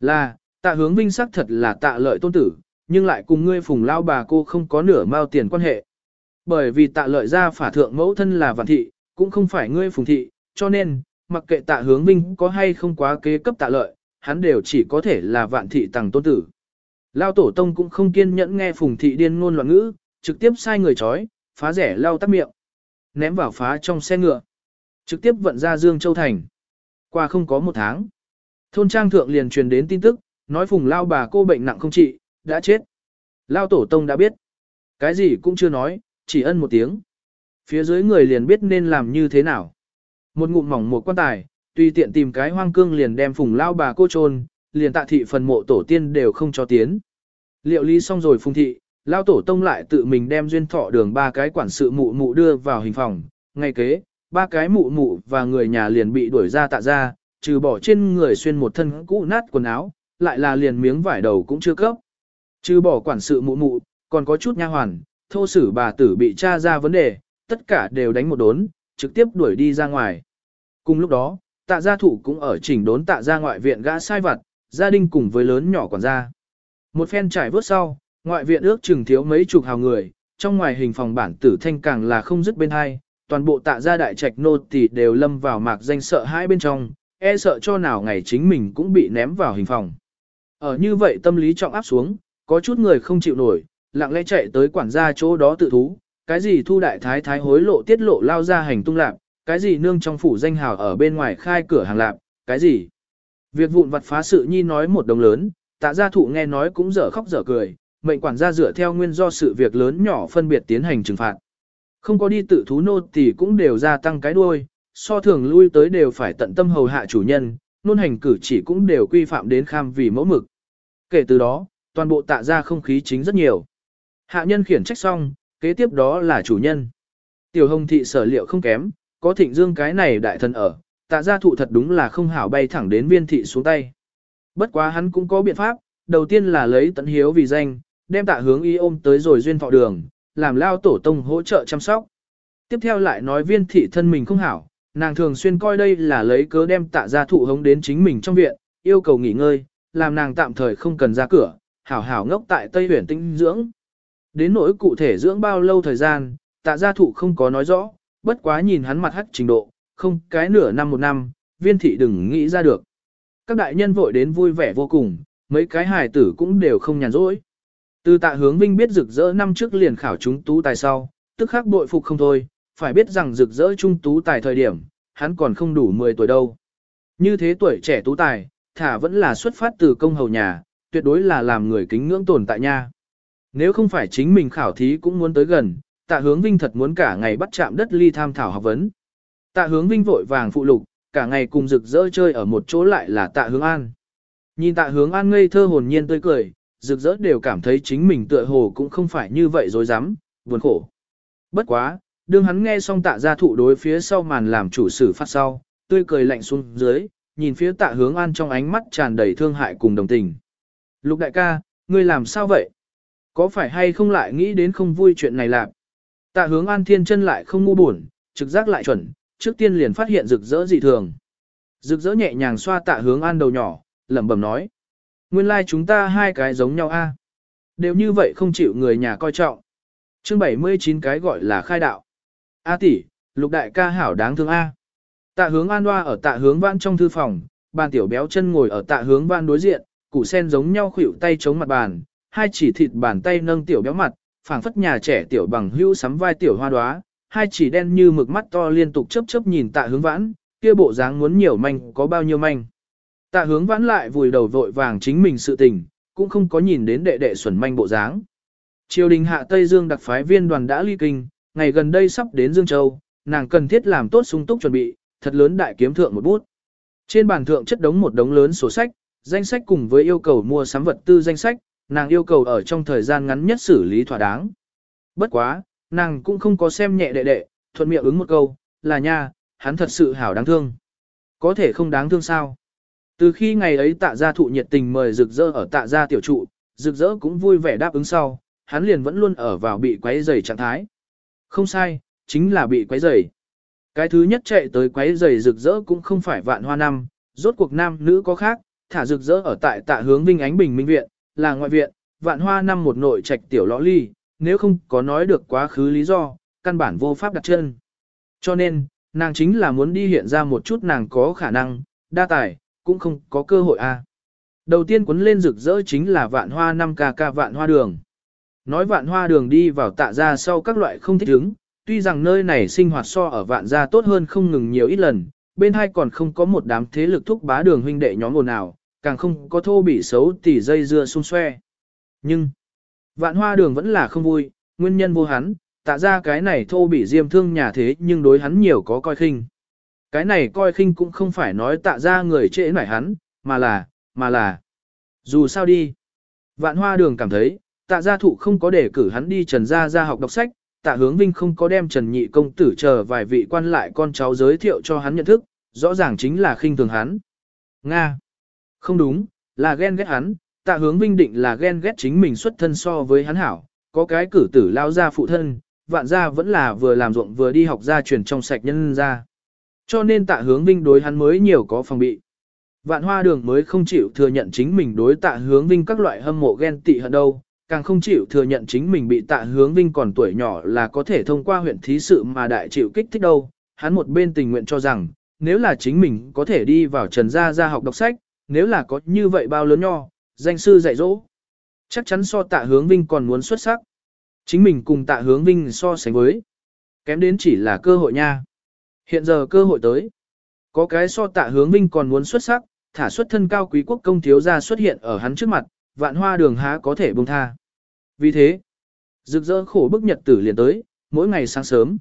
Là, tạ hướng vinh xác thật là tạ lợi tôn tử, nhưng lại cùng ngươi phùng lao bà cô không có nửa mao tiền quan hệ. Bởi vì tạ lợi ra phả thượng mẫu thân là vạn thị, cũng không phải ngươi phùng thị, cho nên, mặc kệ tạ hướng vinh có hay không quá kế cấp tạ lợi, hắn đều chỉ có thể là vạn thị tàng tôn tử. Lao tổ tông cũng không kiên nhẫn nghe phùng thị điên ngôn loạn ngữ, trực tiếp sai người chói, phá rẻ lao tắt miệng, ném vào phá trong xe ngựa. Trực tiếp vận ra Dương Châu Thành. Qua không có một tháng. Thôn trang thượng liền truyền đến tin tức, nói phùng lao bà cô bệnh nặng không trị, đã chết. Lao tổ tông đã biết. Cái gì cũng chưa nói, chỉ ân một tiếng. Phía dưới người liền biết nên làm như thế nào. Một ngụm mỏng một quan tài, tùy tiện tìm cái hoang cương liền đem phùng lao bà cô trôn, liền tạ thị phần mộ tổ tiên đều không cho tiến. Liệu lý xong rồi phùng thị, lao tổ tông lại tự mình đem duyên thọ đường ba cái quản sự mụ mụ đưa vào hình phòng, ngay kế, ba cái mụ mụ và người nhà liền bị đuổi ra tạ ra, trừ bỏ trên người xuyên một thân cũ nát quần áo, lại là liền miếng vải đầu cũng chưa cấp. Trừ bỏ quản sự mụ mụ, còn có chút nha hoàn, thô sử bà tử bị tra ra vấn đề, tất cả đều đánh một đốn, trực tiếp đuổi đi ra ngoài. Cùng lúc đó, tạ gia thủ cũng ở chỉnh đốn tạ gia ngoại viện gã sai vặt, gia đình cùng với lớn nhỏ quản gia. Một phen trải vớt sau, ngoại viện ước chừng thiếu mấy chục hào người, trong ngoài hình phòng bản tử thanh càng là không dứt bên hai, toàn bộ tạ gia đại trạch nô tỳ đều lâm vào mạc danh sợ hãi bên trong, e sợ cho nào ngày chính mình cũng bị ném vào hình phòng. Ở như vậy tâm lý trọng áp xuống, có chút người không chịu nổi, lặng lẽ chạy tới quản gia chỗ đó tự thú, cái gì thu đại thái thái hối lộ tiết lộ lao ra hành tung lạc, cái gì nương trong phủ danh hào ở bên ngoài khai cửa hàng lạp, cái gì. Việc vụn vặt phá sự nhi nói một đồng lớn, tạ gia thụ nghe nói cũng dở khóc dở cười, mệnh quản gia dựa theo nguyên do sự việc lớn nhỏ phân biệt tiến hành trừng phạt. Không có đi tự thú nô thì cũng đều gia tăng cái đuôi, so thường lui tới đều phải tận tâm hầu hạ chủ nhân, nôn hành cử chỉ cũng đều quy phạm đến kham vì mẫu mực. Kể từ đó, toàn bộ tạ ra không khí chính rất nhiều. Hạ nhân khiển trách xong, kế tiếp đó là chủ nhân. Tiểu hồng thị sở liệu không kém, có thịnh dương cái này đại thần ở, tạ gia thụ thật đúng là không hảo bay thẳng đến viên thị xuống tay. Bất quá hắn cũng có biện pháp, đầu tiên là lấy tận hiếu vì danh, đem tạ hướng y ôm tới rồi duyên thọ đường, làm lao tổ tông hỗ trợ chăm sóc. Tiếp theo lại nói viên thị thân mình không hảo, nàng thường xuyên coi đây là lấy cớ đem tạ gia thụ hống đến chính mình trong viện, yêu cầu nghỉ ngơi, làm nàng tạm thời không cần ra cửa, hảo hảo ngốc tại Tây Huyền tinh dưỡng. Đến nỗi cụ thể dưỡng bao lâu thời gian, tạ gia thụ không có nói rõ, bất quá nhìn hắn mặt hắc trình độ, không cái nửa năm một năm, viên thị đừng nghĩ ra được. Các đại nhân vội đến vui vẻ vô cùng, mấy cái hài tử cũng đều không nhàn rỗi. Từ tạ hướng vinh biết rực rỡ năm trước liền khảo chúng tú tài sau, tức khắc bội phục không thôi, phải biết rằng rực rỡ trung tú tài thời điểm, hắn còn không đủ 10 tuổi đâu. Như thế tuổi trẻ tú tài, thả vẫn là xuất phát từ công hầu nhà, tuyệt đối là làm người kính ngưỡng tồn tại nha. Nếu không phải chính mình khảo thí cũng muốn tới gần, tạ hướng vinh thật muốn cả ngày bắt chạm đất ly tham thảo học vấn. Tạ hướng vinh vội vàng phụ lục, cả ngày cùng rực rỡ chơi ở một chỗ lại là tạ hướng an. Nhìn tạ hướng an ngây thơ hồn nhiên tươi cười, rực rỡ đều cảm thấy chính mình tựa hồ cũng không phải như vậy dối rắm buồn khổ. Bất quá, đương hắn nghe xong tạ gia thụ đối phía sau màn làm chủ sử phát sau, tươi cười lạnh xuống dưới, nhìn phía tạ hướng an trong ánh mắt tràn đầy thương hại cùng đồng tình. Lục đại ca, ngươi làm sao vậy? Có phải hay không lại nghĩ đến không vui chuyện này làm? Tạ hướng an thiên chân lại không ngu buồn, trực giác lại chuẩn, trước tiên liền phát hiện rực rỡ dị thường. Rực rỡ nhẹ nhàng xoa tạ hướng an đầu nhỏ, lẩm bẩm nói. Nguyên lai like chúng ta hai cái giống nhau a Đều như vậy không chịu người nhà coi trọng. chương 79 cái gọi là khai đạo. A tỷ, lục đại ca hảo đáng thương A. Tạ hướng an hoa ở tạ hướng văn trong thư phòng, bàn tiểu béo chân ngồi ở tạ hướng văn đối diện, củ sen giống nhau khuỷu tay chống mặt bàn, hai chỉ thịt bàn tay nâng tiểu béo mặt, phảng phất nhà trẻ tiểu bằng hưu sắm vai tiểu hoa đoá, hai chỉ đen như mực mắt to liên tục chớp chớp nhìn tạ hướng vãn, kia bộ dáng muốn nhiều manh có bao nhiêu manh. Tạ hướng vãn lại vùi đầu vội vàng chính mình sự tình, cũng không có nhìn đến đệ đệ xuẩn manh bộ dáng. Triều đình hạ Tây Dương đặc phái viên đoàn đã ly kinh, ngày gần đây sắp đến Dương Châu, nàng cần thiết làm tốt sung túc chuẩn bị, thật lớn đại kiếm thượng một bút. Trên bàn thượng chất đống một đống lớn sổ sách, danh sách cùng với yêu cầu mua sắm vật tư danh sách, nàng yêu cầu ở trong thời gian ngắn nhất xử lý thỏa đáng. Bất quá, nàng cũng không có xem nhẹ đệ đệ, thuận miệng ứng một câu, là nha, hắn thật sự hảo đáng thương. Có thể không đáng thương sao? Từ khi ngày ấy tạ gia thụ nhiệt tình mời rực rỡ ở tạ gia tiểu trụ, rực rỡ cũng vui vẻ đáp ứng sau, hắn liền vẫn luôn ở vào bị quấy rầy trạng thái. Không sai, chính là bị quấy rầy. Cái thứ nhất chạy tới quấy rầy rực rỡ cũng không phải vạn hoa năm, rốt cuộc nam nữ có khác, thả rực rỡ ở tại tạ hướng Vinh Ánh Bình Minh Viện, là ngoại viện, vạn hoa năm một nội trạch tiểu lõ ly, nếu không có nói được quá khứ lý do, căn bản vô pháp đặt chân. Cho nên, nàng chính là muốn đi hiện ra một chút nàng có khả năng, đa tài, cũng không có cơ hội a. Đầu tiên cuốn lên rực rỡ chính là vạn hoa năm ca ca vạn hoa đường. Nói vạn hoa đường đi vào tạ ra sau các loại không thích ứng, tuy rằng nơi này sinh hoạt so ở vạn gia tốt hơn không ngừng nhiều ít lần, bên hai còn không có một đám thế lực thúc bá đường huynh đệ nhóm ồn nào, càng không có thô bị xấu tỉ dây dưa xung xoe. Nhưng, vạn hoa đường vẫn là không vui, nguyên nhân vô hắn, tạ ra cái này thô bị diêm thương nhà thế nhưng đối hắn nhiều có coi khinh. Cái này coi khinh cũng không phải nói tạ ra người trễ nải hắn, mà là, mà là, dù sao đi. Vạn hoa đường cảm thấy, tạ gia thụ không có để cử hắn đi trần gia ra học đọc sách, tạ hướng vinh không có đem trần nhị công tử chờ vài vị quan lại con cháu giới thiệu cho hắn nhận thức, rõ ràng chính là khinh thường hắn. Nga. Không đúng, là ghen ghét hắn, tạ hướng vinh định là ghen ghét chính mình xuất thân so với hắn hảo, có cái cử tử lao ra phụ thân, vạn gia vẫn là vừa làm ruộng vừa đi học gia truyền trong sạch nhân ra. Cho nên tạ hướng vinh đối hắn mới nhiều có phòng bị. Vạn hoa đường mới không chịu thừa nhận chính mình đối tạ hướng vinh các loại hâm mộ ghen tị hận đâu, càng không chịu thừa nhận chính mình bị tạ hướng vinh còn tuổi nhỏ là có thể thông qua huyện thí sự mà đại chịu kích thích đâu. Hắn một bên tình nguyện cho rằng, nếu là chính mình có thể đi vào trần gia gia học đọc sách, nếu là có như vậy bao lớn nho, danh sư dạy dỗ. Chắc chắn so tạ hướng vinh còn muốn xuất sắc. Chính mình cùng tạ hướng vinh so sánh với. Kém đến chỉ là cơ hội nha. Hiện giờ cơ hội tới. Có cái so tạ hướng vinh còn muốn xuất sắc, thả xuất thân cao quý quốc công thiếu gia xuất hiện ở hắn trước mặt, vạn hoa đường há có thể buông tha. Vì thế, rực rỡ khổ bức nhật tử liền tới, mỗi ngày sáng sớm.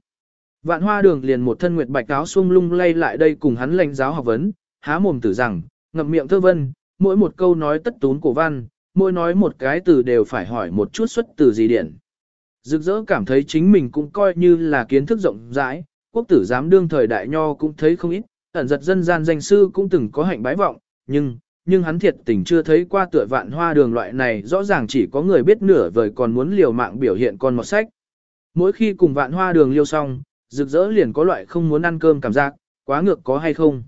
Vạn hoa đường liền một thân nguyệt bạch áo xuông lung lay lại đây cùng hắn lãnh giáo học vấn, há mồm tử rằng, ngậm miệng thơ vân, mỗi một câu nói tất tún cổ văn, mỗi nói một cái từ đều phải hỏi một chút xuất từ gì điển. Rực rỡ cảm thấy chính mình cũng coi như là kiến thức rộng rãi, quốc tử giám đương thời đại nho cũng thấy không ít, ẩn giật dân gian danh sư cũng từng có hạnh bái vọng, nhưng, nhưng hắn thiệt tình chưa thấy qua tựa vạn hoa đường loại này rõ ràng chỉ có người biết nửa vời còn muốn liều mạng biểu hiện con một sách. Mỗi khi cùng vạn hoa đường liêu xong, rực rỡ liền có loại không muốn ăn cơm cảm giác, quá ngược có hay không.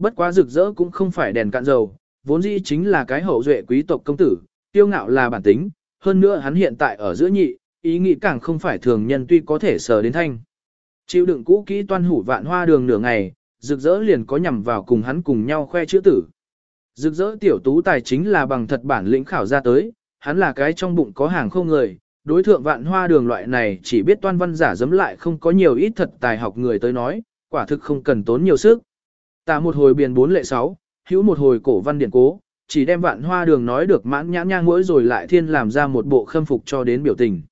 Bất quá rực rỡ cũng không phải đèn cạn dầu, vốn dĩ chính là cái hậu duệ quý tộc công tử, tiêu ngạo là bản tính, hơn nữa hắn hiện tại ở giữa nhị, ý nghĩ càng không phải thường nhân tuy có thể sờ đến thanh. Chịu đựng cũ kỹ toan hủ vạn hoa đường nửa ngày, rực rỡ liền có nhằm vào cùng hắn cùng nhau khoe chữ tử. Rực rỡ tiểu tú tài chính là bằng thật bản lĩnh khảo ra tới, hắn là cái trong bụng có hàng không người, đối thượng vạn hoa đường loại này chỉ biết toan văn giả dấm lại không có nhiều ít thật tài học người tới nói, quả thực không cần tốn nhiều sức. Tả một hồi biển bốn lệ sáu, hữu một hồi cổ văn điển cố, chỉ đem vạn hoa đường nói được mãn nhãn nhang mỗi rồi lại thiên làm ra một bộ khâm phục cho đến biểu tình.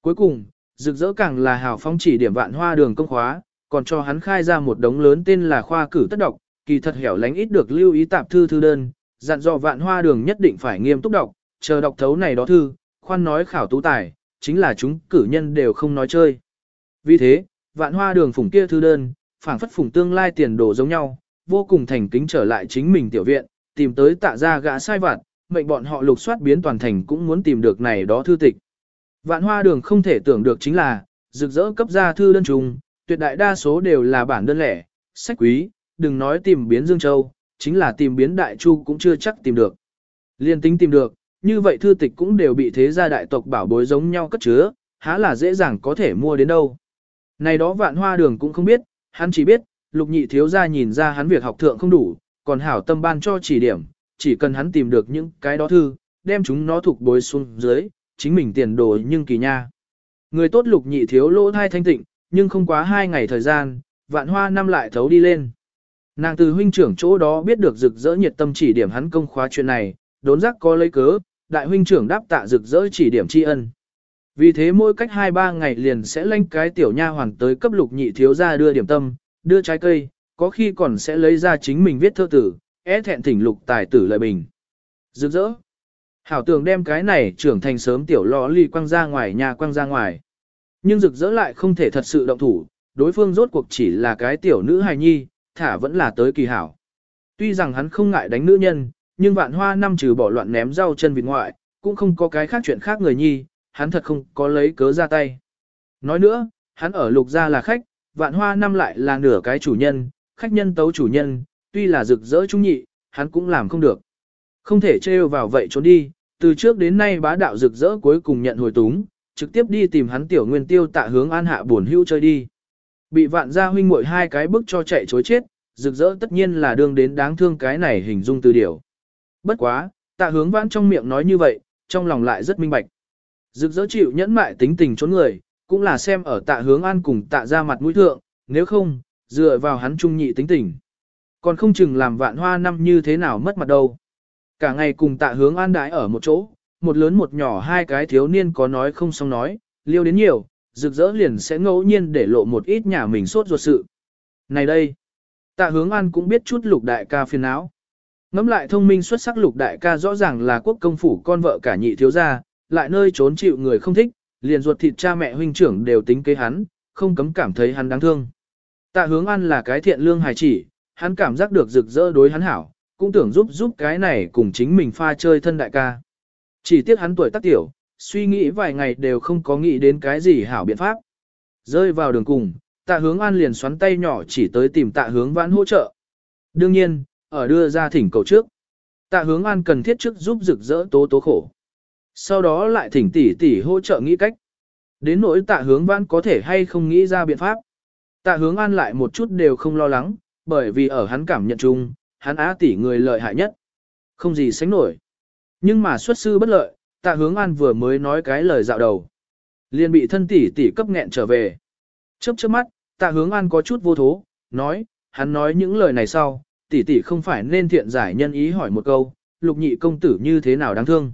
Cuối cùng, rực rỡ càng là hào phong chỉ điểm vạn hoa đường công khóa, còn cho hắn khai ra một đống lớn tên là khoa cử tất độc, kỳ thật hẻo lánh ít được lưu ý tạp thư thư đơn, dặn dò vạn hoa đường nhất định phải nghiêm túc đọc, chờ đọc thấu này đó thư, khoan nói khảo tú tài, chính là chúng cử nhân đều không nói chơi. Vì thế, vạn hoa đường phủng kia thư đơn, phảng phất phủng tương lai tiền đồ giống nhau, vô cùng thành kính trở lại chính mình tiểu viện, tìm tới tạ ra gã sai vặt, mệnh bọn họ lục soát biến toàn thành cũng muốn tìm được này đó thư tịch. Vạn hoa đường không thể tưởng được chính là, rực rỡ cấp ra thư đơn trùng, tuyệt đại đa số đều là bản đơn lẻ, sách quý, đừng nói tìm biến Dương Châu, chính là tìm biến Đại Chu cũng chưa chắc tìm được. Liên tính tìm được, như vậy thư tịch cũng đều bị thế gia đại tộc bảo bối giống nhau cất chứa, há là dễ dàng có thể mua đến đâu. Này đó vạn hoa đường cũng không biết, hắn chỉ biết, lục nhị thiếu gia nhìn ra hắn việc học thượng không đủ, còn hảo tâm ban cho chỉ điểm, chỉ cần hắn tìm được những cái đó thư, đem chúng nó thuộc bối xuống dưới, chính mình tiền đồ nhưng kỳ nha. Người tốt lục nhị thiếu lỗ thai thanh tịnh, nhưng không quá hai ngày thời gian, vạn hoa năm lại thấu đi lên. Nàng từ huynh trưởng chỗ đó biết được rực rỡ nhiệt tâm chỉ điểm hắn công khóa chuyện này, đốn giác có lấy cớ, đại huynh trưởng đáp tạ rực rỡ chỉ điểm tri ân. Vì thế mỗi cách 2-3 ngày liền sẽ lanh cái tiểu nha hoàn tới cấp lục nhị thiếu ra đưa điểm tâm, đưa trái cây, có khi còn sẽ lấy ra chính mình viết thơ tử, é thẹn thỉnh lục tài tử lợi bình. Rực rỡ. Hảo tưởng đem cái này trưởng thành sớm tiểu lò ly quăng ra ngoài nhà quăng ra ngoài. Nhưng rực rỡ lại không thể thật sự động thủ, đối phương rốt cuộc chỉ là cái tiểu nữ hài nhi, thả vẫn là tới kỳ hảo. Tuy rằng hắn không ngại đánh nữ nhân, nhưng vạn hoa năm trừ bỏ loạn ném rau chân vịt ngoại, cũng không có cái khác chuyện khác người nhi, hắn thật không có lấy cớ ra tay. Nói nữa, hắn ở lục gia là khách, vạn hoa năm lại là nửa cái chủ nhân, khách nhân tấu chủ nhân, tuy là rực rỡ trung nhị, hắn cũng làm không được. Không thể trêu vào vậy trốn đi, từ trước đến nay bá đạo rực rỡ cuối cùng nhận hồi túng, trực tiếp đi tìm hắn tiểu nguyên tiêu tạ hướng an hạ buồn hưu chơi đi. Bị vạn gia huynh muội hai cái bức cho chạy chối chết, rực rỡ tất nhiên là đương đến đáng thương cái này hình dung từ điều. Bất quá, tạ hướng vãn trong miệng nói như vậy, trong lòng lại rất minh bạch. Rực rỡ chịu nhẫn mại tính tình trốn người, cũng là xem ở tạ hướng an cùng tạ ra mặt mũi thượng, nếu không, dựa vào hắn trung nhị tính tình. Còn không chừng làm vạn hoa năm như thế nào mất mặt đâu. Cả ngày cùng tạ hướng an đãi ở một chỗ, một lớn một nhỏ hai cái thiếu niên có nói không xong nói, liêu đến nhiều, rực rỡ liền sẽ ngẫu nhiên để lộ một ít nhà mình sốt ruột sự. Này đây, tạ hướng an cũng biết chút lục đại ca phiền não. Ngắm lại thông minh xuất sắc lục đại ca rõ ràng là quốc công phủ con vợ cả nhị thiếu gia, lại nơi trốn chịu người không thích, liền ruột thịt cha mẹ huynh trưởng đều tính kế hắn, không cấm cảm thấy hắn đáng thương. Tạ hướng an là cái thiện lương hài chỉ, hắn cảm giác được rực rỡ đối hắn hảo, cũng tưởng giúp giúp cái này cùng chính mình pha chơi thân đại ca. Chỉ tiếc hắn tuổi tác tiểu, suy nghĩ vài ngày đều không có nghĩ đến cái gì hảo biện pháp. Rơi vào đường cùng, tạ hướng an liền xoắn tay nhỏ chỉ tới tìm tạ hướng vãn hỗ trợ. Đương nhiên, ở đưa ra thỉnh cầu trước. Tạ hướng an cần thiết trước giúp rực rỡ tố tố khổ. Sau đó lại thỉnh tỷ tỷ hỗ trợ nghĩ cách. Đến nỗi tạ hướng vãn có thể hay không nghĩ ra biện pháp. Tạ hướng an lại một chút đều không lo lắng, bởi vì ở hắn cảm nhận chung, hắn á tỷ người lợi hại nhất. Không gì sánh nổi. Nhưng mà xuất sư bất lợi, tạ hướng an vừa mới nói cái lời dạo đầu. Liền bị thân tỷ tỷ cấp nghẹn trở về. Chớp chớp mắt, tạ hướng an có chút vô thố, nói, hắn nói những lời này sau, tỷ tỷ không phải nên thiện giải nhân ý hỏi một câu, lục nhị công tử như thế nào đáng thương.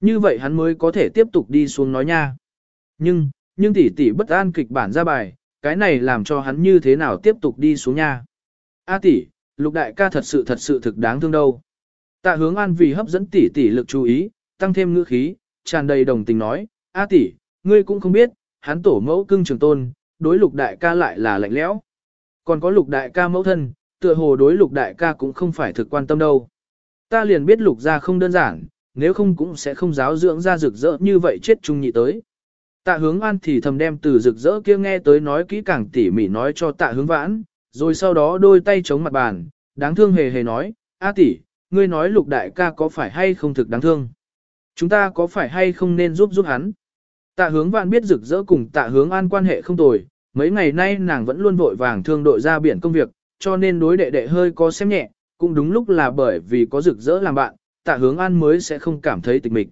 Như vậy hắn mới có thể tiếp tục đi xuống nói nha. Nhưng, nhưng tỷ tỷ bất an kịch bản ra bài, cái này làm cho hắn như thế nào tiếp tục đi xuống nha. A tỷ, lục đại ca thật sự thật sự thực đáng thương đâu. Tạ hướng an vì hấp dẫn tỷ tỷ lực chú ý, tăng thêm ngữ khí, tràn đầy đồng tình nói, A tỷ, ngươi cũng không biết, hắn tổ mẫu cưng trường tôn, đối lục đại ca lại là lạnh lẽo. Còn có lục đại ca mẫu thân, tựa hồ đối lục đại ca cũng không phải thực quan tâm đâu. Ta liền biết lục gia không đơn giản, nếu không cũng sẽ không giáo dưỡng ra rực rỡ như vậy chết chung nhị tới. Tạ hướng an thì thầm đem từ rực rỡ kia nghe tới nói kỹ càng tỉ mỉ nói cho tạ hướng vãn, rồi sau đó đôi tay chống mặt bàn, đáng thương hề hề nói, A tỷ, ngươi nói lục đại ca có phải hay không thực đáng thương? Chúng ta có phải hay không nên giúp giúp hắn? Tạ hướng vãn biết rực rỡ cùng tạ hướng an quan hệ không tồi, mấy ngày nay nàng vẫn luôn vội vàng thương đội ra biển công việc, cho nên đối đệ đệ hơi có xem nhẹ, cũng đúng lúc là bởi vì có rực rỡ làm bạn, tạ hướng an mới sẽ không cảm thấy tịch mịch.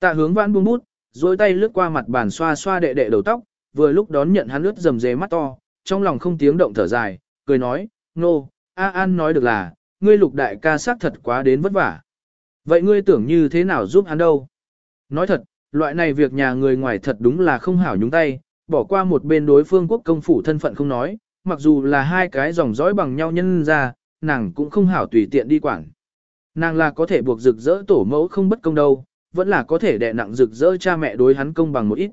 Tạ hướng vãn buông bút, dối tay lướt qua mặt bàn xoa xoa đệ đệ đầu tóc, vừa lúc đón nhận hắn lướt rầm rề mắt to, trong lòng không tiếng động thở dài, cười nói, nô, A An nói được là, ngươi lục đại ca sát thật quá đến vất vả. Vậy ngươi tưởng như thế nào giúp hắn đâu? Nói thật, loại này việc nhà người ngoài thật đúng là không hảo nhúng tay, bỏ qua một bên đối phương quốc công phủ thân phận không nói, mặc dù là hai cái dòng dõi bằng nhau nhân ra, nàng cũng không hảo tùy tiện đi quảng. Nàng là có thể buộc rực rỡ tổ mẫu không bất công đâu, vẫn là có thể đè nặng rực rỡ cha mẹ đối hắn công bằng một ít.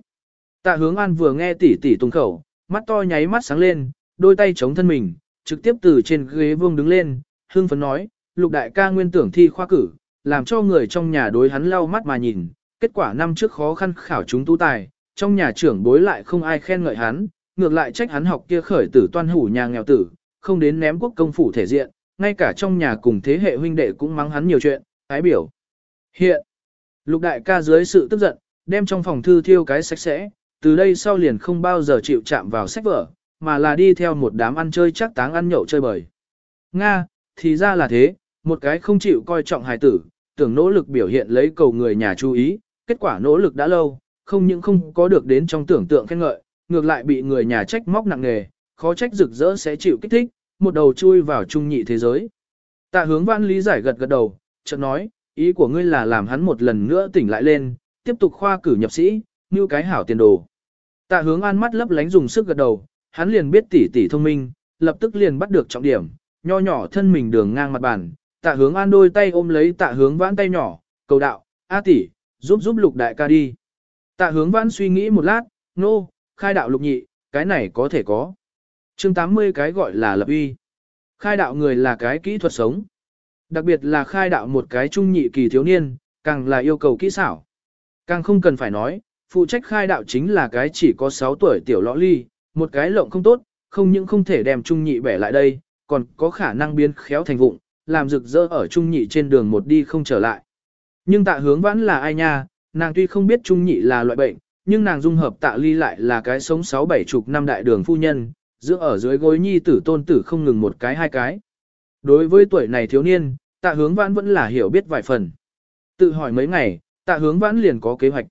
Tạ hướng an vừa nghe tỉ tỉ tung khẩu, mắt to nháy mắt sáng lên, đôi tay chống thân mình, trực tiếp từ trên ghế vương đứng lên, hương phấn nói, lục đại ca nguyên tưởng thi khoa cử, làm cho người trong nhà đối hắn lau mắt mà nhìn, kết quả năm trước khó khăn khảo chúng tu tài, trong nhà trưởng bối lại không ai khen ngợi hắn, ngược lại trách hắn học kia khởi tử toan hủ nhà nghèo tử, không đến ném quốc công phủ thể diện, ngay cả trong nhà cùng thế hệ huynh đệ cũng mắng hắn nhiều chuyện, ái biểu. Hiện, lục đại ca dưới sự tức giận, đem trong phòng thư thiêu cái sạch sẽ, từ đây sau liền không bao giờ chịu chạm vào sách vở, mà là đi theo một đám ăn chơi chắc táng ăn nhậu chơi bời. Nga, thì ra là thế, một cái không chịu coi trọng hài tử, tưởng nỗ lực biểu hiện lấy cầu người nhà chú ý, kết quả nỗ lực đã lâu, không những không có được đến trong tưởng tượng khen ngợi, ngược lại bị người nhà trách móc nặng nề, khó trách rực rỡ sẽ chịu kích thích, một đầu chui vào trung nhị thế giới. Tạ hướng văn lý giải gật gật đầu, chợt nói, ý của ngươi là làm hắn một lần nữa tỉnh lại lên, tiếp tục khoa cử nhập sĩ, như cái hảo tiền đồ. Tạ hướng an mắt lấp lánh dùng sức gật đầu, hắn liền biết tỷ tỷ thông minh, lập tức liền bắt được trọng điểm, nho nhỏ thân mình đường ngang mặt bàn, tạ hướng an đôi tay ôm lấy tạ hướng vãn tay nhỏ, cầu đạo, a tỷ, giúp giúp lục đại ca đi. Tạ hướng vãn suy nghĩ một lát, nô, no, khai đạo lục nhị, cái này có thể có chương 80 cái gọi là lập uy. Khai đạo người là cái kỹ thuật sống. Đặc biệt là khai đạo một cái trung nhị kỳ thiếu niên, càng là yêu cầu kỹ xảo. Càng không cần phải nói, phụ trách khai đạo chính là cái chỉ có 6 tuổi tiểu lõ ly, một cái lộng không tốt, không những không thể đem trung nhị bẻ lại đây, còn có khả năng biến khéo thành vụng, làm rực rỡ ở trung nhị trên đường một đi không trở lại. Nhưng tạ hướng vãn là ai nha, nàng tuy không biết trung nhị là loại bệnh, nhưng nàng dung hợp tạ ly lại là cái sống sáu bảy chục năm đại đường phu nhân, dưỡng ở dưới gối nhi tử tôn tử không ngừng một cái hai cái. Đối với tuổi này thiếu niên, tạ hướng vãn vẫn là hiểu biết vài phần. Tự hỏi mấy ngày, tạ hướng vãn liền có kế hoạch.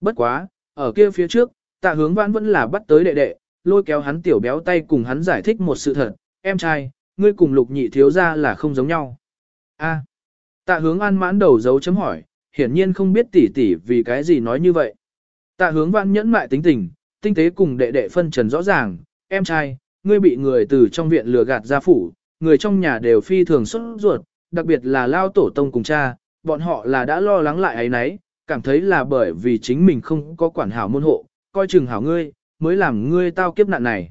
Bất quá, ở kia phía trước, tạ hướng vãn vẫn là bắt tới đệ đệ, lôi kéo hắn tiểu béo tay cùng hắn giải thích một sự thật, em trai, ngươi cùng lục nhị thiếu ra là không giống nhau. A. tạ hướng an mãn đầu dấu chấm hỏi, hiển nhiên không biết tỷ tỷ vì cái gì nói như vậy. Tạ hướng vãn nhẫn mại tính tình, tinh tế cùng đệ đệ phân trần rõ ràng, em trai, ngươi bị người từ trong viện lừa gạt ra phủ, người trong nhà đều phi thường xuất ruột, đặc biệt là lao tổ tông cùng cha, bọn họ là đã lo lắng lại ấy nấy, cảm thấy là bởi vì chính mình không có quản hảo môn hộ, coi chừng hảo ngươi, mới làm ngươi tao kiếp nạn này.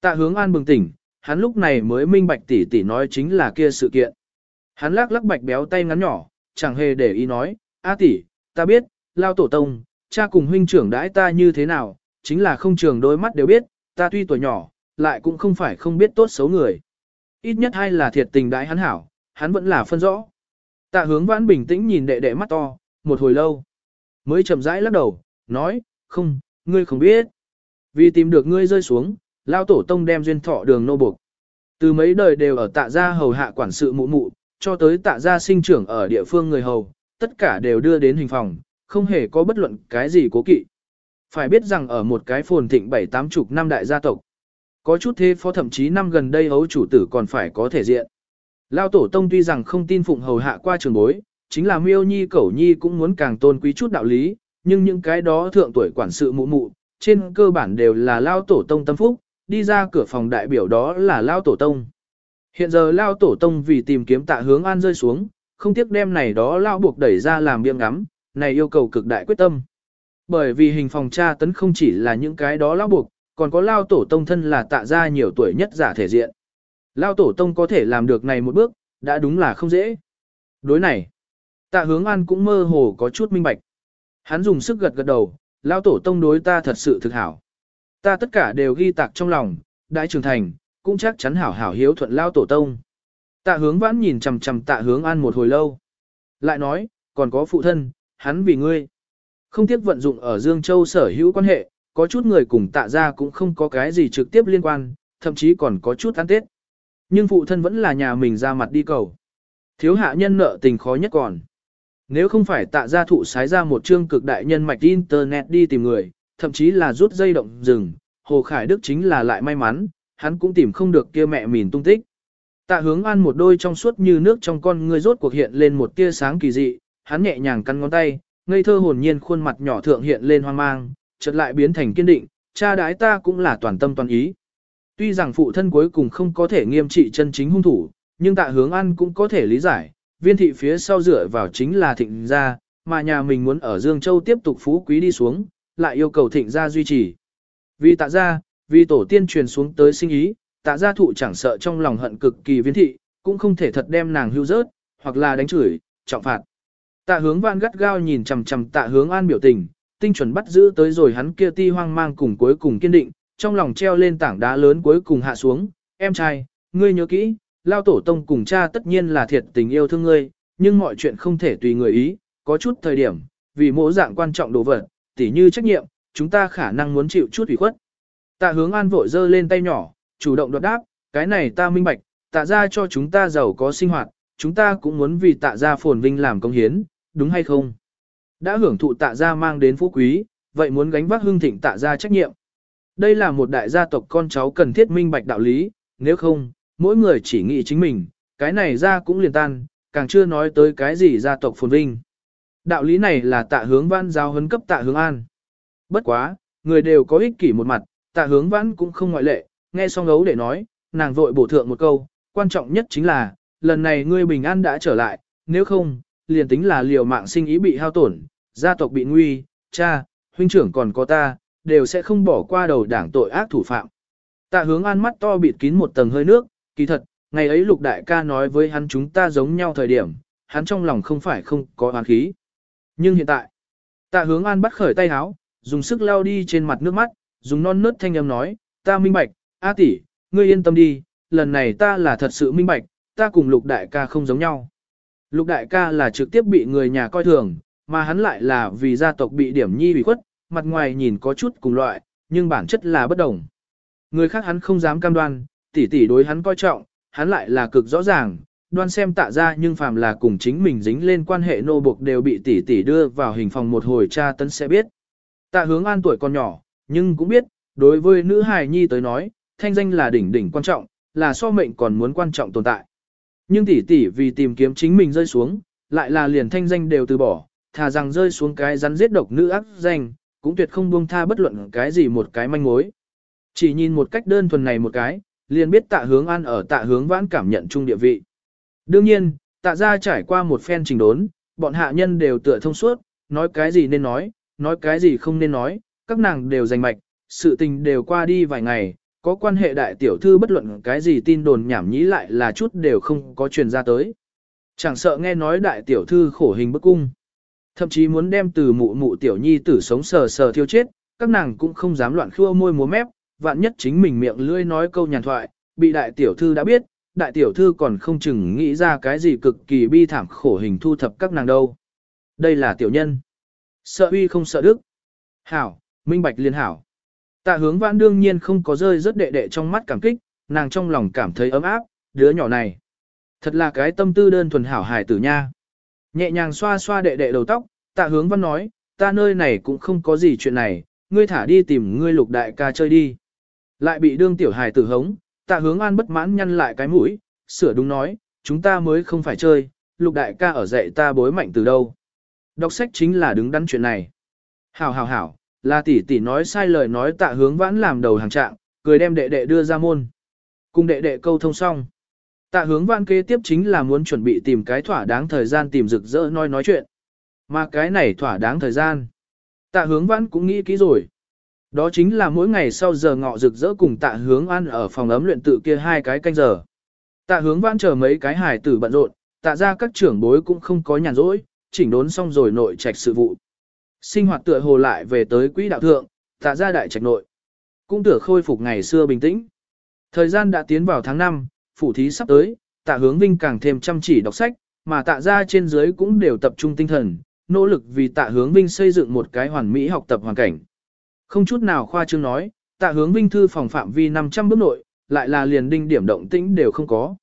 Tạ hướng an bừng tỉnh, hắn lúc này mới minh bạch tỷ tỷ nói chính là kia sự kiện. Hắn lắc lắc bạch béo tay ngắn nhỏ, chẳng hề để ý nói, a tỷ, ta biết, lao tổ tông, cha cùng huynh trưởng đãi ta như thế nào, chính là không trường đôi mắt đều biết, ta tuy tuổi nhỏ, lại cũng không phải không biết tốt xấu người. Ít nhất hay là thiệt tình đãi hắn hảo, hắn vẫn là phân rõ. Tạ hướng vãn bình tĩnh nhìn đệ đệ mắt to, một hồi lâu. Mới chậm rãi lắc đầu, nói, không, ngươi không biết. Vì tìm được ngươi rơi xuống, lao tổ tông đem duyên thọ đường nô buộc. Từ mấy đời đều ở tạ gia hầu hạ quản sự mụ mụ, cho tới tạ gia sinh trưởng ở địa phương người hầu, tất cả đều đưa đến hình phòng, không hề có bất luận cái gì cố kỵ. Phải biết rằng ở một cái phồn thịnh bảy tám chục năm đại gia tộc, có chút thế phó thậm chí năm gần đây hấu chủ tử còn phải có thể diện. Lao tổ tông tuy rằng không tin phụng hầu hạ qua trường bối, chính là miêu nhi cẩu nhi cũng muốn càng tôn quý chút đạo lý, nhưng những cái đó thượng tuổi quản sự mụ mụ, trên cơ bản đều là Lao tổ tông tâm phúc, đi ra cửa phòng đại biểu đó là Lao tổ tông. Hiện giờ Lao tổ tông vì tìm kiếm tạ hướng an rơi xuống, không tiếc đem này đó Lao buộc đẩy ra làm biếng ngắm, này yêu cầu cực đại quyết tâm. Bởi vì hình phòng tra tấn không chỉ là những cái đó Lao buộc, còn có Lao tổ tông thân là tạ ra nhiều tuổi nhất giả thể diện. Lao tổ tông có thể làm được này một bước, đã đúng là không dễ. Đối này, tạ hướng an cũng mơ hồ có chút minh bạch. Hắn dùng sức gật gật đầu, Lao tổ tông đối ta thật sự thực hảo. Ta tất cả đều ghi tạc trong lòng, đại trưởng thành, cũng chắc chắn hảo hảo hiếu thuận Lao tổ tông. Tạ hướng vãn nhìn chằm chằm tạ hướng an một hồi lâu. Lại nói, còn có phụ thân, hắn vì ngươi. Không tiếc vận dụng ở Dương Châu sở hữu quan hệ, có chút người cùng tạ ra cũng không có cái gì trực tiếp liên quan, thậm chí còn có chút ăn tết. Nhưng phụ thân vẫn là nhà mình ra mặt đi cầu. Thiếu hạ nhân nợ tình khó nhất còn. Nếu không phải tạ gia thụ sái ra một chương cực đại nhân mạch internet đi tìm người, thậm chí là rút dây động rừng, Hồ Khải Đức chính là lại may mắn, hắn cũng tìm không được kia mẹ mìn tung tích. Tạ hướng an một đôi trong suốt như nước trong con người rốt cuộc hiện lên một tia sáng kỳ dị, hắn nhẹ nhàng căn ngón tay, ngây thơ hồn nhiên khuôn mặt nhỏ thượng hiện lên hoang mang, chợt lại biến thành kiên định, cha đái ta cũng là toàn tâm toàn ý. Tuy rằng phụ thân cuối cùng không có thể nghiêm trị chân chính hung thủ, nhưng tạ hướng an cũng có thể lý giải, viên thị phía sau dựa vào chính là thịnh gia, mà nhà mình muốn ở Dương Châu tiếp tục phú quý đi xuống, lại yêu cầu thịnh gia duy trì. Vì tạ gia, vì tổ tiên truyền xuống tới sinh ý, tạ gia thụ chẳng sợ trong lòng hận cực kỳ viên thị, cũng không thể thật đem nàng hưu rớt, hoặc là đánh chửi, trọng phạt. Tạ hướng vạn gắt gao nhìn chằm chằm tạ hướng an biểu tình, tinh chuẩn bắt giữ tới rồi hắn kia ti hoang mang cùng cuối cùng kiên định, trong lòng treo lên tảng đá lớn cuối cùng hạ xuống, em trai, ngươi nhớ kỹ, lao tổ tông cùng cha tất nhiên là thiệt tình yêu thương ngươi, nhưng mọi chuyện không thể tùy người ý, có chút thời điểm, vì mỗi dạng quan trọng đồ vật, tỉ như trách nhiệm, chúng ta khả năng muốn chịu chút ủy khuất. Tạ hướng an vội dơ lên tay nhỏ, chủ động đột đáp, cái này ta minh bạch, tạ ra cho chúng ta giàu có sinh hoạt, chúng ta cũng muốn vì tạ ra phồn vinh làm công hiến, đúng hay không? Đã hưởng thụ tạ gia mang đến phú quý, vậy muốn gánh vác hưng thịnh tạ gia trách nhiệm. Đây là một đại gia tộc con cháu cần thiết minh bạch đạo lý, nếu không, mỗi người chỉ nghĩ chính mình, cái này ra cũng liền tan, càng chưa nói tới cái gì gia tộc phồn vinh. Đạo lý này là tạ hướng văn giao hấn cấp tạ hướng an. Bất quá, người đều có ích kỷ một mặt, tạ hướng văn cũng không ngoại lệ, nghe xong gấu để nói, nàng vội bổ thượng một câu, quan trọng nhất chính là, lần này ngươi bình an đã trở lại, nếu không, liền tính là liều mạng sinh ý bị hao tổn, gia tộc bị nguy, cha, huynh trưởng còn có ta, đều sẽ không bỏ qua đầu đảng tội ác thủ phạm. Tạ hướng an mắt to bịt kín một tầng hơi nước, kỳ thật, ngày ấy lục đại ca nói với hắn chúng ta giống nhau thời điểm, hắn trong lòng không phải không có oán khí. Nhưng hiện tại, tạ hướng an bắt khởi tay háo, dùng sức lao đi trên mặt nước mắt, dùng non nớt thanh âm nói, ta minh bạch, A tỷ, ngươi yên tâm đi, lần này ta là thật sự minh bạch, ta cùng lục đại ca không giống nhau. Lục đại ca là trực tiếp bị người nhà coi thường, mà hắn lại là vì gia tộc bị điểm nhi bị khuất, mặt ngoài nhìn có chút cùng loại, nhưng bản chất là bất đồng. Người khác hắn không dám cam đoan, tỷ tỷ đối hắn coi trọng, hắn lại là cực rõ ràng, đoan xem tạ ra nhưng phàm là cùng chính mình dính lên quan hệ nô buộc đều bị tỷ tỷ đưa vào hình phòng một hồi tra tấn sẽ biết. Tạ hướng an tuổi còn nhỏ, nhưng cũng biết, đối với nữ hài nhi tới nói, thanh danh là đỉnh đỉnh quan trọng, là so mệnh còn muốn quan trọng tồn tại. Nhưng tỷ tỷ vì tìm kiếm chính mình rơi xuống, lại là liền thanh danh đều từ bỏ, thà rằng rơi xuống cái rắn giết độc nữ ác danh, cũng tuyệt không buông tha bất luận cái gì một cái manh mối. Chỉ nhìn một cách đơn thuần này một cái, liền biết tạ hướng an ở tạ hướng vãn cảm nhận chung địa vị. Đương nhiên, tạ ra trải qua một phen trình đốn, bọn hạ nhân đều tựa thông suốt, nói cái gì nên nói, nói cái gì không nên nói, các nàng đều giành mạch, sự tình đều qua đi vài ngày, có quan hệ đại tiểu thư bất luận cái gì tin đồn nhảm nhí lại là chút đều không có truyền ra tới. Chẳng sợ nghe nói đại tiểu thư khổ hình bức cung. Thậm chí muốn đem từ mụ mụ tiểu nhi tử sống sờ sờ thiêu chết, các nàng cũng không dám loạn khua môi múa mép, vạn nhất chính mình miệng lưỡi nói câu nhàn thoại, bị đại tiểu thư đã biết, đại tiểu thư còn không chừng nghĩ ra cái gì cực kỳ bi thảm khổ hình thu thập các nàng đâu. Đây là tiểu nhân. Sợ uy không sợ đức. Hảo, minh bạch liên hảo. Tạ hướng vãn đương nhiên không có rơi rất đệ đệ trong mắt cảm kích, nàng trong lòng cảm thấy ấm áp, đứa nhỏ này. Thật là cái tâm tư đơn thuần hảo hài tử nha. Nhẹ nhàng xoa xoa đệ đệ đầu tóc, tạ hướng văn nói, ta nơi này cũng không có gì chuyện này, ngươi thả đi tìm ngươi lục đại ca chơi đi. Lại bị đương tiểu hài tử hống, tạ hướng an bất mãn nhăn lại cái mũi, sửa đúng nói, chúng ta mới không phải chơi, lục đại ca ở dạy ta bối mạnh từ đâu. Đọc sách chính là đứng đắn chuyện này. Hảo hảo hảo, là tỷ tỷ nói sai lời nói tạ hướng vãn làm đầu hàng trạng, cười đem đệ đệ đưa ra môn. Cùng đệ đệ câu thông xong. Tạ hướng vãn kế tiếp chính là muốn chuẩn bị tìm cái thỏa đáng thời gian tìm rực rỡ nói nói chuyện. Mà cái này thỏa đáng thời gian. Tạ hướng vãn cũng nghĩ kỹ rồi. Đó chính là mỗi ngày sau giờ ngọ rực rỡ cùng tạ hướng ăn ở phòng ấm luyện tự kia hai cái canh giờ. Tạ hướng vãn chờ mấy cái hải tử bận rộn, tạ ra các trưởng bối cũng không có nhàn rỗi, chỉnh đốn xong rồi nội trạch sự vụ. Sinh hoạt tựa hồ lại về tới quỹ đạo thượng, tạ ra đại trạch nội. Cũng tựa khôi phục ngày xưa bình tĩnh. Thời gian đã tiến vào tháng 5, phủ thí sắp tới, tạ hướng vinh càng thêm chăm chỉ đọc sách, mà tạ ra trên dưới cũng đều tập trung tinh thần, nỗ lực vì tạ hướng vinh xây dựng một cái hoàn mỹ học tập hoàn cảnh. Không chút nào khoa trương nói, tạ hướng vinh thư phòng phạm vi 500 bước nội, lại là liền đinh điểm động tĩnh đều không có.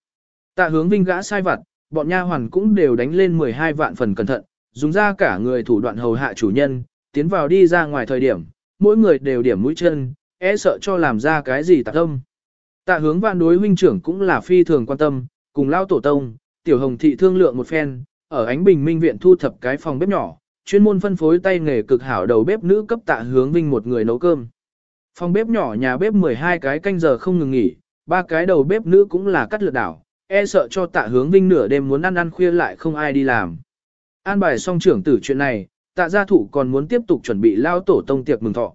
Tạ hướng vinh gã sai vặt, bọn nha hoàn cũng đều đánh lên 12 vạn phần cẩn thận, dùng ra cả người thủ đoạn hầu hạ chủ nhân, tiến vào đi ra ngoài thời điểm, mỗi người đều điểm mũi chân, e sợ cho làm ra cái gì tạc tâm. Tạ hướng vạn đối huynh trưởng cũng là phi thường quan tâm, cùng lao tổ tông, tiểu hồng thị thương lượng một phen, ở ánh bình minh viện thu thập cái phòng bếp nhỏ, chuyên môn phân phối tay nghề cực hảo đầu bếp nữ cấp tạ hướng vinh một người nấu cơm. Phòng bếp nhỏ nhà bếp 12 cái canh giờ không ngừng nghỉ, ba cái đầu bếp nữ cũng là cắt lượt đảo, e sợ cho tạ hướng vinh nửa đêm muốn ăn ăn khuya lại không ai đi làm. An bài xong trưởng tử chuyện này, tạ gia thủ còn muốn tiếp tục chuẩn bị lao tổ tông tiệc mừng thọ.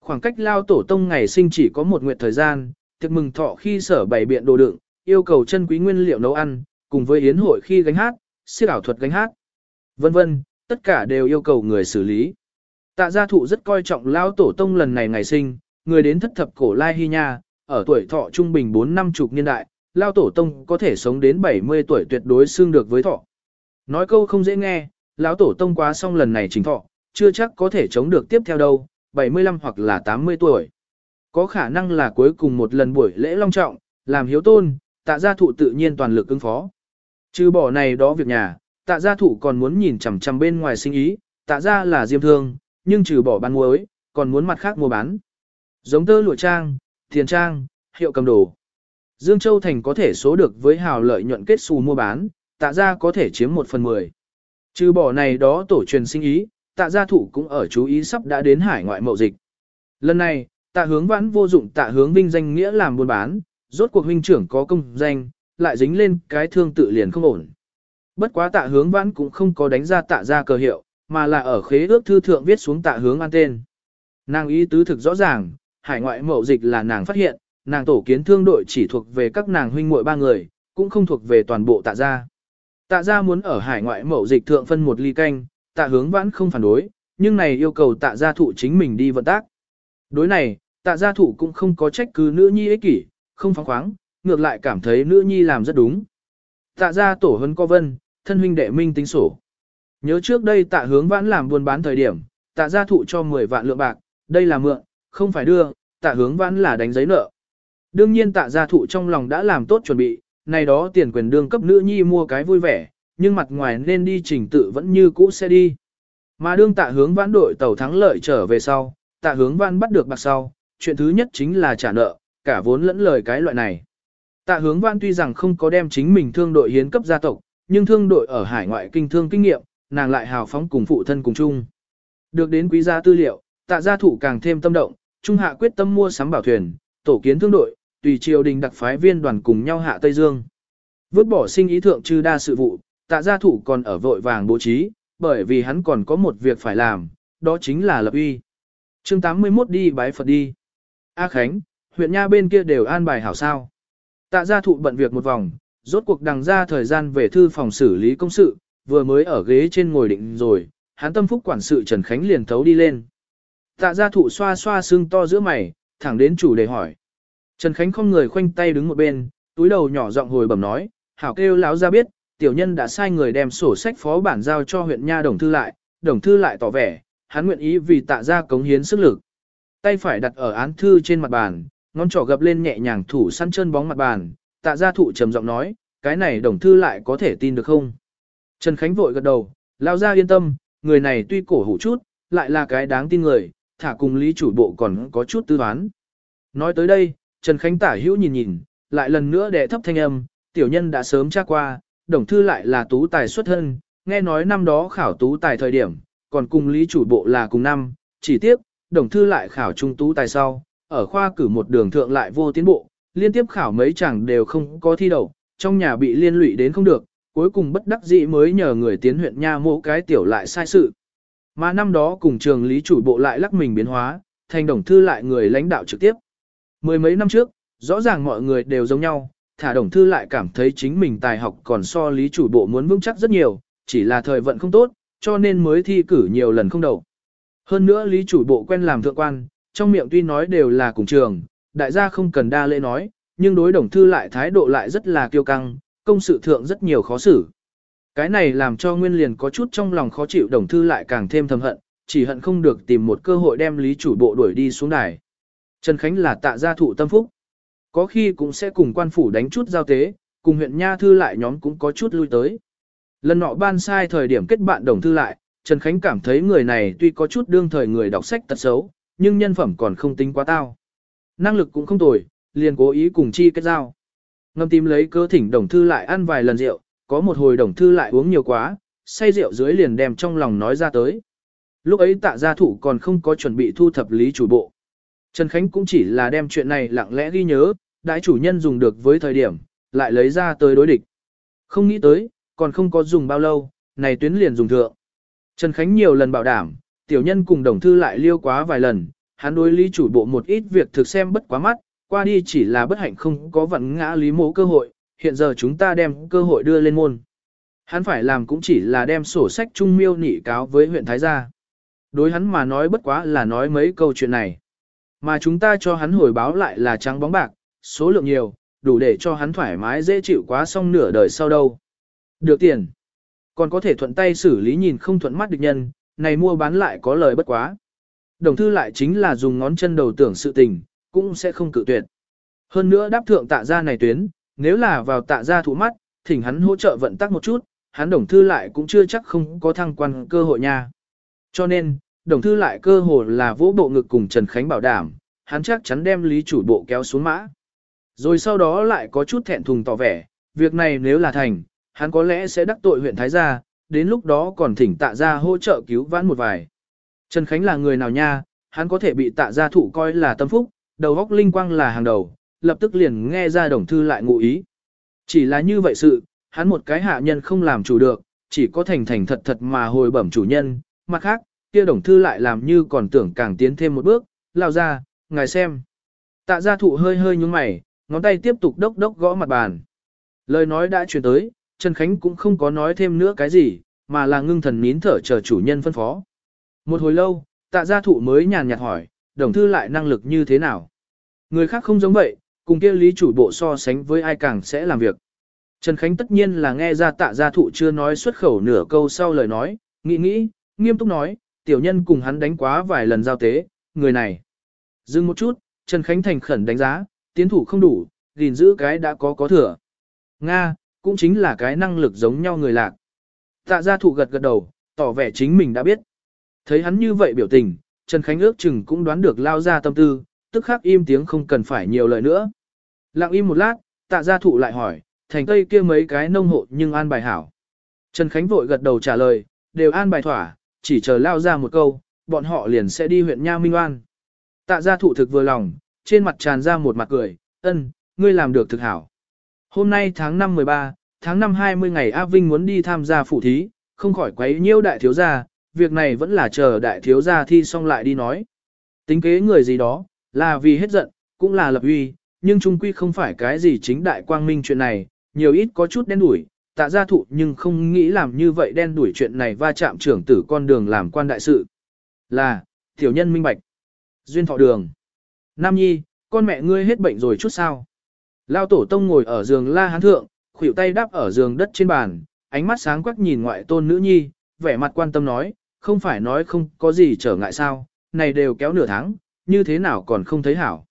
Khoảng cách lao tổ tông ngày sinh chỉ có một nguyệt thời gian, tiệc mừng thọ khi sở bày biện đồ đựng, yêu cầu chân quý nguyên liệu nấu ăn, cùng với yến hội khi gánh hát, siết ảo thuật gánh hát, vân vân, tất cả đều yêu cầu người xử lý. Tạ gia thụ rất coi trọng lao tổ tông lần này ngày sinh, người đến thất thập cổ lai hy nha, ở tuổi thọ trung bình 4 năm chục niên đại, lao tổ tông có thể sống đến 70 tuổi tuyệt đối xương được với thọ. Nói câu không dễ nghe, lão tổ tông quá xong lần này chính thọ, chưa chắc có thể chống được tiếp theo đâu, 75 hoặc là 80 tuổi. Có khả năng là cuối cùng một lần buổi lễ long trọng, làm hiếu tôn, tạ gia thụ tự nhiên toàn lực ứng phó. Trừ bỏ này đó việc nhà, tạ gia thụ còn muốn nhìn chằm chằm bên ngoài sinh ý, tạ gia là diêm thương, nhưng trừ bỏ bán muối, còn muốn mặt khác mua bán. Giống tơ lụa trang, tiền trang, hiệu cầm đồ. Dương Châu Thành có thể số được với hào lợi nhuận kết xù mua bán, tạ gia có thể chiếm một phần mười. Trừ bỏ này đó tổ truyền sinh ý, tạ gia thủ cũng ở chú ý sắp đã đến hải ngoại mậu dịch. Lần này, tạ hướng vãn vô dụng tạ hướng vinh danh nghĩa làm buôn bán, rốt cuộc huynh trưởng có công danh, lại dính lên cái thương tự liền không ổn. Bất quá tạ hướng vãn cũng không có đánh ra tạ gia cờ hiệu, mà là ở khế ước thư thượng viết xuống tạ hướng an tên. Nàng ý tứ thực rõ ràng, hải ngoại mậu dịch là nàng phát hiện, nàng tổ kiến thương đội chỉ thuộc về các nàng huynh muội ba người, cũng không thuộc về toàn bộ tạ gia. Tạ gia muốn ở hải ngoại mậu dịch thượng phân một ly canh, tạ hướng vãn không phản đối, nhưng này yêu cầu tạ gia thụ chính mình đi vận tác. Đối này, tạ gia thụ cũng không có trách cứ nữ nhi ích kỷ, không phóng khoáng, ngược lại cảm thấy nữ nhi làm rất đúng. Tạ gia tổ hân co vân, thân huynh đệ minh tính sổ. Nhớ trước đây tạ hướng vãn làm buôn bán thời điểm, tạ gia thụ cho 10 vạn lượng bạc, đây là mượn, không phải đưa, tạ hướng vãn là đánh giấy nợ. Đương nhiên tạ gia thụ trong lòng đã làm tốt chuẩn bị, này đó tiền quyền đương cấp nữ nhi mua cái vui vẻ, nhưng mặt ngoài nên đi trình tự vẫn như cũ sẽ đi. Mà đương tạ hướng vãn đội tàu thắng lợi trở về sau, tạ hướng vãn bắt được bạc sau, chuyện thứ nhất chính là trả nợ, cả vốn lẫn lời cái loại này. Tạ hướng vãn tuy rằng không có đem chính mình thương đội hiến cấp gia tộc, nhưng thương đội ở hải ngoại kinh thương kinh nghiệm, nàng lại hào phóng cùng phụ thân cùng chung. Được đến quý gia tư liệu, tạ gia thủ càng thêm tâm động, trung hạ quyết tâm mua sắm bảo thuyền, tổ kiến thương đội, tùy triều đình đặc phái viên đoàn cùng nhau hạ Tây Dương. Vứt bỏ sinh ý thượng trừ đa sự vụ, tạ gia thủ còn ở vội vàng bố trí, bởi vì hắn còn có một việc phải làm, đó chính là lập uy. chương 81 đi bái Phật đi. A Khánh, huyện Nha bên kia đều an bài hảo sao. Tạ gia thụ bận việc một vòng, rốt cuộc đằng ra thời gian về thư phòng xử lý công sự, vừa mới ở ghế trên ngồi định rồi, hắn tâm phúc quản sự Trần Khánh liền thấu đi lên. Tạ gia thụ xoa xoa xương to giữa mày, thẳng đến chủ đề hỏi. Trần Khánh không người khoanh tay đứng một bên, túi đầu nhỏ giọng hồi bẩm nói, hảo kêu láo ra biết, tiểu nhân đã sai người đem sổ sách phó bản giao cho huyện nha đồng thư lại, đồng thư lại tỏ vẻ, hắn nguyện ý vì tạ ra cống hiến sức lực. Tay phải đặt ở án thư trên mặt bàn, ngón trỏ gập lên nhẹ nhàng thủ săn chân bóng mặt bàn, tạ gia thụ trầm giọng nói, cái này đồng thư lại có thể tin được không? Trần Khánh vội gật đầu, lao ra yên tâm, người này tuy cổ hủ chút, lại là cái đáng tin người, thả cùng lý chủ bộ còn có chút tư toán. Nói tới đây, Trần Khánh tả hữu nhìn nhìn, lại lần nữa đệ thấp thanh âm, tiểu nhân đã sớm tra qua, đồng thư lại là tú tài xuất thân, nghe nói năm đó khảo tú tài thời điểm, còn cùng lý chủ bộ là cùng năm, chỉ tiếc, đồng thư lại khảo trung tú tài sau, ở khoa cử một đường thượng lại vô tiến bộ, liên tiếp khảo mấy chẳng đều không có thi đậu, trong nhà bị liên lụy đến không được, cuối cùng bất đắc dĩ mới nhờ người tiến huyện nha mộ cái tiểu lại sai sự. Mà năm đó cùng trường lý chủ bộ lại lắc mình biến hóa, thành đồng thư lại người lãnh đạo trực tiếp. Mười mấy năm trước, rõ ràng mọi người đều giống nhau, thả đồng thư lại cảm thấy chính mình tài học còn so lý chủ bộ muốn vững chắc rất nhiều, chỉ là thời vận không tốt, cho nên mới thi cử nhiều lần không đầu. Hơn nữa lý chủ bộ quen làm thượng quan, trong miệng tuy nói đều là cùng trường, đại gia không cần đa lễ nói, nhưng đối đồng thư lại thái độ lại rất là kiêu căng, công sự thượng rất nhiều khó xử. Cái này làm cho nguyên liền có chút trong lòng khó chịu đồng thư lại càng thêm thầm hận, chỉ hận không được tìm một cơ hội đem lý chủ bộ đuổi đi xuống đài. Trần Khánh là tạ gia thụ tâm phúc. Có khi cũng sẽ cùng quan phủ đánh chút giao tế, cùng huyện Nha Thư lại nhóm cũng có chút lui tới. Lần nọ ban sai thời điểm kết bạn đồng thư lại, Trần Khánh cảm thấy người này tuy có chút đương thời người đọc sách tật xấu, nhưng nhân phẩm còn không tính quá tao. Năng lực cũng không tồi, liền cố ý cùng chi kết giao. Ngâm tím lấy cơ thỉnh đồng thư lại ăn vài lần rượu, có một hồi đồng thư lại uống nhiều quá, say rượu dưới liền đem trong lòng nói ra tới. Lúc ấy tạ gia thủ còn không có chuẩn bị thu thập lý chủ bộ. Trần Khánh cũng chỉ là đem chuyện này lặng lẽ ghi nhớ, đại chủ nhân dùng được với thời điểm, lại lấy ra tới đối địch. Không nghĩ tới, còn không có dùng bao lâu, này tuyến liền dùng thượng. Trần Khánh nhiều lần bảo đảm, tiểu nhân cùng đồng thư lại liêu quá vài lần, hắn đối lý chủ bộ một ít việc thực xem bất quá mắt, qua đi chỉ là bất hạnh không có vận ngã lý mộ cơ hội, hiện giờ chúng ta đem cơ hội đưa lên môn. Hắn phải làm cũng chỉ là đem sổ sách trung miêu nị cáo với huyện Thái Gia. Đối hắn mà nói bất quá là nói mấy câu chuyện này. Mà chúng ta cho hắn hồi báo lại là trắng bóng bạc, số lượng nhiều, đủ để cho hắn thoải mái dễ chịu quá xong nửa đời sau đâu. Được tiền. Còn có thể thuận tay xử lý nhìn không thuận mắt địch nhân, này mua bán lại có lời bất quá. Đồng thư lại chính là dùng ngón chân đầu tưởng sự tình, cũng sẽ không cự tuyệt. Hơn nữa đáp thượng tạ gia này tuyến, nếu là vào tạ gia thủ mắt, thỉnh hắn hỗ trợ vận tắc một chút, hắn đồng thư lại cũng chưa chắc không có thăng quan cơ hội nha. Cho nên, đồng thư lại cơ hồ là vỗ bộ ngực cùng Trần Khánh bảo đảm, hắn chắc chắn đem lý chủ bộ kéo xuống mã. Rồi sau đó lại có chút thẹn thùng tỏ vẻ, việc này nếu là thành, hắn có lẽ sẽ đắc tội huyện Thái Gia, đến lúc đó còn thỉnh tạ gia hỗ trợ cứu vãn một vài. Trần Khánh là người nào nha, hắn có thể bị tạ gia thủ coi là tâm phúc, đầu góc linh quang là hàng đầu, lập tức liền nghe ra đồng thư lại ngụ ý. Chỉ là như vậy sự, hắn một cái hạ nhân không làm chủ được, chỉ có thành thành thật thật mà hồi bẩm chủ nhân, mặt khác, kia đồng thư lại làm như còn tưởng càng tiến thêm một bước, lao ra, ngài xem. Tạ gia thụ hơi hơi nhúng mày, ngón tay tiếp tục đốc đốc gõ mặt bàn. Lời nói đã truyền tới, Trần Khánh cũng không có nói thêm nữa cái gì, mà là ngưng thần nín thở chờ chủ nhân phân phó. Một hồi lâu, tạ gia thụ mới nhàn nhạt hỏi, đồng thư lại năng lực như thế nào? Người khác không giống vậy, cùng kia lý chủ bộ so sánh với ai càng sẽ làm việc. Trần Khánh tất nhiên là nghe ra tạ gia thụ chưa nói xuất khẩu nửa câu sau lời nói, nghĩ nghĩ, nghiêm túc nói, tiểu nhân cùng hắn đánh quá vài lần giao tế, người này. Dừng một chút, Trần Khánh thành khẩn đánh giá, tiến thủ không đủ, gìn giữ cái đã có có thừa. Nga, cũng chính là cái năng lực giống nhau người lạc. Tạ gia thụ gật gật đầu, tỏ vẻ chính mình đã biết. Thấy hắn như vậy biểu tình, Trần Khánh ước chừng cũng đoán được lao ra tâm tư, tức khắc im tiếng không cần phải nhiều lời nữa. Lặng im một lát, tạ gia thụ lại hỏi, thành tây kia mấy cái nông hộ nhưng an bài hảo. Trần Khánh vội gật đầu trả lời, đều an bài thỏa, chỉ chờ lao ra một câu, bọn họ liền sẽ đi huyện Nha Minh Oan. Tạ gia thụ thực vừa lòng, trên mặt tràn ra một mặt cười, ân, ngươi làm được thực hảo. Hôm nay tháng 5 13, tháng 5 20 ngày A Vinh muốn đi tham gia phủ thí, không khỏi quấy nhiêu đại thiếu gia, việc này vẫn là chờ đại thiếu gia thi xong lại đi nói. Tính kế người gì đó, là vì hết giận, cũng là lập uy, nhưng trung quy không phải cái gì chính đại quang minh chuyện này, nhiều ít có chút đen đủi, tạ gia thụ nhưng không nghĩ làm như vậy đen đuổi chuyện này va chạm trưởng tử con đường làm quan đại sự. Là, tiểu nhân minh bạch. Duyên thọ đường. Nam nhi, con mẹ ngươi hết bệnh rồi chút sao. Lao tổ tông ngồi ở giường la hán thượng, khuỷu tay đắp ở giường đất trên bàn, ánh mắt sáng quắc nhìn ngoại tôn nữ nhi, vẻ mặt quan tâm nói, không phải nói không có gì trở ngại sao, này đều kéo nửa tháng, như thế nào còn không thấy hảo.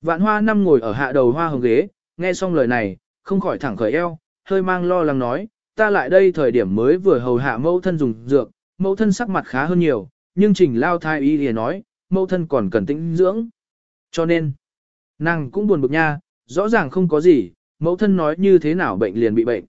Vạn hoa năm ngồi ở hạ đầu hoa hồng ghế, nghe xong lời này, không khỏi thẳng khởi eo, hơi mang lo lắng nói, ta lại đây thời điểm mới vừa hầu hạ mẫu thân dùng dược, mẫu thân sắc mặt khá hơn nhiều, nhưng trình lao thai y liền nói, mẫu thân còn cần tĩnh dưỡng. Cho nên, nàng cũng buồn bực nha, rõ ràng không có gì, mẫu thân nói như thế nào bệnh liền bị bệnh.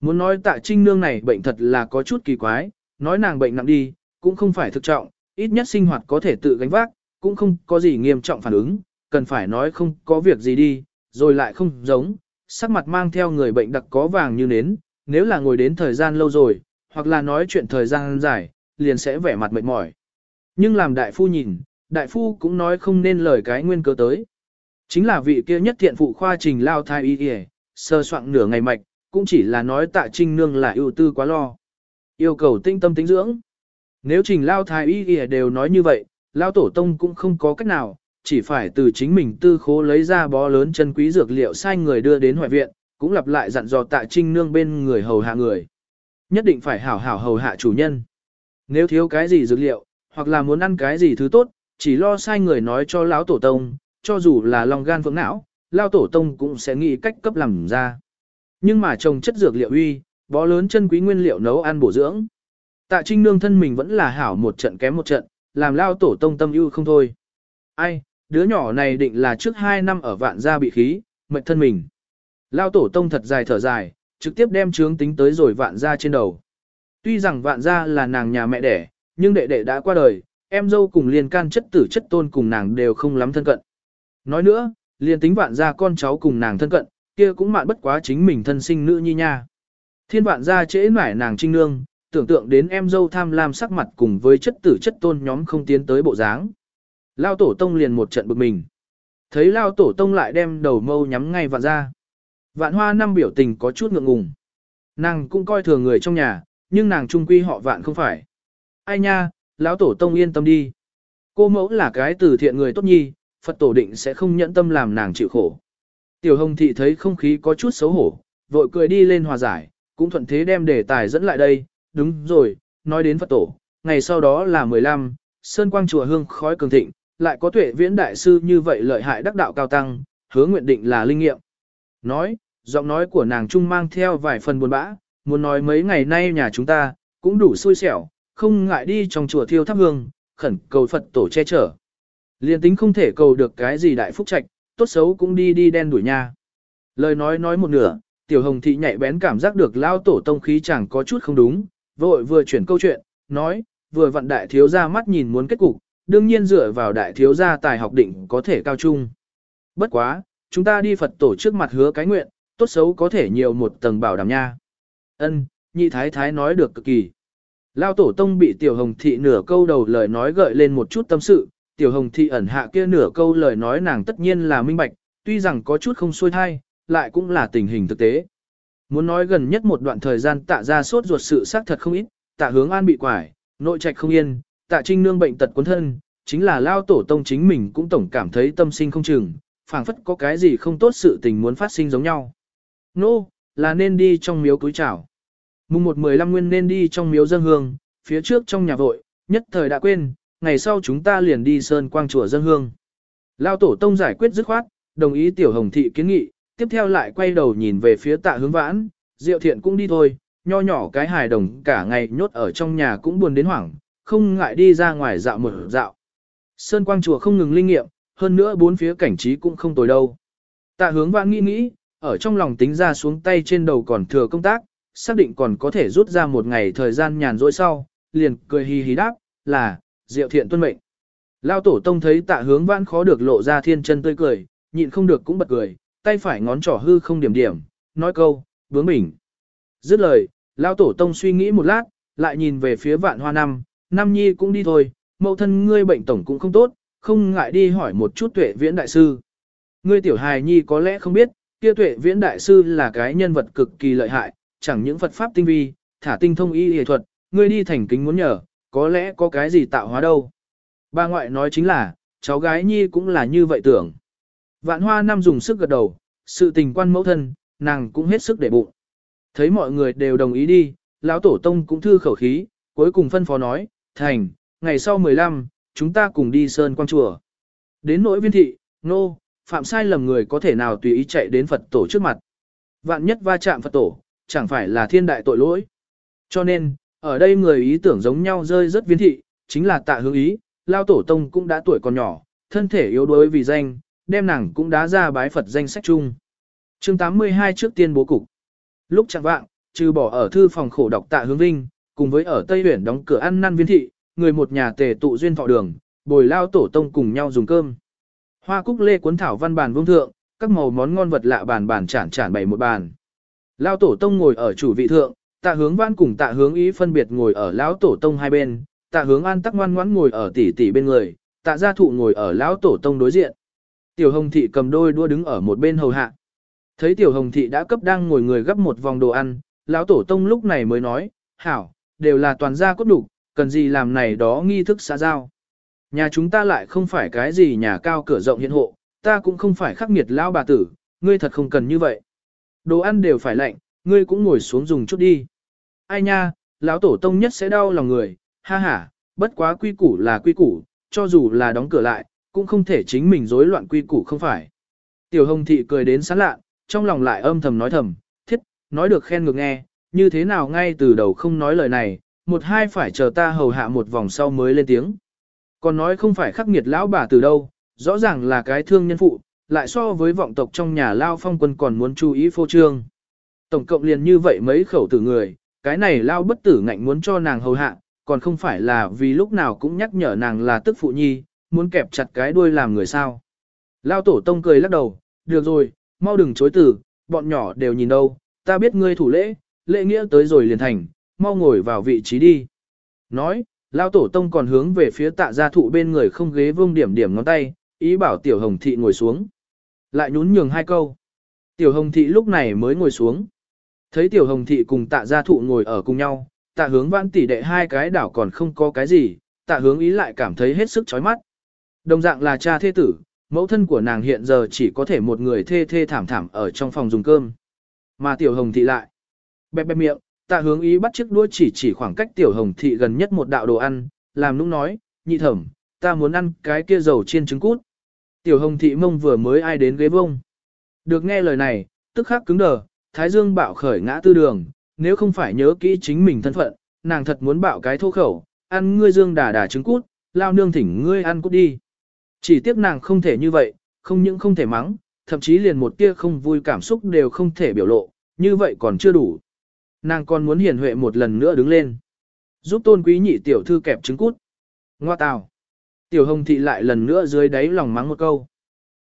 Muốn nói tạ trinh nương này bệnh thật là có chút kỳ quái, nói nàng bệnh nặng đi, cũng không phải thực trọng, ít nhất sinh hoạt có thể tự gánh vác, cũng không có gì nghiêm trọng phản ứng, cần phải nói không có việc gì đi, rồi lại không giống, sắc mặt mang theo người bệnh đặc có vàng như nến, nếu là ngồi đến thời gian lâu rồi, hoặc là nói chuyện thời gian dài, liền sẽ vẻ mặt mệt mỏi. Nhưng làm đại phu nhìn, đại phu cũng nói không nên lời cái nguyên cớ tới. Chính là vị kia nhất thiện phụ khoa trình lao thai y y, sơ soạn nửa ngày mạch, cũng chỉ là nói tạ trinh nương là ưu tư quá lo. Yêu cầu tinh tâm tính dưỡng. Nếu trình lao thai y y đều nói như vậy, lao tổ tông cũng không có cách nào, chỉ phải từ chính mình tư khố lấy ra bó lớn chân quý dược liệu sai người đưa đến hoại viện, cũng lặp lại dặn dò tạ trinh nương bên người hầu hạ người. Nhất định phải hảo hảo hầu hạ chủ nhân. Nếu thiếu cái gì dược liệu, hoặc là muốn ăn cái gì thứ tốt, chỉ lo sai người nói cho lão tổ tông, cho dù là lòng gan vững não, lao tổ tông cũng sẽ nghĩ cách cấp làm ra. Nhưng mà trồng chất dược liệu uy, bó lớn chân quý nguyên liệu nấu ăn bổ dưỡng. Tạ Trinh Nương thân mình vẫn là hảo một trận kém một trận, làm lao tổ tông tâm ưu không thôi. Ai, đứa nhỏ này định là trước 2 năm ở vạn gia bị khí, mệnh thân mình. Lao tổ tông thật dài thở dài, trực tiếp đem trướng tính tới rồi vạn gia trên đầu. Tuy rằng vạn gia là nàng nhà mẹ đẻ, nhưng đệ đệ đã qua đời, em dâu cùng liên can chất tử chất tôn cùng nàng đều không lắm thân cận. Nói nữa, liền tính vạn gia con cháu cùng nàng thân cận, kia cũng mạn bất quá chính mình thân sinh nữ nhi nha. Thiên vạn gia trễ nải nàng trinh nương, tưởng tượng đến em dâu tham lam sắc mặt cùng với chất tử chất tôn nhóm không tiến tới bộ dáng. Lao tổ tông liền một trận bực mình. Thấy Lao tổ tông lại đem đầu mâu nhắm ngay vạn ra, Vạn hoa năm biểu tình có chút ngượng ngùng. Nàng cũng coi thường người trong nhà, nhưng nàng trung quy họ vạn không phải. Ai nha, lão tổ tông yên tâm đi. Cô mẫu là cái từ thiện người tốt nhi, Phật tổ định sẽ không nhẫn tâm làm nàng chịu khổ. Tiểu hồng thị thấy không khí có chút xấu hổ, vội cười đi lên hòa giải, cũng thuận thế đem đề tài dẫn lại đây. Đúng rồi, nói đến Phật tổ, ngày sau đó là 15, Sơn Quang Chùa Hương khói cường thịnh, lại có tuệ viễn đại sư như vậy lợi hại đắc đạo cao tăng, hứa nguyện định là linh nghiệm. Nói, giọng nói của nàng trung mang theo vài phần buồn bã, muốn nói mấy ngày nay nhà chúng ta, cũng đủ xui xẻo, không ngại đi trong chùa thiêu thắp hương, khẩn cầu Phật tổ che chở. Liên tính không thể cầu được cái gì đại phúc trạch, tốt xấu cũng đi đi đen đuổi nha. Lời nói nói một nửa, tiểu hồng thị nhạy bén cảm giác được lao tổ tông khí chẳng có chút không đúng, vội vừa chuyển câu chuyện, nói, vừa vận đại thiếu ra mắt nhìn muốn kết cục, đương nhiên dựa vào đại thiếu gia tài học định có thể cao trung. Bất quá, chúng ta đi Phật tổ trước mặt hứa cái nguyện, tốt xấu có thể nhiều một tầng bảo đảm nha. Ân, nhị thái thái nói được cực kỳ. Lao tổ tông bị tiểu hồng thị nửa câu đầu lời nói gợi lên một chút tâm sự, tiểu hồng thị ẩn hạ kia nửa câu lời nói nàng tất nhiên là minh bạch, tuy rằng có chút không xuôi thai, lại cũng là tình hình thực tế. Muốn nói gần nhất một đoạn thời gian tạ ra sốt ruột sự xác thật không ít, tạ hướng an bị quải, nội trạch không yên, tạ trinh nương bệnh tật cuốn thân, chính là lao tổ tông chính mình cũng tổng cảm thấy tâm sinh không chừng, phảng phất có cái gì không tốt sự tình muốn phát sinh giống nhau. Nô, no, là nên đi trong miếu cúi chào. Mùng một mười lăm nguyên nên đi trong miếu dân hương, phía trước trong nhà vội, nhất thời đã quên, ngày sau chúng ta liền đi sơn quang chùa dân hương. Lao tổ tông giải quyết dứt khoát, đồng ý tiểu hồng thị kiến nghị, tiếp theo lại quay đầu nhìn về phía tạ hướng vãn, diệu thiện cũng đi thôi, nho nhỏ cái hài đồng cả ngày nhốt ở trong nhà cũng buồn đến hoảng, không ngại đi ra ngoài dạo một dạo. Sơn quang chùa không ngừng linh nghiệm, hơn nữa bốn phía cảnh trí cũng không tồi đâu. Tạ hướng vãn nghĩ nghĩ, ở trong lòng tính ra xuống tay trên đầu còn thừa công tác, xác định còn có thể rút ra một ngày thời gian nhàn rỗi sau, liền cười hì hì đáp, là, diệu thiện tuân mệnh. Lao tổ tông thấy tạ hướng vãn khó được lộ ra thiên chân tươi cười, nhịn không được cũng bật cười, tay phải ngón trỏ hư không điểm điểm, nói câu, bướng bỉnh. Dứt lời, Lao tổ tông suy nghĩ một lát, lại nhìn về phía vạn hoa năm, Nam nhi cũng đi thôi, mẫu thân ngươi bệnh tổng cũng không tốt, không ngại đi hỏi một chút tuệ viễn đại sư. Ngươi tiểu hài nhi có lẽ không biết, kia tuệ viễn đại sư là cái nhân vật cực kỳ lợi hại, chẳng những Phật Pháp tinh vi, thả tinh thông y y thuật, ngươi đi thành kính muốn nhờ, có lẽ có cái gì tạo hóa đâu. Bà ngoại nói chính là, cháu gái nhi cũng là như vậy tưởng. Vạn hoa năm dùng sức gật đầu, sự tình quan mẫu thân, nàng cũng hết sức để bụng. Thấy mọi người đều đồng ý đi, lão tổ tông cũng thư khẩu khí, cuối cùng phân phó nói, thành, ngày sau 15, chúng ta cùng đi sơn quang chùa. Đến nỗi viên thị, nô, phạm sai lầm người có thể nào tùy ý chạy đến Phật tổ trước mặt. Vạn nhất va chạm Phật tổ, chẳng phải là thiên đại tội lỗi. Cho nên, ở đây người ý tưởng giống nhau rơi rất viên thị, chính là tạ hướng ý, lao tổ tông cũng đã tuổi còn nhỏ, thân thể yếu đuối vì danh, đem nàng cũng đã ra bái Phật danh sách chung. chương 82 trước tiên bố cục. Lúc chẳng vạng, trừ bỏ ở thư phòng khổ đọc tạ hướng vinh, cùng với ở Tây Huyển đóng cửa ăn năn viên thị, người một nhà tề tụ duyên thọ đường, bồi lao tổ tông cùng nhau dùng cơm. Hoa cúc lê cuốn thảo văn bàn vương thượng, các màu món ngon vật lạ bàn bàn chản chản bày một bàn. Lao tổ tông ngồi ở chủ vị thượng, tạ hướng văn cùng tạ hướng ý phân biệt ngồi ở lão tổ tông hai bên, tạ hướng an tắc ngoan ngoãn ngồi ở tỷ tỷ bên người, tạ gia thụ ngồi ở lão tổ tông đối diện. Tiểu hồng thị cầm đôi đua đứng ở một bên hầu hạ. Thấy tiểu hồng thị đã cấp đang ngồi người gấp một vòng đồ ăn, lão tổ tông lúc này mới nói, hảo, đều là toàn gia cốt đủ, cần gì làm này đó nghi thức xã giao. Nhà chúng ta lại không phải cái gì nhà cao cửa rộng hiện hộ, ta cũng không phải khắc nghiệt lão bà tử, ngươi thật không cần như vậy. Đồ ăn đều phải lạnh, ngươi cũng ngồi xuống dùng chút đi. Ai nha, lão tổ tông nhất sẽ đau lòng người, ha ha, bất quá quy củ là quy củ, cho dù là đóng cửa lại, cũng không thể chính mình rối loạn quy củ không phải. Tiểu hồng thị cười đến sán lạ, trong lòng lại âm thầm nói thầm, thiết, nói được khen ngược nghe, như thế nào ngay từ đầu không nói lời này, một hai phải chờ ta hầu hạ một vòng sau mới lên tiếng. Còn nói không phải khắc nghiệt lão bà từ đâu, rõ ràng là cái thương nhân phụ, lại so với vọng tộc trong nhà lao phong quân còn muốn chú ý phô trương. Tổng cộng liền như vậy mấy khẩu tử người, cái này lao bất tử ngạnh muốn cho nàng hầu hạ, còn không phải là vì lúc nào cũng nhắc nhở nàng là tức phụ nhi, muốn kẹp chặt cái đuôi làm người sao. Lao tổ tông cười lắc đầu, được rồi, mau đừng chối từ, bọn nhỏ đều nhìn đâu, ta biết ngươi thủ lễ, lễ nghĩa tới rồi liền thành, mau ngồi vào vị trí đi. Nói, Lao tổ tông còn hướng về phía tạ gia thụ bên người không ghế vương điểm điểm ngón tay, ý bảo tiểu hồng thị ngồi xuống. Lại nhún nhường hai câu. Tiểu hồng thị lúc này mới ngồi xuống. Thấy tiểu hồng thị cùng tạ gia thụ ngồi ở cùng nhau, tạ hướng vãn tỷ đệ hai cái đảo còn không có cái gì, tạ hướng ý lại cảm thấy hết sức chói mắt. Đồng dạng là cha thê tử, mẫu thân của nàng hiện giờ chỉ có thể một người thê thê thảm thảm ở trong phòng dùng cơm. Mà tiểu hồng thị lại. Bẹp bẹp miệng, tạ hướng ý bắt chiếc đuôi chỉ chỉ khoảng cách tiểu hồng thị gần nhất một đạo đồ ăn, làm nũng nói, nhị thẩm, ta muốn ăn cái kia dầu chiên trứng cút. Tiểu hồng thị mông vừa mới ai đến ghế vông. Được nghe lời này, tức khắc cứng đờ, thái dương bạo khởi ngã tư đường, nếu không phải nhớ kỹ chính mình thân phận, nàng thật muốn bạo cái thô khẩu, ăn ngươi dương đà đà trứng cút, lao nương thỉnh ngươi ăn cút đi. Chỉ tiếc nàng không thể như vậy, không những không thể mắng, thậm chí liền một tia không vui cảm xúc đều không thể biểu lộ, như vậy còn chưa đủ. Nàng còn muốn hiền huệ một lần nữa đứng lên. Giúp tôn quý nhị tiểu thư kẹp trứng cút. Ngoa tào. Tiểu hồng thị lại lần nữa dưới đáy lòng mắng một câu.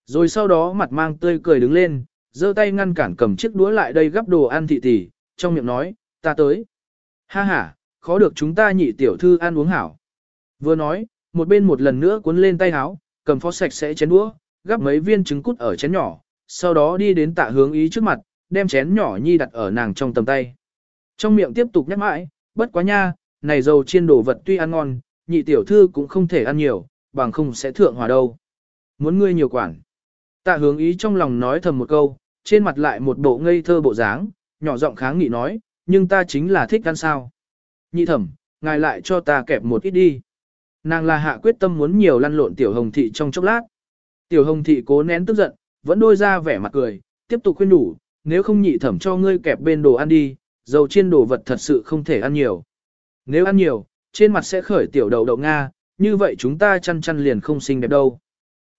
Rồi sau đó mặt mang tươi cười đứng lên, giơ tay ngăn cản cầm chiếc đũa lại đây gắp đồ ăn thị tỷ, trong miệng nói, ta tới. Ha ha, khó được chúng ta nhị tiểu thư ăn uống hảo. Vừa nói, một bên một lần nữa cuốn lên tay háo, cầm phó sạch sẽ chén đũa, gắp mấy viên trứng cút ở chén nhỏ, sau đó đi đến tạ hướng ý trước mặt, đem chén nhỏ nhi đặt ở nàng trong tầm tay. Trong miệng tiếp tục nhắc mãi, bất quá nha, này dầu chiên đồ vật tuy ăn ngon, nhị tiểu thư cũng không thể ăn nhiều, bằng không sẽ thượng hòa đâu. Muốn ngươi nhiều quản. Tạ hướng ý trong lòng nói thầm một câu, trên mặt lại một bộ ngây thơ bộ dáng, nhỏ giọng kháng nghị nói, nhưng ta chính là thích ăn sao. Nhị thẩm, ngài lại cho ta kẹp một ít đi. Nàng là hạ quyết tâm muốn nhiều lăn lộn tiểu hồng thị trong chốc lát. Tiểu hồng thị cố nén tức giận, vẫn đôi ra vẻ mặt cười, tiếp tục khuyên đủ, nếu không nhị thẩm cho ngươi kẹp bên đồ ăn đi, dầu chiên đồ vật thật sự không thể ăn nhiều. Nếu ăn nhiều, trên mặt sẽ khởi tiểu đầu đậu Nga, như vậy chúng ta chăn chăn liền không xinh đẹp đâu.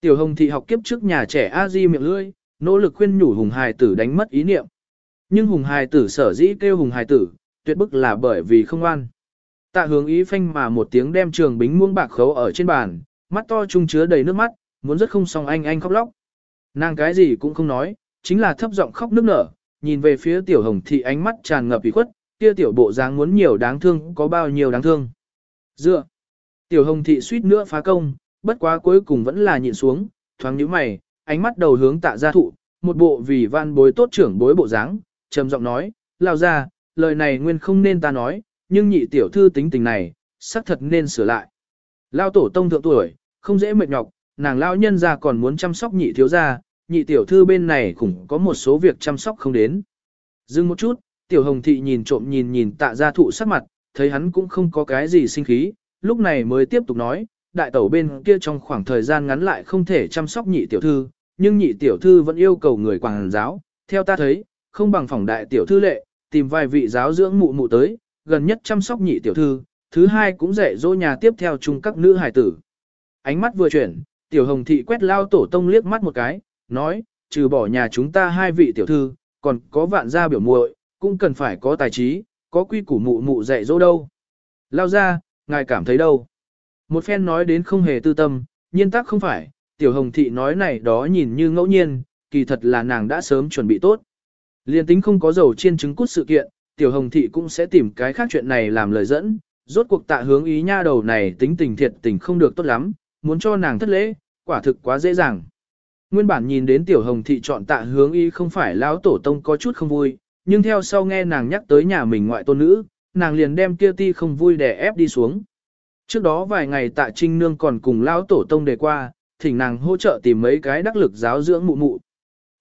Tiểu hồng thị học kiếp trước nhà trẻ a di miệng lưỡi, nỗ lực khuyên nhủ hùng hài tử đánh mất ý niệm. Nhưng hùng hài tử sở dĩ kêu hùng hài tử, tuyệt bức là bởi vì không ăn. Tạ hướng ý phanh mà một tiếng đem trường bính muông bạc khấu ở trên bàn, mắt to trung chứa đầy nước mắt, muốn rất không xong anh anh khóc lóc. Nàng cái gì cũng không nói, chính là thấp giọng khóc nước nở, nhìn về phía tiểu hồng thị ánh mắt tràn ngập ủy khuất, kia tiểu bộ dáng muốn nhiều đáng thương có bao nhiêu đáng thương. Dựa. Tiểu hồng thị suýt nữa phá công, bất quá cuối cùng vẫn là nhịn xuống, thoáng nhíu mày, ánh mắt đầu hướng tạ gia thụ, một bộ vì van bối tốt trưởng bối bộ dáng, trầm giọng nói, lao ra, lời này nguyên không nên ta nói, nhưng nhị tiểu thư tính tình này, xác thật nên sửa lại. Lao tổ tông thượng tuổi, không dễ mệt nhọc, nàng lao nhân ra còn muốn chăm sóc nhị thiếu gia, nhị tiểu thư bên này cũng có một số việc chăm sóc không đến. Dừng một chút, tiểu hồng thị nhìn trộm nhìn nhìn tạ gia thụ sắc mặt, thấy hắn cũng không có cái gì sinh khí, lúc này mới tiếp tục nói, đại tẩu bên kia trong khoảng thời gian ngắn lại không thể chăm sóc nhị tiểu thư, nhưng nhị tiểu thư vẫn yêu cầu người quảng giáo, theo ta thấy, không bằng phòng đại tiểu thư lệ, tìm vài vị giáo dưỡng mụ mụ tới, gần nhất chăm sóc nhị tiểu thư, thứ hai cũng dạy dỗ nhà tiếp theo chung các nữ hải tử. ánh mắt vừa chuyển, tiểu hồng thị quét lao tổ tông liếc mắt một cái, nói, trừ bỏ nhà chúng ta hai vị tiểu thư, còn có vạn gia biểu muội, cũng cần phải có tài trí, có quy củ mụ mụ dạy dỗ đâu. Lao ra, ngài cảm thấy đâu? Một phen nói đến không hề tư tâm, nhiên tắc không phải, tiểu hồng thị nói này đó nhìn như ngẫu nhiên, kỳ thật là nàng đã sớm chuẩn bị tốt. Liên tính không có dầu chiên trứng cút sự kiện, tiểu hồng thị cũng sẽ tìm cái khác chuyện này làm lời dẫn, rốt cuộc tạ hướng ý nha đầu này tính tình thiệt tình không được tốt lắm, muốn cho nàng thất lễ, quả thực quá dễ dàng. Nguyên bản nhìn đến tiểu hồng thị chọn tạ hướng y không phải lão tổ tông có chút không vui, nhưng theo sau nghe nàng nhắc tới nhà mình ngoại tôn nữ, nàng liền đem kia ti không vui để ép đi xuống. Trước đó vài ngày tạ trinh nương còn cùng lão tổ tông đề qua, thỉnh nàng hỗ trợ tìm mấy cái đắc lực giáo dưỡng mụ mụ.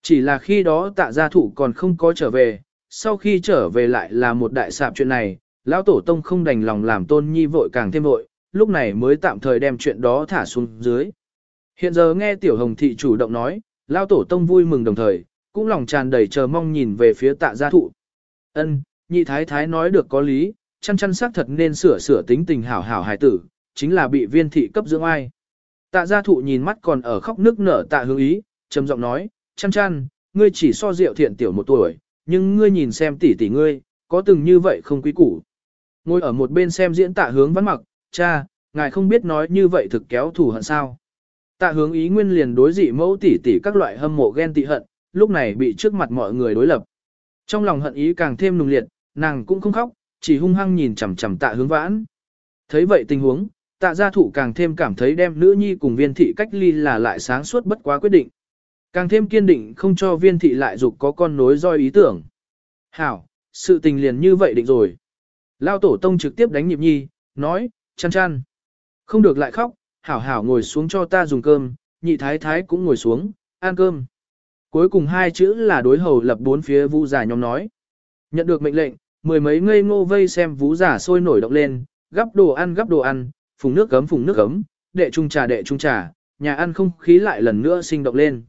Chỉ là khi đó tạ gia thủ còn không có trở về, sau khi trở về lại là một đại sạp chuyện này, lão tổ tông không đành lòng làm tôn nhi vội càng thêm vội, lúc này mới tạm thời đem chuyện đó thả xuống dưới. Hiện giờ nghe tiểu hồng thị chủ động nói, lão tổ tông vui mừng đồng thời, cũng lòng tràn đầy chờ mong nhìn về phía tạ gia thụ. Ân, nhị thái thái nói được có lý, chăn chăn xác thật nên sửa sửa tính tình hảo hảo hài tử, chính là bị viên thị cấp dưỡng ai. Tạ gia thụ nhìn mắt còn ở khóc nước nở tạ hướng ý, trầm giọng nói, chăn chăn, ngươi chỉ so rượu thiện tiểu một tuổi, nhưng ngươi nhìn xem tỷ tỷ ngươi, có từng như vậy không quý củ. Ngồi ở một bên xem diễn tạ hướng văn mặc, cha, ngài không biết nói như vậy thực kéo thủ hận sao. Tạ hướng ý nguyên liền đối dị mẫu tỷ tỷ các loại hâm mộ ghen tị hận, lúc này bị trước mặt mọi người đối lập. Trong lòng hận ý càng thêm nùng liệt, nàng cũng không khóc, chỉ hung hăng nhìn chằm chằm tạ hướng vãn. Thấy vậy tình huống, tạ gia thủ càng thêm cảm thấy đem nữ nhi cùng viên thị cách ly là lại sáng suốt bất quá quyết định. Càng thêm kiên định không cho viên thị lại dục có con nối roi ý tưởng. Hảo, sự tình liền như vậy định rồi. Lao tổ tông trực tiếp đánh nhịp nhi, nói, chăn chăn. Không được lại khóc, hảo hảo ngồi xuống cho ta dùng cơm, nhị thái thái cũng ngồi xuống, ăn cơm. Cuối cùng hai chữ là đối hầu lập bốn phía vũ giả nhóm nói. Nhận được mệnh lệnh, mười mấy ngây ngô vây xem vũ giả sôi nổi động lên, gắp đồ ăn gắp đồ ăn, phùng nước gấm phùng nước gấm, đệ trung trà đệ trung trà, nhà ăn không khí lại lần nữa sinh động lên.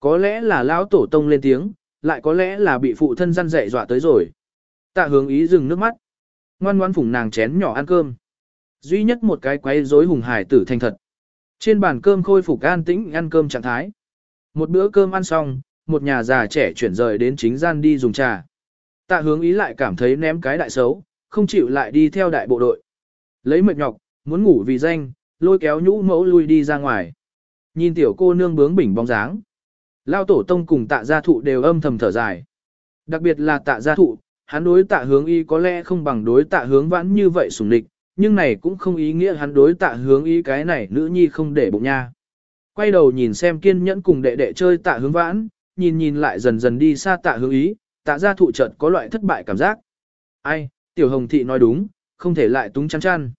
Có lẽ là lão tổ tông lên tiếng, lại có lẽ là bị phụ thân răn dạy dọa tới rồi. Tạ hướng ý dừng nước mắt. Ngoan ngoan phủng nàng chén nhỏ ăn cơm. Duy nhất một cái quấy rối hùng hải tử thành thật. Trên bàn cơm khôi phục an tĩnh ăn cơm trạng thái. Một bữa cơm ăn xong, một nhà già trẻ chuyển rời đến chính gian đi dùng trà. Tạ hướng ý lại cảm thấy ném cái đại xấu, không chịu lại đi theo đại bộ đội. Lấy mệt nhọc, muốn ngủ vì danh, lôi kéo nhũ mẫu lui đi ra ngoài. Nhìn tiểu cô nương bướng bỉnh bóng dáng. Lao tổ tông cùng tạ gia thụ đều âm thầm thở dài. Đặc biệt là tạ gia thụ, hắn đối tạ hướng y có lẽ không bằng đối tạ hướng vãn như vậy sủng địch, nhưng này cũng không ý nghĩa hắn đối tạ hướng ý cái này nữ nhi không để bụng nha. Quay đầu nhìn xem kiên nhẫn cùng đệ đệ chơi tạ hướng vãn, nhìn nhìn lại dần dần đi xa tạ hướng ý, tạ gia thụ chợt có loại thất bại cảm giác. Ai, tiểu hồng thị nói đúng, không thể lại túng chăn chăn.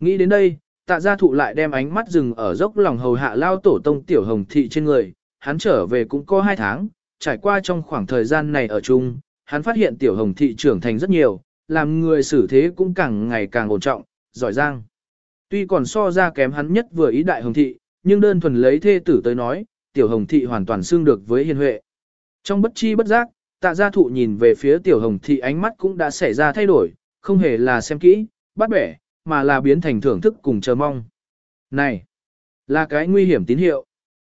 Nghĩ đến đây, tạ gia thụ lại đem ánh mắt dừng ở dốc lòng hầu hạ lao tổ tông tiểu hồng thị trên người, hắn trở về cũng có hai tháng, trải qua trong khoảng thời gian này ở chung, hắn phát hiện tiểu hồng thị trưởng thành rất nhiều, làm người xử thế cũng càng ngày càng ổn trọng, giỏi giang. Tuy còn so ra kém hắn nhất vừa ý đại hồng thị, nhưng đơn thuần lấy thê tử tới nói, tiểu hồng thị hoàn toàn xương được với hiền huệ. Trong bất chi bất giác, tạ gia thụ nhìn về phía tiểu hồng thị ánh mắt cũng đã xảy ra thay đổi, không hề là xem kỹ, bắt bẻ, mà là biến thành thưởng thức cùng chờ mong. Này, là cái nguy hiểm tín hiệu.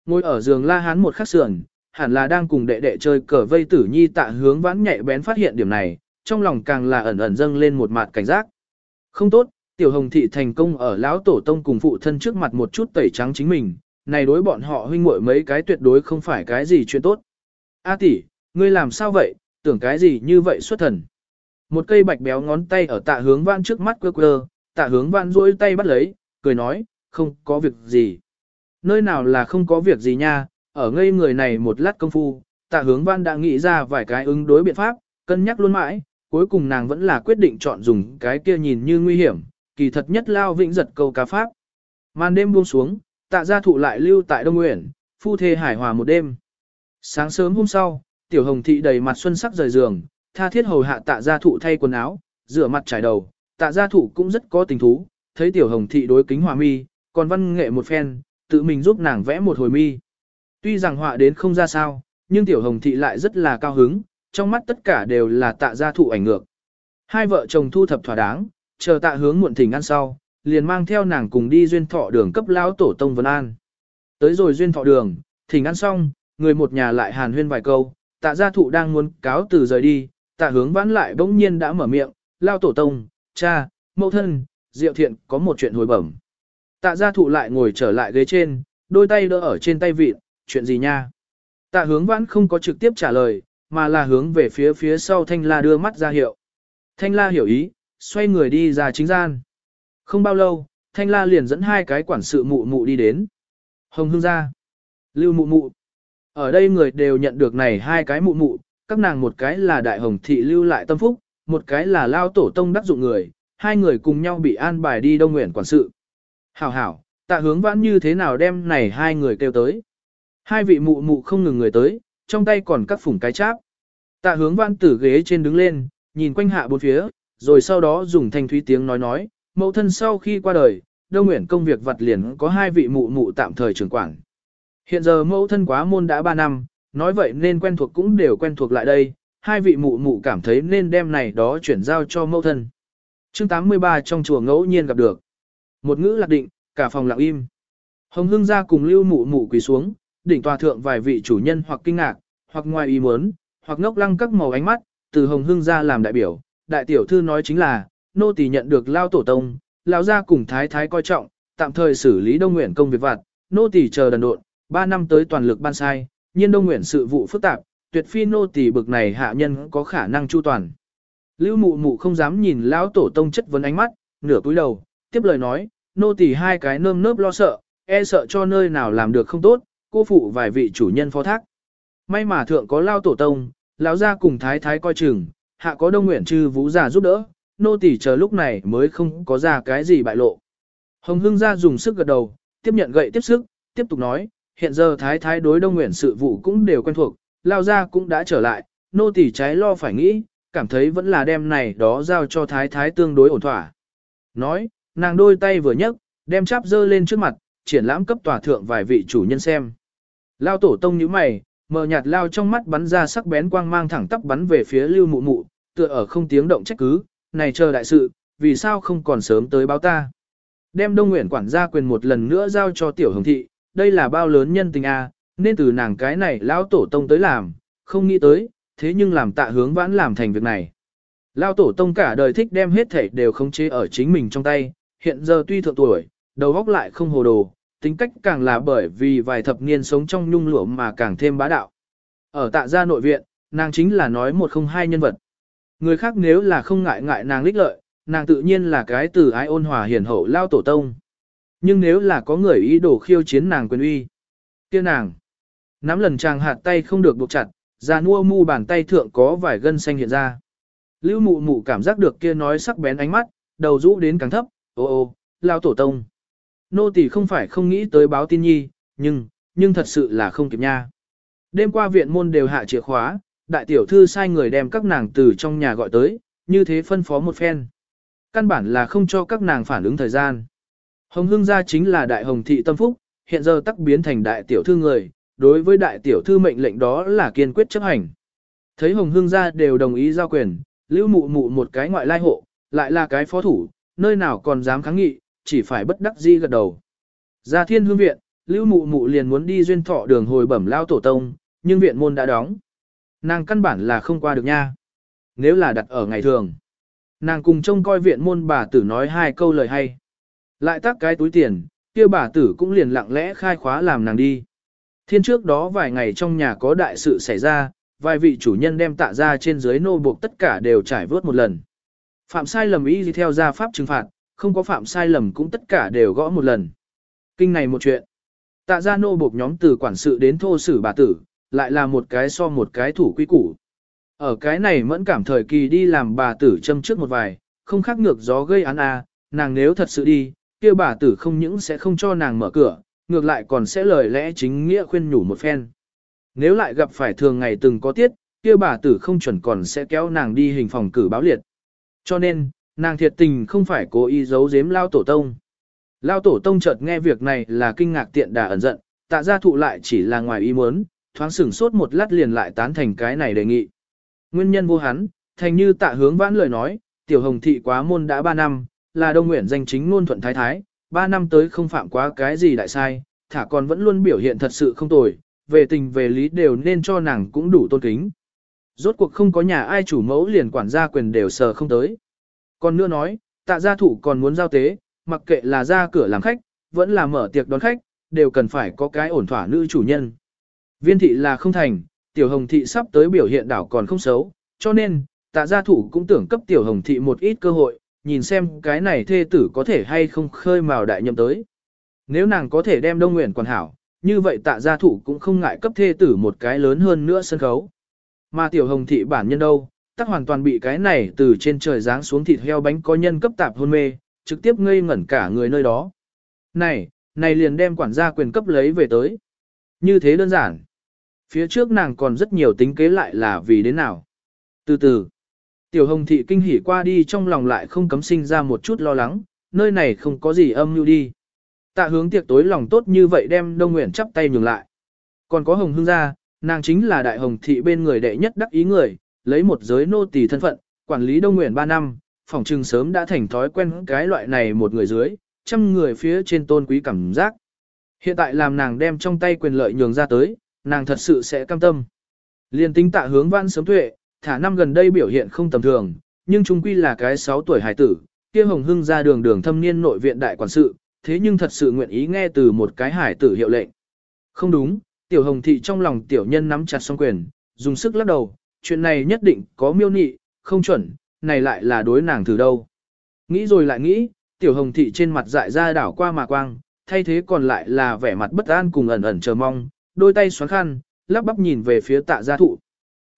Ngồi ở giường la hán một khắc sườn, hẳn là đang cùng đệ đệ chơi cờ vây tử nhi tạ hướng vãn nhạy bén phát hiện điểm này, trong lòng càng là ẩn ẩn dâng lên một mặt cảnh giác. Không tốt, tiểu hồng thị thành công ở lão tổ tông cùng phụ thân trước mặt một chút tẩy trắng chính mình, này đối bọn họ huynh muội mấy cái tuyệt đối không phải cái gì chuyện tốt. A tỷ, ngươi làm sao vậy, tưởng cái gì như vậy xuất thần. Một cây bạch béo ngón tay ở tạ hướng vãn trước mắt quơ quơ, tạ hướng vãn duỗi tay bắt lấy, cười nói, không có việc gì. Nơi nào là không có việc gì nha, ở ngây người này một lát công phu, tạ hướng văn đã nghĩ ra vài cái ứng đối biện pháp, cân nhắc luôn mãi, cuối cùng nàng vẫn là quyết định chọn dùng cái kia nhìn như nguy hiểm, kỳ thật nhất lao vĩnh giật câu cá pháp. Màn đêm buông xuống, tạ gia thụ lại lưu tại Đông Nguyễn, phu thê hải hòa một đêm. Sáng sớm hôm sau, tiểu hồng thị đầy mặt xuân sắc rời giường, tha thiết hầu hạ tạ gia thụ thay quần áo, rửa mặt trải đầu, tạ gia thụ cũng rất có tình thú, thấy tiểu hồng thị đối kính hòa mi, còn văn nghệ một phen, tự mình giúp nàng vẽ một hồi mi. Tuy rằng họa đến không ra sao, nhưng tiểu hồng thị lại rất là cao hứng, trong mắt tất cả đều là tạ gia thụ ảnh ngược. Hai vợ chồng thu thập thỏa đáng, chờ tạ hướng muộn thỉnh ăn sau, liền mang theo nàng cùng đi duyên thọ đường cấp lão tổ tông Vân An. Tới rồi duyên thọ đường, thỉnh ăn xong, người một nhà lại hàn huyên vài câu, tạ gia thụ đang muốn cáo từ rời đi, tạ hướng vãn lại bỗng nhiên đã mở miệng, lao tổ tông, cha, mẫu thân, diệu thiện có một chuyện hồi bẩm. Tạ gia thụ lại ngồi trở lại ghế trên, đôi tay đỡ ở trên tay vịt, chuyện gì nha? Tạ hướng vãn không có trực tiếp trả lời, mà là hướng về phía phía sau thanh la đưa mắt ra hiệu. Thanh la hiểu ý, xoay người đi ra chính gian. Không bao lâu, thanh la liền dẫn hai cái quản sự mụ mụ đi đến. Hồng hương ra. Lưu mụ mụ. Ở đây người đều nhận được này hai cái mụ mụ, các nàng một cái là đại hồng thị lưu lại tâm phúc, một cái là lao tổ tông đắc dụng người, hai người cùng nhau bị an bài đi đông nguyện quản sự. Hảo hảo, tạ hướng vãn như thế nào đem này hai người kêu tới. Hai vị mụ mụ không ngừng người tới, trong tay còn các phủng cái cháp. Tạ hướng vãn tử ghế trên đứng lên, nhìn quanh hạ bốn phía, rồi sau đó dùng thanh thúy tiếng nói nói, mẫu thân sau khi qua đời, đông nguyện công việc vật liền có hai vị mụ mụ tạm thời trưởng quản. Hiện giờ mẫu thân quá môn đã ba năm, nói vậy nên quen thuộc cũng đều quen thuộc lại đây, hai vị mụ mụ cảm thấy nên đem này đó chuyển giao cho mẫu thân. chương 83 trong chùa ngẫu nhiên gặp được. Một ngữ lạc định, cả phòng lặng im. Hồng hương ra cùng lưu mụ mụ quỳ xuống, đỉnh tòa thượng vài vị chủ nhân hoặc kinh ngạc, hoặc ngoài ý muốn, hoặc ngốc lăng các màu ánh mắt, từ hồng hương ra làm đại biểu. Đại tiểu thư nói chính là, nô tỳ nhận được lao tổ tông, lao ra cùng thái thái coi trọng, tạm thời xử lý đông nguyện công việc vặt, nô tỳ chờ đần độn, ba năm tới toàn lực ban sai, nhiên đông nguyện sự vụ phức tạp, tuyệt phi nô tỳ bực này hạ nhân có khả năng chu toàn. Lưu mụ mụ không dám nhìn lão tổ tông chất vấn ánh mắt, nửa cúi đầu, tiếp lời nói, nô tỳ hai cái nơm nớp lo sợ, e sợ cho nơi nào làm được không tốt, cô phụ vài vị chủ nhân phó thác. May mà thượng có lao tổ tông, lão gia cùng thái thái coi chừng, hạ có đông nguyện trừ vũ già giúp đỡ, nô tỳ chờ lúc này mới không có ra cái gì bại lộ. Hồng hương gia dùng sức gật đầu, tiếp nhận gậy tiếp sức, tiếp tục nói, hiện giờ thái thái đối đông nguyện sự vụ cũng đều quen thuộc, lao gia cũng đã trở lại, nô tỳ trái lo phải nghĩ, cảm thấy vẫn là đem này đó giao cho thái thái tương đối ổn thỏa. Nói, nàng đôi tay vừa nhấc, đem cháp dơ lên trước mặt, triển lãm cấp tòa thượng vài vị chủ nhân xem. Lao tổ tông như mày, mờ nhạt lao trong mắt bắn ra sắc bén quang mang thẳng tắp bắn về phía lưu mụ mụ, tựa ở không tiếng động trách cứ, này chờ đại sự, vì sao không còn sớm tới báo ta. Đem đông nguyện quản gia quyền một lần nữa giao cho tiểu hồng thị, đây là bao lớn nhân tình a, nên từ nàng cái này Lão tổ tông tới làm, không nghĩ tới, thế nhưng làm tạ hướng vãn làm thành việc này. Lao tổ tông cả đời thích đem hết thể đều khống chế ở chính mình trong tay, hiện giờ tuy thượng tuổi, đầu óc lại không hồ đồ, tính cách càng là bởi vì vài thập niên sống trong nhung lụa mà càng thêm bá đạo. Ở tạ gia nội viện, nàng chính là nói một không hai nhân vật. Người khác nếu là không ngại ngại nàng lích lợi, nàng tự nhiên là cái từ ái ôn hòa hiền hậu lao tổ tông. Nhưng nếu là có người ý đồ khiêu chiến nàng quyền uy, kia nàng, nắm lần chàng hạt tay không được buộc chặt, ra nua mu bàn tay thượng có vài gân xanh hiện ra. Lưu mụ mụ cảm giác được kia nói sắc bén ánh mắt, đầu rũ đến càng thấp, ô ô, lao tổ tông. Nô tỳ không phải không nghĩ tới báo tin nhi, nhưng, nhưng thật sự là không kịp nha. Đêm qua viện môn đều hạ chìa khóa, đại tiểu thư sai người đem các nàng từ trong nhà gọi tới, như thế phân phó một phen. Căn bản là không cho các nàng phản ứng thời gian. Hồng hương gia chính là đại hồng thị tâm phúc, hiện giờ tắc biến thành đại tiểu thư người, đối với đại tiểu thư mệnh lệnh đó là kiên quyết chấp hành. Thấy hồng hương gia đều đồng ý giao quyền, lưu mụ mụ một cái ngoại lai hộ, lại là cái phó thủ, nơi nào còn dám kháng nghị, chỉ phải bất đắc di gật đầu. Ra thiên hương viện, lưu mụ mụ liền muốn đi duyên thọ đường hồi bẩm lao tổ tông, nhưng viện môn đã đóng. Nàng căn bản là không qua được nha. Nếu là đặt ở ngày thường. Nàng cùng trông coi viện môn bà tử nói hai câu lời hay. Lại tắt cái túi tiền, kia bà tử cũng liền lặng lẽ khai khóa làm nàng đi. Thiên trước đó vài ngày trong nhà có đại sự xảy ra, vài vị chủ nhân đem tạ ra trên dưới nô buộc tất cả đều trải vớt một lần. Phạm sai lầm ý gì theo gia pháp trừng phạt, không có phạm sai lầm cũng tất cả đều gõ một lần. Kinh này một chuyện. Tạ ra nô buộc nhóm từ quản sự đến thô sử bà tử, lại là một cái so một cái thủ quy củ. Ở cái này mẫn cảm thời kỳ đi làm bà tử châm trước một vài, không khác ngược gió gây án a, nàng nếu thật sự đi, kia bà tử không những sẽ không cho nàng mở cửa, ngược lại còn sẽ lời lẽ chính nghĩa khuyên nhủ một phen. Nếu lại gặp phải thường ngày từng có tiết, kia bà tử không chuẩn còn sẽ kéo nàng đi hình phòng cử báo liệt. Cho nên, nàng thiệt tình không phải cố ý giấu giếm lao tổ tông. Lao tổ tông chợt nghe việc này là kinh ngạc tiện đà ẩn giận, tạ gia thụ lại chỉ là ngoài ý muốn, thoáng sửng sốt một lát liền lại tán thành cái này đề nghị. Nguyên nhân vô hắn, thành như tạ hướng vãn lời nói, tiểu hồng thị quá môn đã 3 năm, là Đông Nguyện danh chính ngôn thuận thái thái, 3 năm tới không phạm quá cái gì đại sai, thả còn vẫn luôn biểu hiện thật sự không tồi, về tình về lý đều nên cho nàng cũng đủ tôn kính. Rốt cuộc không có nhà ai chủ mẫu liền quản gia quyền đều sờ không tới. Còn nữa nói, tạ gia thủ còn muốn giao tế, mặc kệ là ra cửa làm khách, vẫn là mở tiệc đón khách, đều cần phải có cái ổn thỏa nữ chủ nhân. Viên thị là không thành, tiểu hồng thị sắp tới biểu hiện đảo còn không xấu, cho nên, tạ gia thủ cũng tưởng cấp tiểu hồng thị một ít cơ hội, nhìn xem cái này thê tử có thể hay không khơi mào đại nhậm tới. Nếu nàng có thể đem đông nguyện quản hảo, như vậy tạ gia thủ cũng không ngại cấp thê tử một cái lớn hơn nữa sân khấu. Mà tiểu hồng thị bản nhân đâu, tắc hoàn toàn bị cái này từ trên trời giáng xuống thịt heo bánh có nhân cấp tạp hôn mê, trực tiếp ngây ngẩn cả người nơi đó. Này, này liền đem quản gia quyền cấp lấy về tới. Như thế đơn giản. Phía trước nàng còn rất nhiều tính kế lại là vì đến nào. Từ từ, tiểu hồng thị kinh hỉ qua đi trong lòng lại không cấm sinh ra một chút lo lắng, nơi này không có gì âm mưu đi. Tạ hướng tiệc tối lòng tốt như vậy đem đông nguyện chắp tay nhường lại. Còn có hồng hương gia, nàng chính là đại hồng thị bên người đệ nhất đắc ý người, lấy một giới nô tỳ thân phận, quản lý đông nguyện 3 năm, phòng trừng sớm đã thành thói quen cái loại này một người dưới, trăm người phía trên tôn quý cảm giác. Hiện tại làm nàng đem trong tay quyền lợi nhường ra tới, nàng thật sự sẽ cam tâm. Liên tính tạ hướng văn sớm tuệ, thả năm gần đây biểu hiện không tầm thường, nhưng trung quy là cái 6 tuổi hải tử, kia hồng hưng ra đường đường thâm niên nội viện đại quản sự, thế nhưng thật sự nguyện ý nghe từ một cái hải tử hiệu lệnh. Không đúng, tiểu hồng thị trong lòng tiểu nhân nắm chặt song quyền, dùng sức lắc đầu, chuyện này nhất định có miêu nị, không chuẩn, này lại là đối nàng thử đâu. Nghĩ rồi lại nghĩ, tiểu hồng thị trên mặt dại ra đảo qua mà quang, thay thế còn lại là vẻ mặt bất an cùng ẩn ẩn chờ mong, đôi tay xoắn khăn, lắp bắp nhìn về phía tạ gia thụ.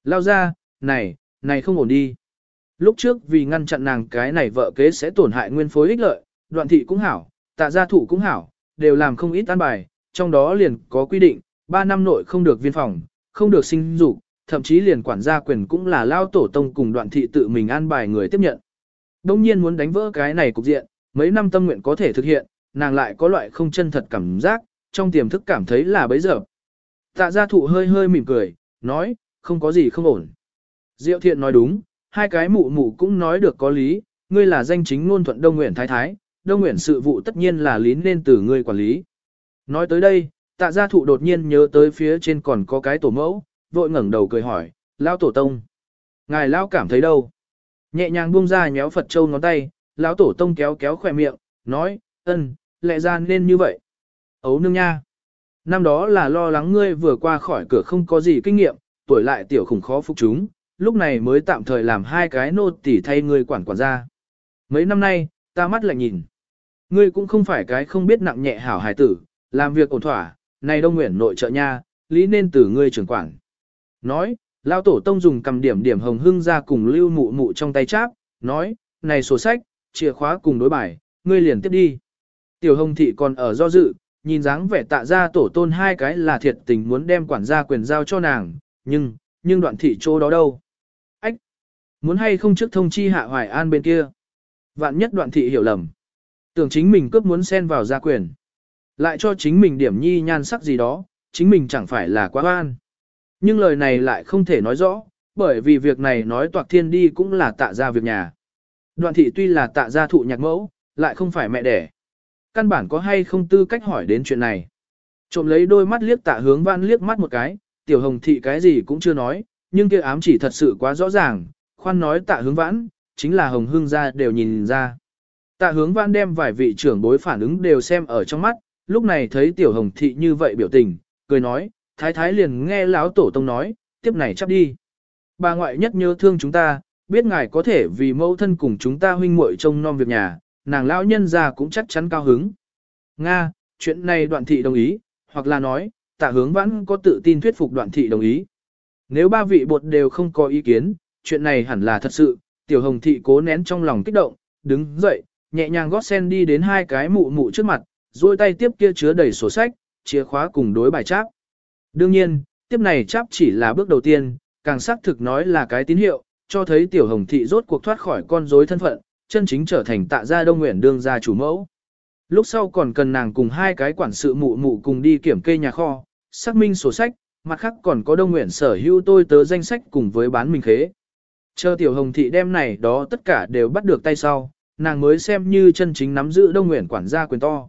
Lao ra, này, này không ổn đi. Lúc trước vì ngăn chặn nàng cái này vợ kế sẽ tổn hại nguyên phối ích lợi, đoạn thị cũng hảo, tạ gia thụ cũng hảo, đều làm không ít an bài, trong đó liền có quy định, 3 năm nội không được viên phòng, không được sinh dục, thậm chí liền quản gia quyền cũng là lao tổ tông cùng đoạn thị tự mình an bài người tiếp nhận. Đông nhiên muốn đánh vỡ cái này cục diện, mấy năm tâm nguyện có thể thực hiện, nàng lại có loại không chân thật cảm giác, trong tiềm thức cảm thấy là bấy giờ. Tạ gia thụ hơi hơi mỉm cười, nói, không có gì không ổn. Diệu thiện nói đúng, hai cái mụ mụ cũng nói được có lý, ngươi là danh chính ngôn thuận Đông Nguyễn Thái Thái, Đông Nguyễn sự vụ tất nhiên là lý nên từ ngươi quản lý. Nói tới đây, tạ gia thụ đột nhiên nhớ tới phía trên còn có cái tổ mẫu, vội ngẩng đầu cười hỏi, lão tổ tông. Ngài lão cảm thấy đâu? Nhẹ nhàng buông ra nhéo Phật Châu ngón tay, lão tổ tông kéo kéo khỏe miệng, nói, ân, lẽ ra nên như vậy. Ấu nương nha. Năm đó là lo lắng ngươi vừa qua khỏi cửa không có gì kinh nghiệm, tuổi lại tiểu khủng khó phục chúng, lúc này mới tạm thời làm hai cái nô tỉ thay ngươi quản quản gia. Mấy năm nay, ta mắt lại nhìn. Ngươi cũng không phải cái không biết nặng nhẹ hảo hài tử, làm việc ổn thỏa, này đông nguyện nội trợ nha, lý nên từ ngươi trưởng quản. Nói, lao tổ tông dùng cầm điểm điểm hồng hưng ra cùng lưu mụ mụ trong tay cháp, nói, này sổ sách, chìa khóa cùng đối bài, ngươi liền tiếp đi. Tiểu hồng thị còn ở do dự, nhìn dáng vẻ tạ ra tổ tôn hai cái là thiệt tình muốn đem quản gia quyền giao cho nàng, nhưng, nhưng đoạn thị chỗ đó đâu? Ách! Muốn hay không trước thông chi hạ hoài an bên kia? Vạn nhất đoạn thị hiểu lầm. Tưởng chính mình cướp muốn xen vào gia quyền. Lại cho chính mình điểm nhi nhan sắc gì đó, chính mình chẳng phải là quá oan. Nhưng lời này lại không thể nói rõ, bởi vì việc này nói toạc thiên đi cũng là tạ ra việc nhà. Đoạn thị tuy là tạ gia thụ nhạc mẫu, lại không phải mẹ đẻ. Căn bản có hay không tư cách hỏi đến chuyện này. Trộm lấy đôi mắt liếc tạ hướng văn liếc mắt một cái, tiểu hồng thị cái gì cũng chưa nói, nhưng kia ám chỉ thật sự quá rõ ràng, khoan nói tạ hướng vãn, chính là hồng hương gia đều nhìn ra. Tạ hướng vãn đem vài vị trưởng bối phản ứng đều xem ở trong mắt, lúc này thấy tiểu hồng thị như vậy biểu tình, cười nói, thái thái liền nghe lão tổ tông nói, tiếp này chấp đi. Bà ngoại nhất nhớ thương chúng ta, biết ngài có thể vì mẫu thân cùng chúng ta huynh muội trông nom việc nhà, nàng lão nhân già cũng chắc chắn cao hứng. Nga, chuyện này đoạn thị đồng ý, hoặc là nói, tạ hướng vãn có tự tin thuyết phục đoạn thị đồng ý. Nếu ba vị bột đều không có ý kiến, chuyện này hẳn là thật sự, tiểu hồng thị cố nén trong lòng kích động, đứng dậy, nhẹ nhàng gót sen đi đến hai cái mụ mụ trước mặt, duỗi tay tiếp kia chứa đầy sổ sách, chìa khóa cùng đối bài cháp. Đương nhiên, tiếp này cháp chỉ là bước đầu tiên, càng xác thực nói là cái tín hiệu, cho thấy tiểu hồng thị rốt cuộc thoát khỏi con rối thân phận, chân chính trở thành tạ gia đông nguyện đương gia chủ mẫu. Lúc sau còn cần nàng cùng hai cái quản sự mụ mụ cùng đi kiểm kê nhà kho, xác minh sổ sách, mặt khác còn có đông nguyện sở hữu tôi tớ danh sách cùng với bán mình khế. Chờ tiểu hồng thị đem này đó tất cả đều bắt được tay sau, nàng mới xem như chân chính nắm giữ đông nguyện quản gia quyền to.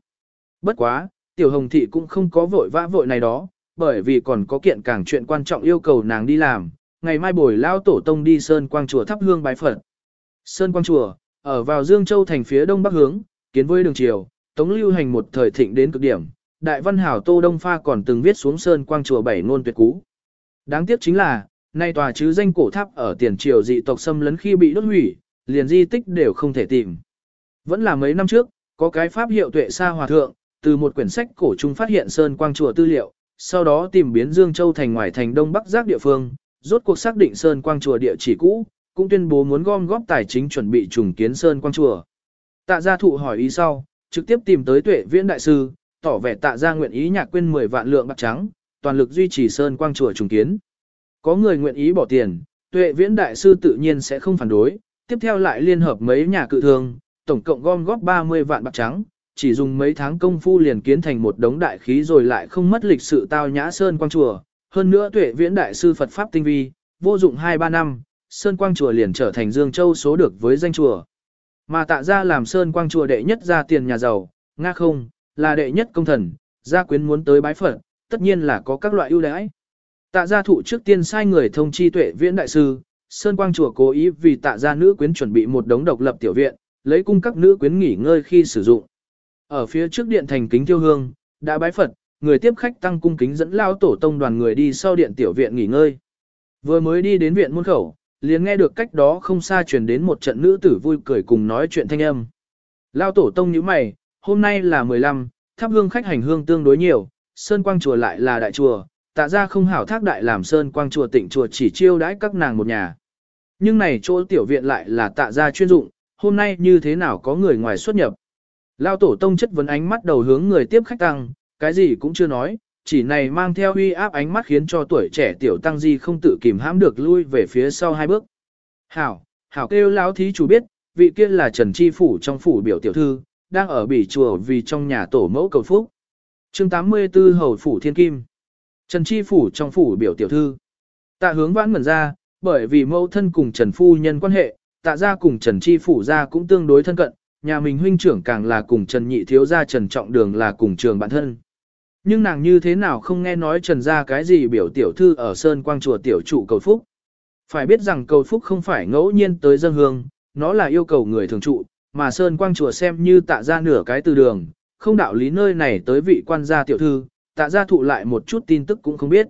Bất quá, tiểu hồng thị cũng không có vội vã vội này đó, bởi vì còn có kiện càng chuyện quan trọng yêu cầu nàng đi làm, ngày mai buổi lao tổ tông đi Sơn Quang Chùa thắp hương bái Phật. Sơn Quang Chùa, ở vào Dương Châu thành phía đông bắc hướng, kiến với đường triều, tống lưu hành một thời thịnh đến cực điểm, đại văn hảo Tô Đông Pha còn từng viết xuống Sơn Quang Chùa bảy ngôn tuyệt cú. Đáng tiếc chính là, nay tòa chứ danh cổ tháp ở tiền triều dị tộc xâm lấn khi bị đốt hủy, liền di tích đều không thể tìm. Vẫn là mấy năm trước, có cái pháp hiệu tuệ sa hòa thượng, từ một quyển sách cổ trung phát hiện Sơn Quang Chùa tư liệu, sau đó tìm biến Dương Châu thành ngoài thành Đông Bắc giác địa phương, rốt cuộc xác định Sơn Quang Chùa địa chỉ cũ, cũng tuyên bố muốn gom góp tài chính chuẩn bị trùng kiến Sơn Quang Chùa. Tạ gia thụ hỏi ý sau, trực tiếp tìm tới tuệ viễn đại sư, tỏ vẻ tạ gia nguyện ý nhạc quên 10 vạn lượng bạc trắng, toàn lực duy trì Sơn Quang Chùa trùng kiến. Có người nguyện ý bỏ tiền, tuệ viễn đại sư tự nhiên sẽ không phản đối, tiếp theo lại liên hợp mấy nhà cự thương, tổng cộng gom góp 30 vạn bạc trắng, chỉ dùng mấy tháng công phu liền kiến thành một đống đại khí rồi lại không mất lịch sự tao nhã Sơn Quang Chùa. Hơn nữa tuệ viễn đại sư Phật Pháp tinh vi, vô dụng 2-3 năm, Sơn Quang Chùa liền trở thành Dương Châu số được với danh chùa. Mà tạ ra làm Sơn Quang Chùa đệ nhất ra tiền nhà giàu, nga không, là đệ nhất công thần, gia quyến muốn tới bái Phật, tất nhiên là có các loại ưu đãi. Tạ gia thụ trước tiên sai người thông chi tuệ viễn đại sư, Sơn Quang Chùa cố ý vì tạ gia nữ quyến chuẩn bị một đống độc lập tiểu viện, lấy cung các nữ quyến nghỉ ngơi khi sử dụng. Ở phía trước điện thành kính tiêu hương, đã bái Phật, người tiếp khách tăng cung kính dẫn lao tổ tông đoàn người đi sau điện tiểu viện nghỉ ngơi. Vừa mới đi đến viện môn khẩu, liền nghe được cách đó không xa truyền đến một trận nữ tử vui cười cùng nói chuyện thanh âm. Lao tổ tông như mày, hôm nay là 15, thắp hương khách hành hương tương đối nhiều, sơn quang chùa lại là đại chùa, tạ ra không hảo thác đại làm sơn quang chùa tỉnh chùa chỉ chiêu đãi các nàng một nhà. Nhưng này chỗ tiểu viện lại là tạ ra chuyên dụng, hôm nay như thế nào có người ngoài xuất nhập. Lao tổ tông chất vấn ánh mắt đầu hướng người tiếp khách tăng, cái gì cũng chưa nói, chỉ này mang theo uy áp ánh mắt khiến cho tuổi trẻ tiểu tăng di không tự kìm hãm được lui về phía sau hai bước. Hảo, hảo kêu lão thí chủ biết, vị kia là Trần Chi Phủ trong phủ biểu tiểu thư, đang ở bỉ chùa vì trong nhà tổ mẫu cầu phúc. chương 84 Hầu Phủ Thiên Kim Trần Chi Phủ trong phủ biểu tiểu thư. Tạ hướng vãn mẩn ra, bởi vì mẫu thân cùng Trần Phu nhân quan hệ, tạ ra cùng Trần Chi Phủ ra cũng tương đối thân cận, nhà mình huynh trưởng càng là cùng Trần Nhị Thiếu gia Trần Trọng Đường là cùng trường bản thân. Nhưng nàng như thế nào không nghe nói Trần ra cái gì biểu tiểu thư ở Sơn Quang Chùa tiểu trụ cầu phúc. Phải biết rằng cầu phúc không phải ngẫu nhiên tới dân hương, nó là yêu cầu người thường trụ, mà Sơn Quang Chùa xem như tạ ra nửa cái từ đường, không đạo lý nơi này tới vị quan gia tiểu thư, tạ gia thụ lại một chút tin tức cũng không biết.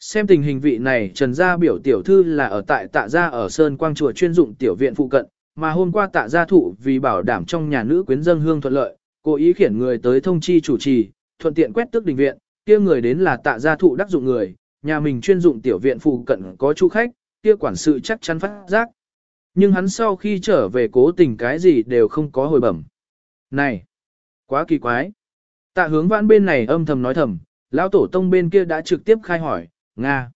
Xem tình hình vị này Trần gia biểu tiểu thư là ở tại tạ gia ở Sơn Quang Chùa chuyên dụng tiểu viện phụ cận, mà hôm qua tạ gia thụ vì bảo đảm trong nhà nữ quyến dân hương thuận lợi, cố ý khiển người tới thông chi chủ trì, thuận tiện quét tước đình viện, kia người đến là tạ gia thụ đắc dụng người, nhà mình chuyên dụng tiểu viện phụ cận có chu khách, kia quản sự chắc chắn phát giác. Nhưng hắn sau khi trở về cố tình cái gì đều không có hồi bẩm. Này, quá kỳ quái. Tạ hướng vãn bên này âm thầm nói thầm, lão tổ tông bên kia đã trực tiếp khai hỏi, Nga.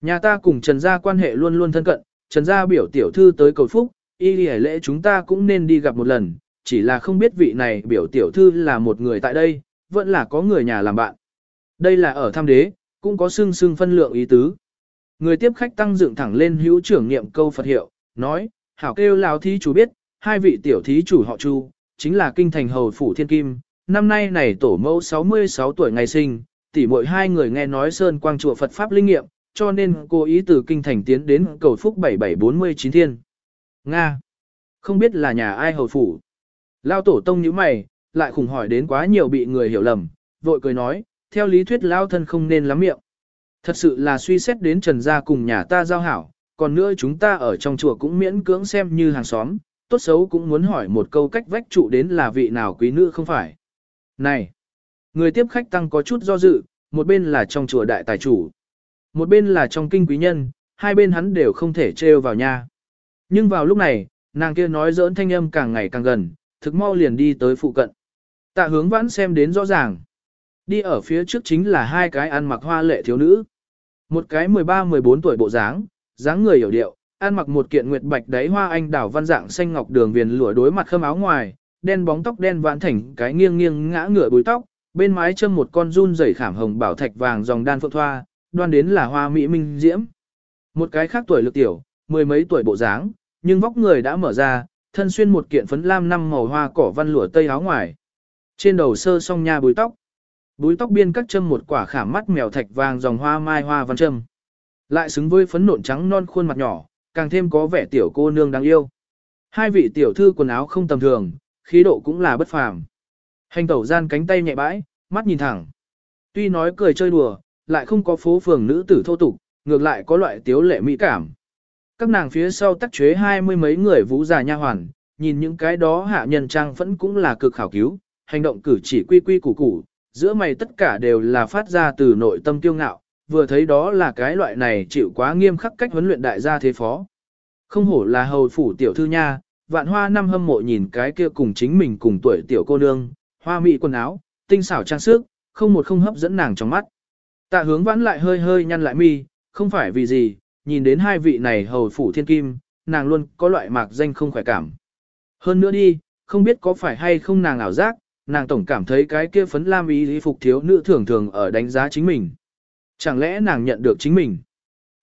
Nhà ta cùng Trần gia quan hệ luôn luôn thân cận, Trần gia biểu tiểu thư tới cầu phúc, y lễ lễ chúng ta cũng nên đi gặp một lần, chỉ là không biết vị này biểu tiểu thư là một người tại đây, vẫn là có người nhà làm bạn. Đây là ở tham đế, cũng có xưng xưng phân lượng ý tứ. Người tiếp khách tăng dựng thẳng lên hữu trưởng niệm câu Phật hiệu, nói, hảo kêu lão thí chủ biết, hai vị tiểu thí chủ họ Chu, chính là kinh thành hầu phủ thiên kim, năm nay này tổ mẫu 66 tuổi ngày sinh, tỷ muội hai người nghe nói Sơn Quang chùa Phật Pháp linh nghiệm, cho nên cô ý từ kinh thành tiến đến cầu phúc 7749 thiên. Nga. Không biết là nhà ai hầu phủ. Lao tổ tông như mày, lại khủng hỏi đến quá nhiều bị người hiểu lầm, vội cười nói, theo lý thuyết Lao thân không nên lắm miệng. Thật sự là suy xét đến trần gia cùng nhà ta giao hảo, còn nữa chúng ta ở trong chùa cũng miễn cưỡng xem như hàng xóm, tốt xấu cũng muốn hỏi một câu cách vách trụ đến là vị nào quý nữ không phải. Này! Người tiếp khách tăng có chút do dự, một bên là trong chùa đại tài chủ, một bên là trong kinh quý nhân, hai bên hắn đều không thể trêu vào nha. Nhưng vào lúc này, nàng kia nói giỡn thanh âm càng ngày càng gần, thực mau liền đi tới phụ cận. Tạ hướng vãn xem đến rõ ràng. Đi ở phía trước chính là hai cái ăn mặc hoa lệ thiếu nữ. Một cái 13-14 tuổi bộ dáng, dáng người hiểu điệu, ăn mặc một kiện nguyệt bạch đáy hoa anh đảo văn dạng xanh ngọc đường viền lụa đối mặt khâm áo ngoài, đen bóng tóc đen vãn thành cái nghiêng nghiêng ngã ngửa búi tóc, bên mái châm một con run rẩy khảm hồng bảo thạch vàng dòng đan phượng thoa, đoan đến là hoa mỹ minh diễm. Một cái khác tuổi lực tiểu, mười mấy tuổi bộ dáng, nhưng vóc người đã mở ra, thân xuyên một kiện phấn lam năm màu hoa cỏ văn lụa tây áo ngoài. Trên đầu sơ song nha búi tóc. Búi tóc biên cắt châm một quả khảm mắt mèo thạch vàng dòng hoa mai hoa văn châm. Lại xứng với phấn nộn trắng non khuôn mặt nhỏ, càng thêm có vẻ tiểu cô nương đáng yêu. Hai vị tiểu thư quần áo không tầm thường, khí độ cũng là bất phàm. Hành tẩu gian cánh tay nhẹ bãi, mắt nhìn thẳng. Tuy nói cười chơi đùa, lại không có phố phường nữ tử thô tục, ngược lại có loại tiếu lệ mỹ cảm. Các nàng phía sau tắc chế hai mươi mấy người vũ già nha hoàn, nhìn những cái đó hạ nhân trang vẫn cũng là cực khảo cứu, hành động cử chỉ quy quy củ củ, giữa mày tất cả đều là phát ra từ nội tâm kiêu ngạo, vừa thấy đó là cái loại này chịu quá nghiêm khắc cách huấn luyện đại gia thế phó. Không hổ là hầu phủ tiểu thư nha, vạn hoa năm hâm mộ nhìn cái kia cùng chính mình cùng tuổi tiểu cô nương, hoa mỹ quần áo, tinh xảo trang sức, không một không hấp dẫn nàng trong mắt. Tạ hướng vãn lại hơi hơi nhăn lại mi, không phải vì gì, nhìn đến hai vị này hầu phủ thiên kim, nàng luôn có loại mạc danh không khỏe cảm. Hơn nữa đi, không biết có phải hay không nàng ảo giác, nàng tổng cảm thấy cái kia phấn lam ý lý phục thiếu nữ thường thường ở đánh giá chính mình. Chẳng lẽ nàng nhận được chính mình?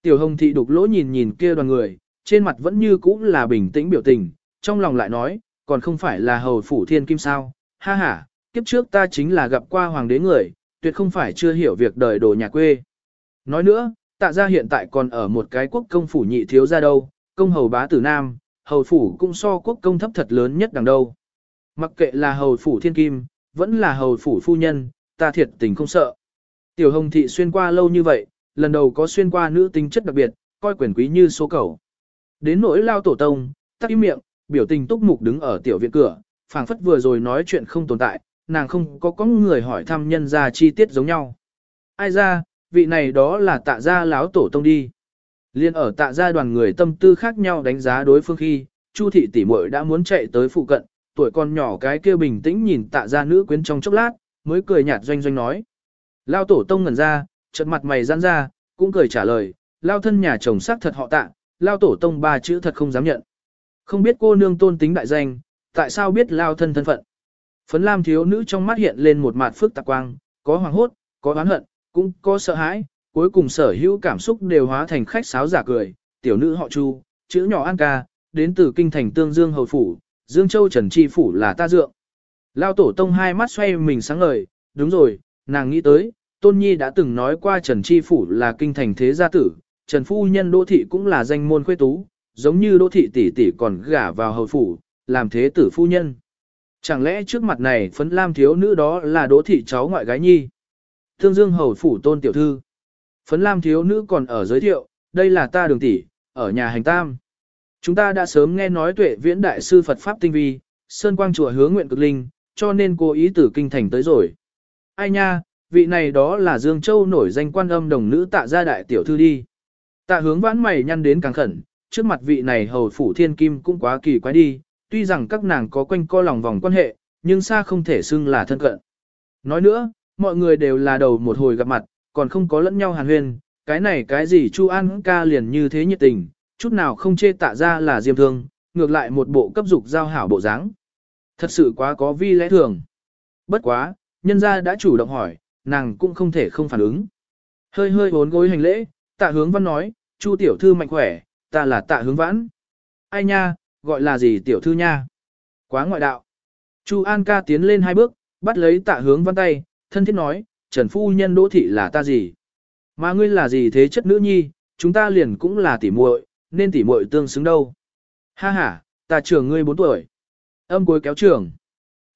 Tiểu hồng thị đục lỗ nhìn nhìn kia đoàn người, trên mặt vẫn như cũ là bình tĩnh biểu tình, trong lòng lại nói, còn không phải là hầu phủ thiên kim sao, ha ha, kiếp trước ta chính là gặp qua hoàng đế người, tuyệt không phải chưa hiểu việc đời đồ nhà quê. Nói nữa, tạ ra hiện tại còn ở một cái quốc công phủ nhị thiếu ra đâu, công hầu bá tử nam, hầu phủ cũng so quốc công thấp thật lớn nhất đằng đâu. Mặc kệ là hầu phủ thiên kim, vẫn là hầu phủ phu nhân, ta thiệt tình không sợ. Tiểu hồng thị xuyên qua lâu như vậy, lần đầu có xuyên qua nữ tính chất đặc biệt, coi quyền quý như số cầu. Đến nỗi lao tổ tông, tắt im miệng, biểu tình túc mục đứng ở tiểu viện cửa, phảng phất vừa rồi nói chuyện không tồn tại, nàng không có có người hỏi thăm nhân ra chi tiết giống nhau. Ai ra, vị này đó là tạ gia láo tổ tông đi. Liên ở tạ gia đoàn người tâm tư khác nhau đánh giá đối phương khi, Chu thị tỷ muội đã muốn chạy tới phụ cận, tuổi con nhỏ cái kia bình tĩnh nhìn tạ gia nữ quyến trong chốc lát, mới cười nhạt doanh doanh nói. Lao tổ tông ngẩn ra, chợt mặt mày giãn ra, cũng cười trả lời, lao thân nhà chồng xác thật họ tạ, lao tổ tông ba chữ thật không dám nhận. Không biết cô nương tôn tính đại danh, tại sao biết lao thân thân phận. Phấn lam thiếu nữ trong mắt hiện lên một mặt phức tạp quang, có hoàng hốt, có oán hận, cũng có sợ hãi, cuối cùng sở hữu cảm xúc đều hóa thành khách sáo giả cười, tiểu nữ họ Chu, chữ nhỏ An ca, đến từ kinh thành Tương Dương hầu phủ, Dương Châu Trần Chi phủ là ta dượng. Lao tổ tông hai mắt xoay mình sáng ngời, đúng rồi, nàng nghĩ tới, Tôn Nhi đã từng nói qua Trần Chi phủ là kinh thành thế gia tử, Trần phu nhân Đỗ thị cũng là danh môn khuê tú, giống như Đỗ thị tỷ tỷ còn gả vào hầu phủ, làm thế tử phu nhân. Chẳng lẽ trước mặt này phấn lam thiếu nữ đó là Đỗ thị cháu ngoại gái nhi? Thương Dương hầu phủ tôn tiểu thư. Phấn lam thiếu nữ còn ở giới thiệu, đây là ta đường tỷ, ở nhà hành tam. Chúng ta đã sớm nghe nói tuệ viễn đại sư Phật Pháp tinh vi, Sơn Quang chùa hướng nguyện cực linh, cho nên cố ý từ kinh thành tới rồi. Ai nha, vị này đó là Dương Châu nổi danh quan âm đồng nữ tạ gia đại tiểu thư đi. Tạ hướng vãn mày nhăn đến càng khẩn, trước mặt vị này hầu phủ thiên kim cũng quá kỳ quái đi, tuy rằng các nàng có quanh co lòng vòng quan hệ, nhưng xa không thể xưng là thân cận. Nói nữa, mọi người đều là đầu một hồi gặp mặt, còn không có lẫn nhau hàn huyên, cái này cái gì Chu An ca liền như thế nhiệt tình, chút nào không chê tạ ra là diêm thương, ngược lại một bộ cấp dục giao hảo bộ dáng. Thật sự quá có vi lẽ thường. Bất quá, nhân gia đã chủ động hỏi, nàng cũng không thể không phản ứng. Hơi hơi bốn gối hành lễ, tạ hướng văn nói, Chu tiểu thư mạnh khỏe, ta là tạ hướng vãn. Ai nha, gọi là gì tiểu thư nha? Quá ngoại đạo. Chu An ca tiến lên hai bước, bắt lấy tạ hướng văn tay, thân thiết nói, Trần Phu Nhân Đỗ Thị là ta gì? Mà ngươi là gì thế chất nữ nhi, chúng ta liền cũng là tỉ muội, nên tỉ muội tương xứng đâu. Ha ha, ta trưởng ngươi 4 tuổi. Âm cuối kéo trưởng.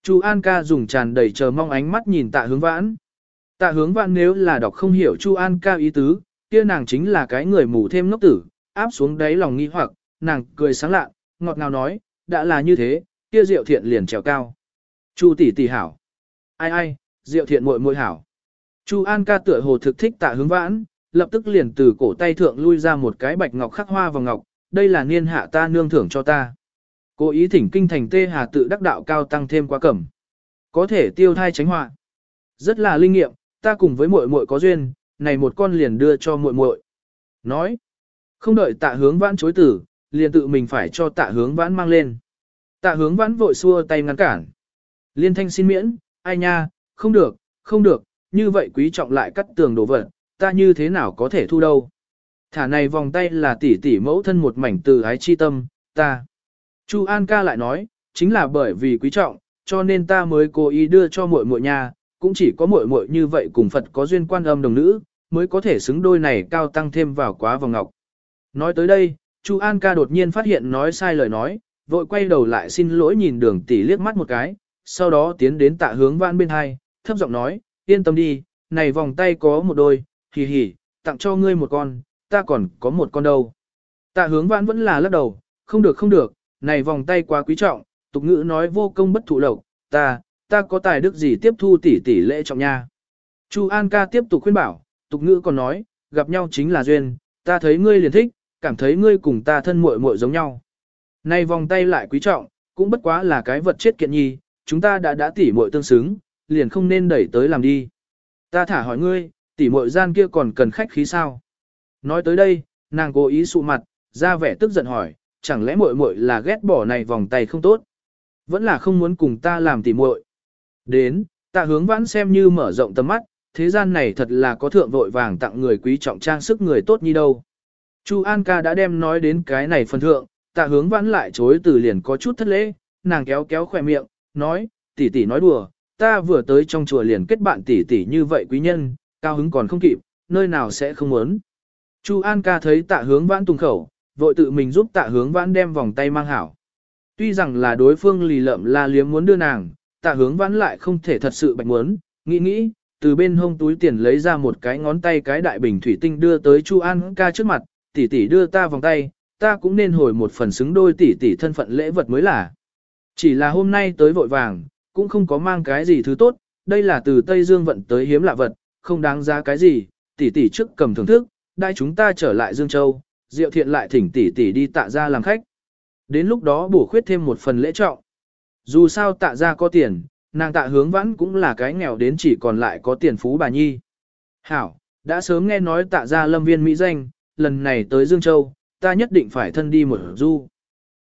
Chu An ca dùng tràn đầy chờ mong ánh mắt nhìn tạ hướng vãn. Tạ hướng vãn nếu là đọc không hiểu Chu An ca ý tứ, kia nàng chính là cái người mù thêm ngốc tử, áp xuống đáy lòng nghi hoặc, nàng cười sáng lạ, ngọt ngào nói, đã là như thế, kia rượu thiện liền trèo cao. Chu tỷ tỷ hảo. Ai ai, diệu thiện muội muội hảo. Chu An ca tựa hồ thực thích tạ hướng vãn, lập tức liền từ cổ tay thượng lui ra một cái bạch ngọc khắc hoa vào ngọc, đây là niên hạ ta nương thưởng cho ta. Cố ý thỉnh kinh thành tê hà tự đắc đạo cao tăng thêm quá cẩm. Có thể tiêu thai tránh họa. Rất là linh nghiệm, ta cùng với muội muội có duyên, này một con liền đưa cho muội muội. Nói, không đợi tạ hướng vãn chối tử, liền tự mình phải cho tạ hướng vãn mang lên. Tạ hướng vãn vội xua tay ngăn cản. Liên thanh xin miễn, ai nha, không được, không được, như vậy quý trọng lại cắt tường đổ vật, ta như thế nào có thể thu đâu. Thả này vòng tay là tỷ tỷ mẫu thân một mảnh từ ái chi tâm, ta. Chu An ca lại nói, chính là bởi vì quý trọng, cho nên ta mới cố ý đưa cho muội muội nhà, cũng chỉ có muội muội như vậy cùng Phật có duyên quan âm đồng nữ, mới có thể xứng đôi này cao tăng thêm vào quá vòng ngọc. Nói tới đây, Chu An ca đột nhiên phát hiện nói sai lời nói, vội quay đầu lại xin lỗi nhìn đường tỷ liếc mắt một cái, sau đó tiến đến tạ hướng vãn bên hai, thấp giọng nói, yên tâm đi, này vòng tay có một đôi, hì hì, tặng cho ngươi một con, ta còn có một con đâu. Tạ hướng vãn vẫn là lắc đầu, không được không được, này vòng tay quá quý trọng, tục ngữ nói vô công bất thụ lộc, ta, ta có tài đức gì tiếp thu tỷ tỷ lễ trọng nha. Chu An ca tiếp tục khuyên bảo, tục ngữ còn nói, gặp nhau chính là duyên, ta thấy ngươi liền thích, cảm thấy ngươi cùng ta thân muội muội giống nhau. Này vòng tay lại quý trọng, cũng bất quá là cái vật chết kiện nhi, chúng ta đã đã tỉ muội tương xứng, liền không nên đẩy tới làm đi. Ta thả hỏi ngươi, tỉ muội gian kia còn cần khách khí sao? Nói tới đây, nàng cố ý sụ mặt, ra vẻ tức giận hỏi, chẳng lẽ muội muội là ghét bỏ này vòng tay không tốt? Vẫn là không muốn cùng ta làm tỉ muội. Đến, ta hướng vãn xem như mở rộng tầm mắt, thế gian này thật là có thượng vội vàng tặng người quý trọng trang sức người tốt như đâu. Chu An ca đã đem nói đến cái này phần thượng, tạ hướng vãn lại chối từ liền có chút thất lễ, nàng kéo kéo khỏe miệng, nói, tỷ tỷ nói đùa, ta vừa tới trong chùa liền kết bạn tỷ tỷ như vậy quý nhân, cao hứng còn không kịp, nơi nào sẽ không muốn. Chu An ca thấy tạ hướng vãn tung khẩu, vội tự mình giúp tạ hướng vãn đem vòng tay mang hảo. Tuy rằng là đối phương lì lợm la liếm muốn đưa nàng, tạ hướng vãn lại không thể thật sự bạch muốn, nghĩ nghĩ, từ bên hông túi tiền lấy ra một cái ngón tay cái đại bình thủy tinh đưa tới Chu An ca trước mặt, tỷ tỷ đưa ta vòng tay, ta cũng nên hồi một phần xứng đôi tỷ tỷ thân phận lễ vật mới là. Chỉ là hôm nay tới vội vàng, cũng không có mang cái gì thứ tốt, đây là từ Tây Dương vận tới hiếm lạ vật, không đáng giá cái gì, tỷ tỷ trước cầm thưởng thức, đại chúng ta trở lại Dương Châu, Diệu Thiện lại thỉnh tỷ tỷ đi tạ ra làm khách. Đến lúc đó bổ khuyết thêm một phần lễ trọng. Dù sao tạ ra có tiền, nàng tạ hướng vãn cũng là cái nghèo đến chỉ còn lại có tiền phú bà nhi. Hảo, đã sớm nghe nói tạ ra lâm viên Mỹ danh, lần này tới Dương Châu, ta nhất định phải thân đi một du.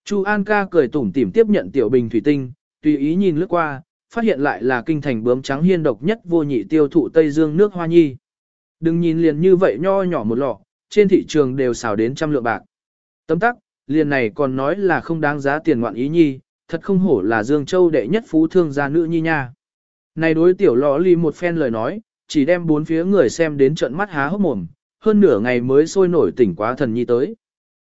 Chu An ca cười tủm tỉm tiếp nhận tiểu bình thủy tinh, tùy ý nhìn lướt qua, phát hiện lại là kinh thành bướm trắng hiên độc nhất vô nhị tiêu thụ Tây Dương nước hoa nhi. Đừng nhìn liền như vậy nho nhỏ một lọ, trên thị trường đều xào đến trăm lượng bạc. Tấm tắc, liền này còn nói là không đáng giá tiền ngoạn ý nhi, thật không hổ là Dương Châu đệ nhất phú thương gia nữ nhi nha. Này đối tiểu lọ ly một phen lời nói, chỉ đem bốn phía người xem đến trận mắt há hốc mồm, hơn nửa ngày mới sôi nổi tỉnh quá thần nhi tới.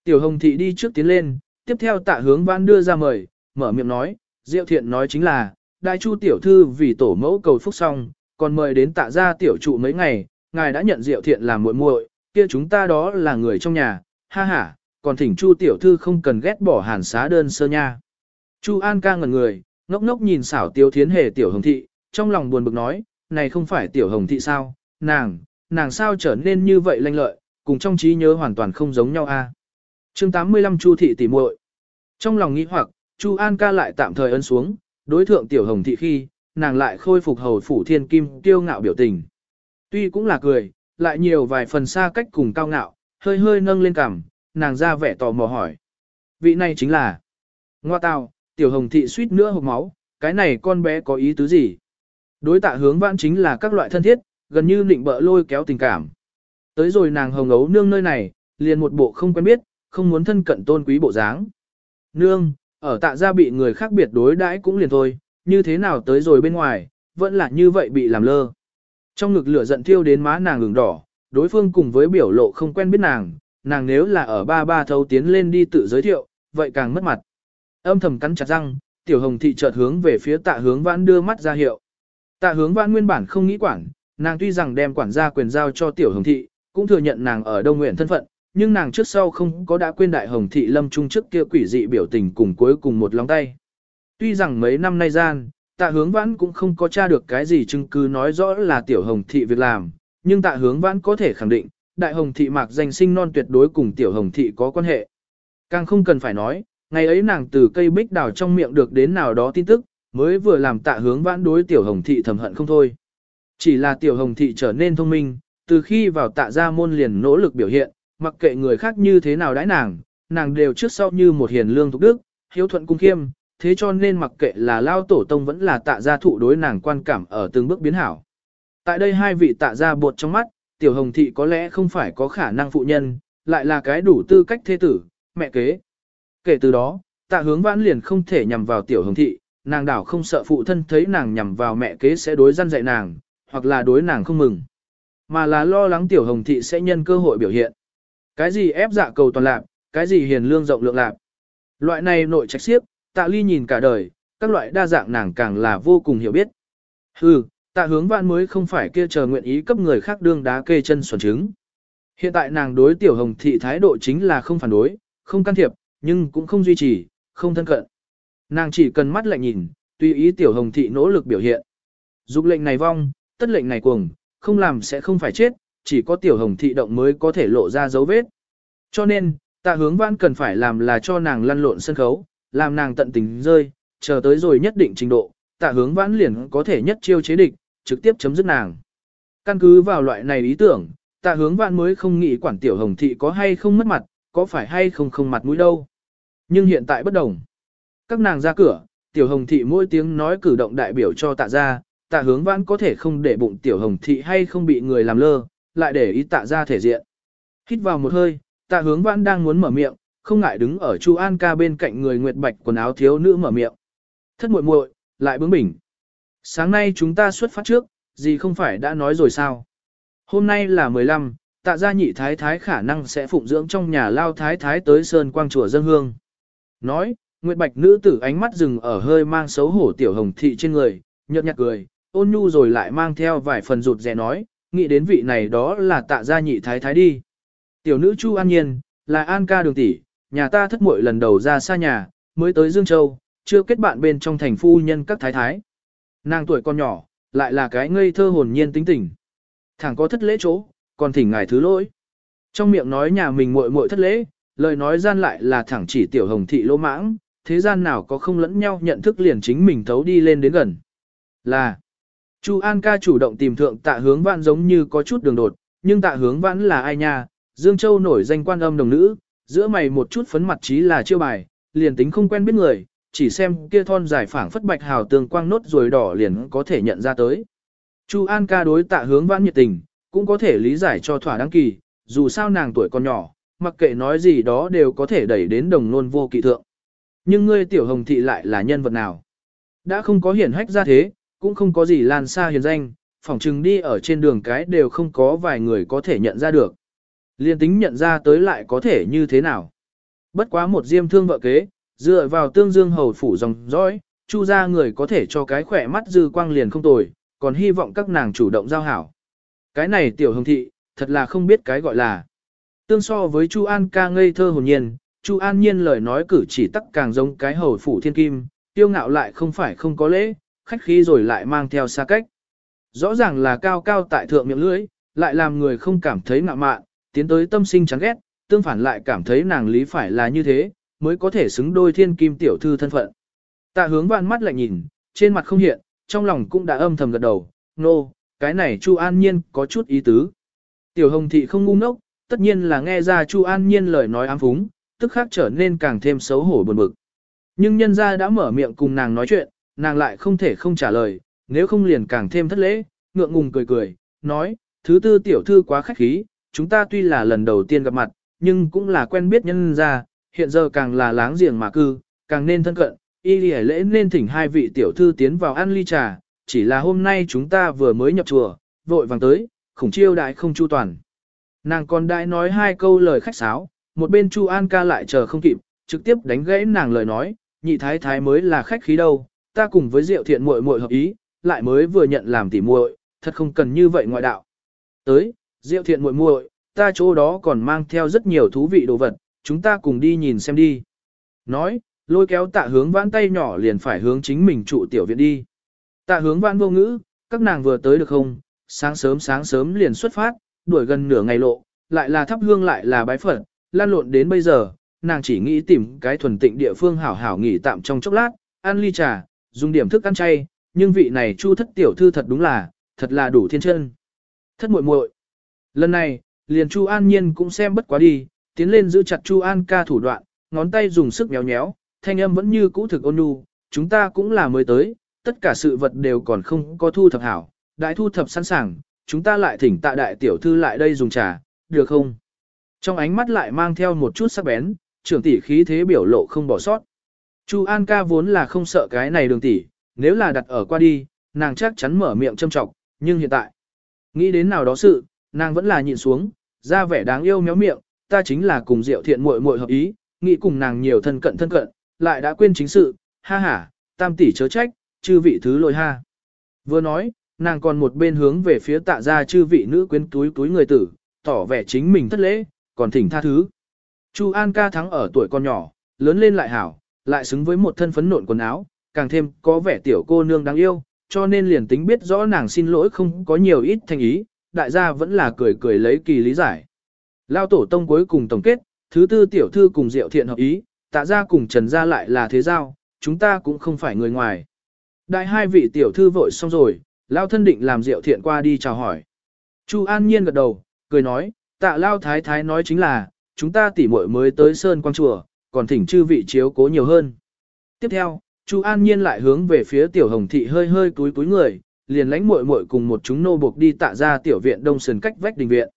Tiểu hồng thị đi trước tiến lên, tiếp theo tạ hướng văn đưa ra mời, mở miệng nói, diệu thiện nói chính là, đại chu tiểu thư vì tổ mẫu cầu phúc xong, còn mời đến tạ gia tiểu trụ mấy ngày, ngài đã nhận diệu thiện làm muội muội, kia chúng ta đó là người trong nhà, ha ha, còn thỉnh chu tiểu thư không cần ghét bỏ hàn xá đơn sơ nha. Chu An ca ngẩn người, ngốc ngốc nhìn xảo tiêu thiến hề tiểu hồng thị, trong lòng buồn bực nói, này không phải tiểu hồng thị sao, nàng, nàng sao trở nên như vậy lanh lợi, cùng trong trí nhớ hoàn toàn không giống nhau a. À? Chương 85 Chu thị tỉ muội. Trong lòng nghĩ hoặc, Chu An ca lại tạm thời ấn xuống, đối thượng tiểu hồng thị khi, nàng lại khôi phục hầu phủ thiên kim kiêu ngạo biểu tình. Tuy cũng là cười, lại nhiều vài phần xa cách cùng cao ngạo, hơi hơi nâng lên cằm, nàng ra vẻ tò mò hỏi. Vị này chính là Ngoa tào, tiểu hồng thị suýt nữa hộc máu, cái này con bé có ý tứ gì? Đối tạ hướng vãn chính là các loại thân thiết, gần như định bợ lôi kéo tình cảm. Tới rồi nàng hồng ấu nương nơi này, liền một bộ không quen biết, không muốn thân cận tôn quý bộ dáng. Nương, ở tạ gia bị người khác biệt đối đãi cũng liền thôi, như thế nào tới rồi bên ngoài, vẫn là như vậy bị làm lơ. Trong ngực lửa giận thiêu đến má nàng ửng đỏ, đối phương cùng với biểu lộ không quen biết nàng, nàng nếu là ở ba ba thâu tiến lên đi tự giới thiệu, vậy càng mất mặt. Âm thầm cắn chặt răng, tiểu hồng thị chợt hướng về phía tạ hướng vãn đưa mắt ra hiệu. Tạ hướng vãn nguyên bản không nghĩ quản, nàng tuy rằng đem quản gia quyền giao cho tiểu hồng thị, cũng thừa nhận nàng ở đông nguyện thân phận, nhưng nàng trước sau không có đã quên đại hồng thị lâm trung trước kia quỷ dị biểu tình cùng cuối cùng một lòng tay. Tuy rằng mấy năm nay gian, tạ hướng vãn cũng không có tra được cái gì chứng cứ nói rõ là tiểu hồng thị việc làm, nhưng tạ hướng vãn có thể khẳng định, đại hồng thị mạc danh sinh non tuyệt đối cùng tiểu hồng thị có quan hệ. Càng không cần phải nói, ngày ấy nàng từ cây bích đào trong miệng được đến nào đó tin tức, mới vừa làm tạ hướng vãn đối tiểu hồng thị thầm hận không thôi. Chỉ là tiểu hồng thị trở nên thông minh, từ khi vào tạ gia môn liền nỗ lực biểu hiện, mặc kệ người khác như thế nào đãi nàng, nàng đều trước sau như một hiền lương thục đức, hiếu thuận cung khiêm, thế cho nên mặc kệ là lao tổ tông vẫn là tạ gia thụ đối nàng quan cảm ở từng bước biến hảo. Tại đây hai vị tạ gia bột trong mắt, tiểu hồng thị có lẽ không phải có khả năng phụ nhân, lại là cái đủ tư cách thế tử, mẹ kế. Kể từ đó, tạ hướng vãn liền không thể nhằm vào tiểu hồng thị, nàng đảo không sợ phụ thân thấy nàng nhằm vào mẹ kế sẽ đối gian dạy nàng, hoặc là đối nàng không mừng, mà là lo lắng tiểu hồng thị sẽ nhân cơ hội biểu hiện. Cái gì ép dạ cầu toàn lạc, cái gì hiền lương rộng lượng lạc. Loại này nội trách xiếp, tạ ly nhìn cả đời, các loại đa dạng nàng càng là vô cùng hiểu biết. Hừ, tạ hướng vãn mới không phải kia chờ nguyện ý cấp người khác đương đá kê chân xuẩn trứng. Hiện tại nàng đối tiểu hồng thị thái độ chính là không phản đối, không can thiệp, nhưng cũng không duy trì, không thân cận. Nàng chỉ cần mắt lạnh nhìn, tùy ý tiểu hồng thị nỗ lực biểu hiện. Dục lệnh này vong, tất lệnh này cuồng, không làm sẽ không phải chết, chỉ có tiểu hồng thị động mới có thể lộ ra dấu vết. Cho nên, tạ hướng văn cần phải làm là cho nàng lăn lộn sân khấu, làm nàng tận tình rơi, chờ tới rồi nhất định trình độ, tạ hướng vãn liền có thể nhất chiêu chế địch, trực tiếp chấm dứt nàng. Căn cứ vào loại này ý tưởng, tạ hướng vãn mới không nghĩ quản tiểu hồng thị có hay không mất mặt, có phải hay không không mặt mũi đâu. Nhưng hiện tại bất đồng. Các nàng ra cửa, tiểu hồng thị mỗi tiếng nói cử động đại biểu cho tạ ra, tạ hướng vãn có thể không để bụng tiểu hồng thị hay không bị người làm lơ, lại để ý tạ ra thể diện. Hít vào một hơi, tạ hướng vãn đang muốn mở miệng, không ngại đứng ở Chu An ca bên cạnh người nguyệt bạch quần áo thiếu nữ mở miệng. Thất muội muội, lại bướng bỉnh. Sáng nay chúng ta xuất phát trước, gì không phải đã nói rồi sao? Hôm nay là 15, tạ gia nhị thái thái khả năng sẽ phụng dưỡng trong nhà lao thái thái tới sơn quang chùa dân hương. Nói, Nguyệt Bạch nữ tử ánh mắt dừng ở hơi mang xấu hổ tiểu hồng thị trên người, nhợt nhạt cười, ôn nhu rồi lại mang theo vài phần rụt rè nói, nghĩ đến vị này đó là tạ gia nhị thái thái đi. Tiểu nữ Chu An Nhiên, là An ca đường tỷ, nhà ta thất muội lần đầu ra xa nhà, mới tới Dương Châu, chưa kết bạn bên trong thành phu nhân các thái thái. Nàng tuổi con nhỏ, lại là cái ngây thơ hồn nhiên tính tình. Thẳng có thất lễ chỗ, còn thỉnh ngài thứ lỗi. Trong miệng nói nhà mình muội muội thất lễ, lời nói gian lại là thẳng chỉ tiểu hồng thị lỗ mãng, thế gian nào có không lẫn nhau nhận thức liền chính mình thấu đi lên đến gần. Là, Chu An ca chủ động tìm thượng tạ hướng vãn giống như có chút đường đột, nhưng tạ hướng vãn là ai nha, Dương Châu nổi danh quan âm đồng nữ, giữa mày một chút phấn mặt trí là chiêu bài, liền tính không quen biết người, chỉ xem kia thon dài phảng phất bạch hào tường quang nốt rồi đỏ liền có thể nhận ra tới. Chu An ca đối tạ hướng vãn nhiệt tình, cũng có thể lý giải cho thỏa đáng kỳ, dù sao nàng tuổi còn nhỏ, mặc kệ nói gì đó đều có thể đẩy đến đồng nôn vô kỵ thượng. Nhưng ngươi tiểu hồng thị lại là nhân vật nào? Đã không có hiển hách ra thế, cũng không có gì lan xa hiền danh, phỏng chừng đi ở trên đường cái đều không có vài người có thể nhận ra được. Liên tính nhận ra tới lại có thể như thế nào? Bất quá một diêm thương vợ kế, dựa vào tương dương hầu phủ dòng dõi, chu ra người có thể cho cái khỏe mắt dư quang liền không tồi, còn hy vọng các nàng chủ động giao hảo. Cái này tiểu hồng thị, thật là không biết cái gọi là. Tương so với Chu An ca ngây thơ hồn nhiên, Chu An nhiên lời nói cử chỉ tắc càng giống cái hầu phủ thiên kim, tiêu ngạo lại không phải không có lễ, khách khí rồi lại mang theo xa cách. Rõ ràng là cao cao tại thượng miệng lưỡi, lại làm người không cảm thấy ngạo mạn, tiến tới tâm sinh chán ghét, tương phản lại cảm thấy nàng lý phải là như thế, mới có thể xứng đôi thiên kim tiểu thư thân phận. Tạ hướng vạn mắt lại nhìn, trên mặt không hiện, trong lòng cũng đã âm thầm gật đầu, nô, no, cái này Chu An Nhiên có chút ý tứ. Tiểu Hồng Thị không ngu ngốc, tất nhiên là nghe ra Chu An Nhiên lời nói ám phúng, tức khác trở nên càng thêm xấu hổ buồn bực. Nhưng nhân gia đã mở miệng cùng nàng nói chuyện, nàng lại không thể không trả lời, nếu không liền càng thêm thất lễ, ngượng ngùng cười cười, nói, thứ tư tiểu thư quá khách khí, chúng ta tuy là lần đầu tiên gặp mặt, nhưng cũng là quen biết nhân gia, hiện giờ càng là láng giềng mà cư, càng nên thân cận, y lì lễ nên thỉnh hai vị tiểu thư tiến vào ăn ly trà, chỉ là hôm nay chúng ta vừa mới nhập chùa, vội vàng tới, khủng chiêu đại không chu toàn. Nàng còn đại nói hai câu lời khách sáo, một bên Chu An ca lại chờ không kịp, trực tiếp đánh gãy nàng lời nói, nhị thái thái mới là khách khí đâu, ta cùng với Diệu Thiện muội muội hợp ý, lại mới vừa nhận làm tỉ muội, thật không cần như vậy ngoại đạo. Tới, Diệu Thiện muội muội, ta chỗ đó còn mang theo rất nhiều thú vị đồ vật, chúng ta cùng đi nhìn xem đi. Nói, lôi kéo tạ hướng vãn tay nhỏ liền phải hướng chính mình trụ tiểu viện đi. Tạ hướng vãn vô ngữ, các nàng vừa tới được không, sáng sớm sáng sớm liền xuất phát, đuổi gần nửa ngày lộ, lại là thắp hương lại là bái phật, lan lộn đến bây giờ, nàng chỉ nghĩ tìm cái thuần tịnh địa phương hảo hảo nghỉ tạm trong chốc lát, ăn ly trà, dùng điểm thức ăn chay, nhưng vị này chu thất tiểu thư thật đúng là, thật là đủ thiên chân. Thất muội muội. Lần này, liền chu an nhiên cũng xem bất quá đi, tiến lên giữ chặt chu an ca thủ đoạn, ngón tay dùng sức méo nhéo, thanh âm vẫn như cũ thực ôn nhu, chúng ta cũng là mới tới, tất cả sự vật đều còn không có thu thập hảo, đại thu thập sẵn sàng, chúng ta lại thỉnh tạ đại tiểu thư lại đây dùng trà, được không? Trong ánh mắt lại mang theo một chút sắc bén, trưởng tỷ khí thế biểu lộ không bỏ sót. Chu An ca vốn là không sợ cái này đường tỷ, nếu là đặt ở qua đi, nàng chắc chắn mở miệng châm trọng, nhưng hiện tại, nghĩ đến nào đó sự, nàng vẫn là nhịn xuống, ra vẻ đáng yêu méo miệng, ta chính là cùng Diệu Thiện muội muội hợp ý, nghĩ cùng nàng nhiều thân cận thân cận, lại đã quên chính sự, ha ha, tam tỷ chớ trách, chư vị thứ lỗi ha. Vừa nói, nàng còn một bên hướng về phía tạ gia chư vị nữ quyến túi túi người tử, tỏ vẻ chính mình thất lễ, còn thỉnh tha thứ. Chu An ca thắng ở tuổi con nhỏ, lớn lên lại hảo, lại xứng với một thân phấn nộn quần áo, càng thêm có vẻ tiểu cô nương đáng yêu, cho nên liền tính biết rõ nàng xin lỗi không có nhiều ít thành ý, đại gia vẫn là cười cười lấy kỳ lý giải. Lao tổ tông cuối cùng tổng kết, thứ tư tiểu thư cùng diệu thiện hợp ý, tạ gia cùng trần gia lại là thế giao, chúng ta cũng không phải người ngoài. Đại hai vị tiểu thư vội xong rồi, Lao thân định làm diệu thiện qua đi chào hỏi. Chu An Nhiên gật đầu, cười nói, tạ Lao Thái Thái nói chính là, chúng ta tỉ muội mới tới Sơn Quang Chùa, còn thỉnh chư vị chiếu cố nhiều hơn. Tiếp theo, Chu An Nhiên lại hướng về phía tiểu hồng thị hơi hơi túi túi người, liền lánh muội muội cùng một chúng nô buộc đi tạ ra tiểu viện đông sườn cách vách đình viện.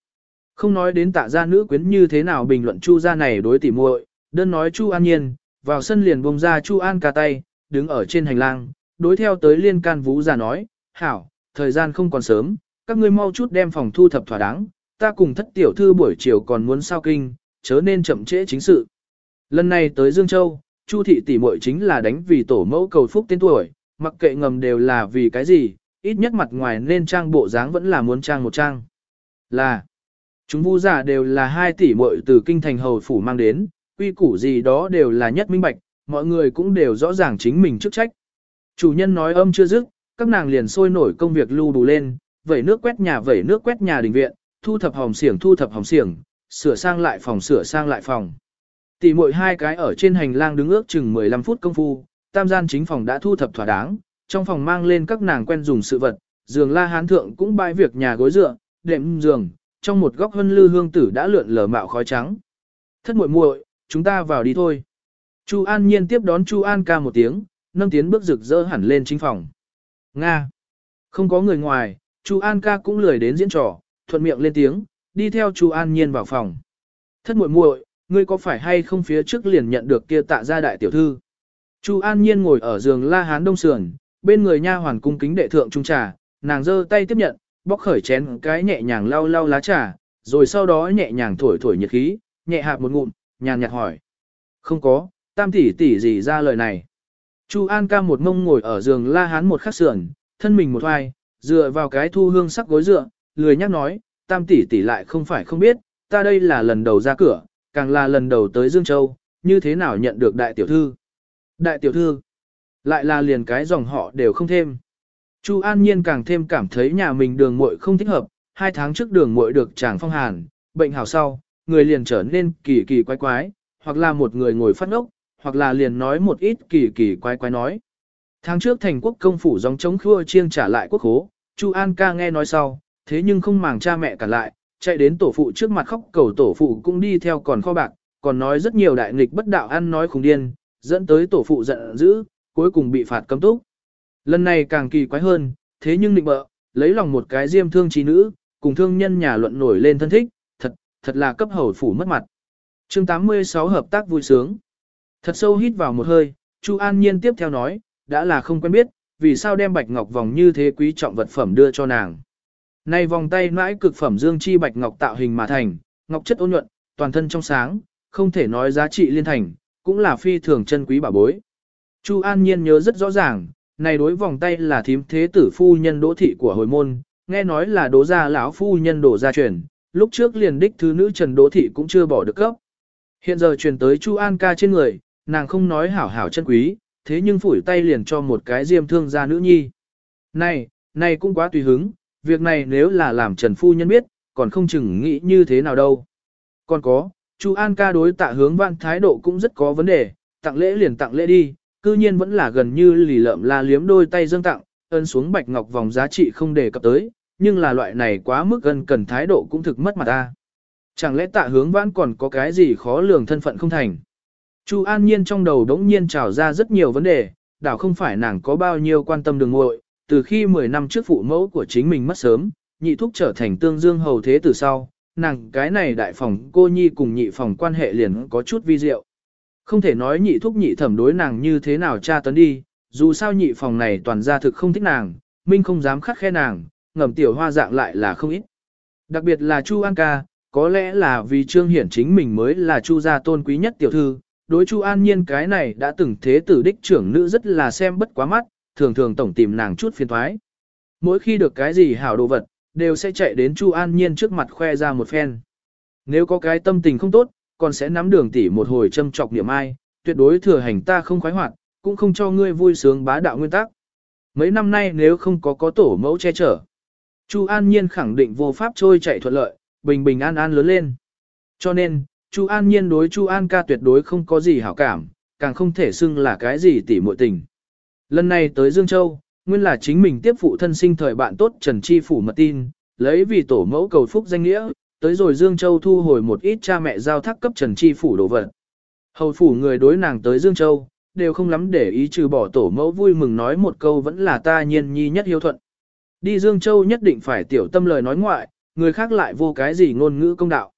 Không nói đến tạ gia nữ quyến như thế nào bình luận Chu gia này đối tỉ muội, đơn nói Chu An Nhiên, vào sân liền bông ra Chu An ca tay, đứng ở trên hành lang, đối theo tới liên can vũ già nói, hảo, thời gian không còn sớm, các ngươi mau chút đem phòng thu thập thỏa đáng, ta cùng thất tiểu thư buổi chiều còn muốn sao kinh, chớ nên chậm trễ chính sự. Lần này tới Dương Châu, Chu thị tỷ muội chính là đánh vì tổ mẫu cầu phúc tên tuổi, mặc kệ ngầm đều là vì cái gì, ít nhất mặt ngoài nên trang bộ dáng vẫn là muốn trang một trang. Là, chúng vu giả đều là hai tỷ muội từ kinh thành hầu phủ mang đến, quy củ gì đó đều là nhất minh bạch, mọi người cũng đều rõ ràng chính mình chức trách. Chủ nhân nói âm chưa dứt, các nàng liền sôi nổi công việc lưu đủ lên, vẩy nước quét nhà vẩy nước quét nhà đình viện, thu thập hòm xiển thu thập hòm xiển, sửa sang lại phòng sửa sang lại phòng. Tỷ muội hai cái ở trên hành lang đứng ước chừng 15 phút công phu, tam gian chính phòng đã thu thập thỏa đáng, trong phòng mang lên các nàng quen dùng sự vật, giường la hán thượng cũng bãi việc nhà gối dựa, đệm giường, trong một góc hân lư hương tử đã lượn lờ mạo khói trắng. Thất muội muội, chúng ta vào đi thôi. Chu An Nhiên tiếp đón Chu An ca một tiếng, nâng tiến bước rực rỡ hẳn lên chính phòng. Nga. Không có người ngoài, Chu An ca cũng lười đến diễn trò, thuận miệng lên tiếng, đi theo Chu An Nhiên vào phòng. Thất muội muội, ngươi có phải hay không phía trước liền nhận được kia tạ gia đại tiểu thư? Chu An Nhiên ngồi ở giường La Hán đông sườn, bên người nha hoàn cung kính đệ thượng trung trà, nàng giơ tay tiếp nhận, bóc khởi chén cái nhẹ nhàng lau lau lá trà, rồi sau đó nhẹ nhàng thổi thổi nhiệt khí, nhẹ hạp một ngụm, nhàn nhạt hỏi. Không có, tam tỷ tỷ gì ra lời này. Chu An ca một mông ngồi ở giường La Hán một khắc sườn, thân mình một hoài, dựa vào cái thu hương sắc gối dựa, lười nhắc nói, tam tỷ tỷ lại không phải không biết, ta đây là lần đầu ra cửa, càng là lần đầu tới Dương Châu, như thế nào nhận được đại tiểu thư. Đại tiểu thư, lại là liền cái dòng họ đều không thêm. Chu An Nhiên càng thêm cảm thấy nhà mình đường muội không thích hợp, hai tháng trước đường muội được chàng phong hàn, bệnh hào sau, người liền trở nên kỳ kỳ quái quái, hoặc là một người ngồi phát ngốc, hoặc là liền nói một ít kỳ kỳ quái quái nói. Tháng trước thành quốc công phủ dòng chống khua chiêng trả lại quốc hố, Chu An ca nghe nói sau, thế nhưng không màng cha mẹ cả lại, chạy đến tổ phụ trước mặt khóc cầu tổ phụ cũng đi theo còn kho bạc, còn nói rất nhiều đại nghịch bất đạo ăn nói khùng điên, dẫn tới tổ phụ giận dữ, cuối cùng bị phạt cấm túc. Lần này càng kỳ quái hơn, thế nhưng định bợ, lấy lòng một cái diêm thương trí nữ, cùng thương nhân nhà luận nổi lên thân thích, thật, thật là cấp hầu phủ mất mặt. chương 86 hợp tác vui sướng. Thật sâu hít vào một hơi, Chu An Nhiên tiếp theo nói, đã là không quen biết, vì sao đem bạch ngọc vòng như thế quý trọng vật phẩm đưa cho nàng. Này vòng tay mãi cực phẩm dương chi bạch ngọc tạo hình mà thành, ngọc chất ôn nhuận, toàn thân trong sáng, không thể nói giá trị liên thành, cũng là phi thường chân quý bảo bối. Chu An Nhiên nhớ rất rõ ràng, này đối vòng tay là thím thế tử phu nhân đỗ thị của hồi môn, nghe nói là đỗ gia lão phu nhân đổ gia truyền, lúc trước liền đích thứ nữ Trần Đỗ thị cũng chưa bỏ được cấp. Hiện giờ truyền tới Chu An ca trên người, nàng không nói hảo hảo chân quý, thế nhưng phủi tay liền cho một cái diêm thương gia nữ nhi. Này, này cũng quá tùy hứng, việc này nếu là làm Trần Phu Nhân biết, còn không chừng nghĩ như thế nào đâu. Còn có, Chu An ca đối tạ hướng vạn thái độ cũng rất có vấn đề, tặng lễ liền tặng lễ đi, cư nhiên vẫn là gần như lì lợm la liếm đôi tay dâng tặng, ân xuống bạch ngọc vòng giá trị không đề cập tới, nhưng là loại này quá mức gần cần thái độ cũng thực mất mặt ta. Chẳng lẽ tạ hướng vãn còn có cái gì khó lường thân phận không thành? Chu An Nhiên trong đầu đống nhiên trào ra rất nhiều vấn đề, đảo không phải nàng có bao nhiêu quan tâm đường ngội, từ khi 10 năm trước phụ mẫu của chính mình mất sớm, nhị thúc trở thành tương dương hầu thế từ sau, nàng cái này đại phòng cô nhi cùng nhị phòng quan hệ liền có chút vi diệu. Không thể nói nhị thúc nhị thẩm đối nàng như thế nào tra tấn đi, dù sao nhị phòng này toàn gia thực không thích nàng, minh không dám khắc khe nàng, ngầm tiểu hoa dạng lại là không ít. Đặc biệt là Chu An ca, có lẽ là vì Trương Hiển chính mình mới là Chu gia tôn quý nhất tiểu thư, đối Chu An Nhiên cái này đã từng thế tử đích trưởng nữ rất là xem bất quá mắt, thường thường tổng tìm nàng chút phiền thoái. Mỗi khi được cái gì hảo đồ vật, đều sẽ chạy đến Chu An Nhiên trước mặt khoe ra một phen. Nếu có cái tâm tình không tốt, còn sẽ nắm đường tỉ một hồi châm chọc niệm ai, tuyệt đối thừa hành ta không khoái hoạt, cũng không cho ngươi vui sướng bá đạo nguyên tắc. Mấy năm nay nếu không có có tổ mẫu che chở, Chu An Nhiên khẳng định vô pháp trôi chạy thuận lợi, bình bình an an lớn lên. Cho nên, Chu An Nhiên đối Chu An ca tuyệt đối không có gì hảo cảm, càng không thể xưng là cái gì tỉ muội tình. Lần này tới Dương Châu, nguyên là chính mình tiếp phụ thân sinh thời bạn tốt Trần Chi Phủ mật tin, lấy vì tổ mẫu cầu phúc danh nghĩa, tới rồi Dương Châu thu hồi một ít cha mẹ giao thác cấp Trần Chi Phủ đồ vật. Hầu phủ người đối nàng tới Dương Châu, đều không lắm để ý trừ bỏ tổ mẫu vui mừng nói một câu vẫn là ta nhiên nhi nhất hiếu thuận. Đi Dương Châu nhất định phải tiểu tâm lời nói ngoại, người khác lại vô cái gì ngôn ngữ công đạo.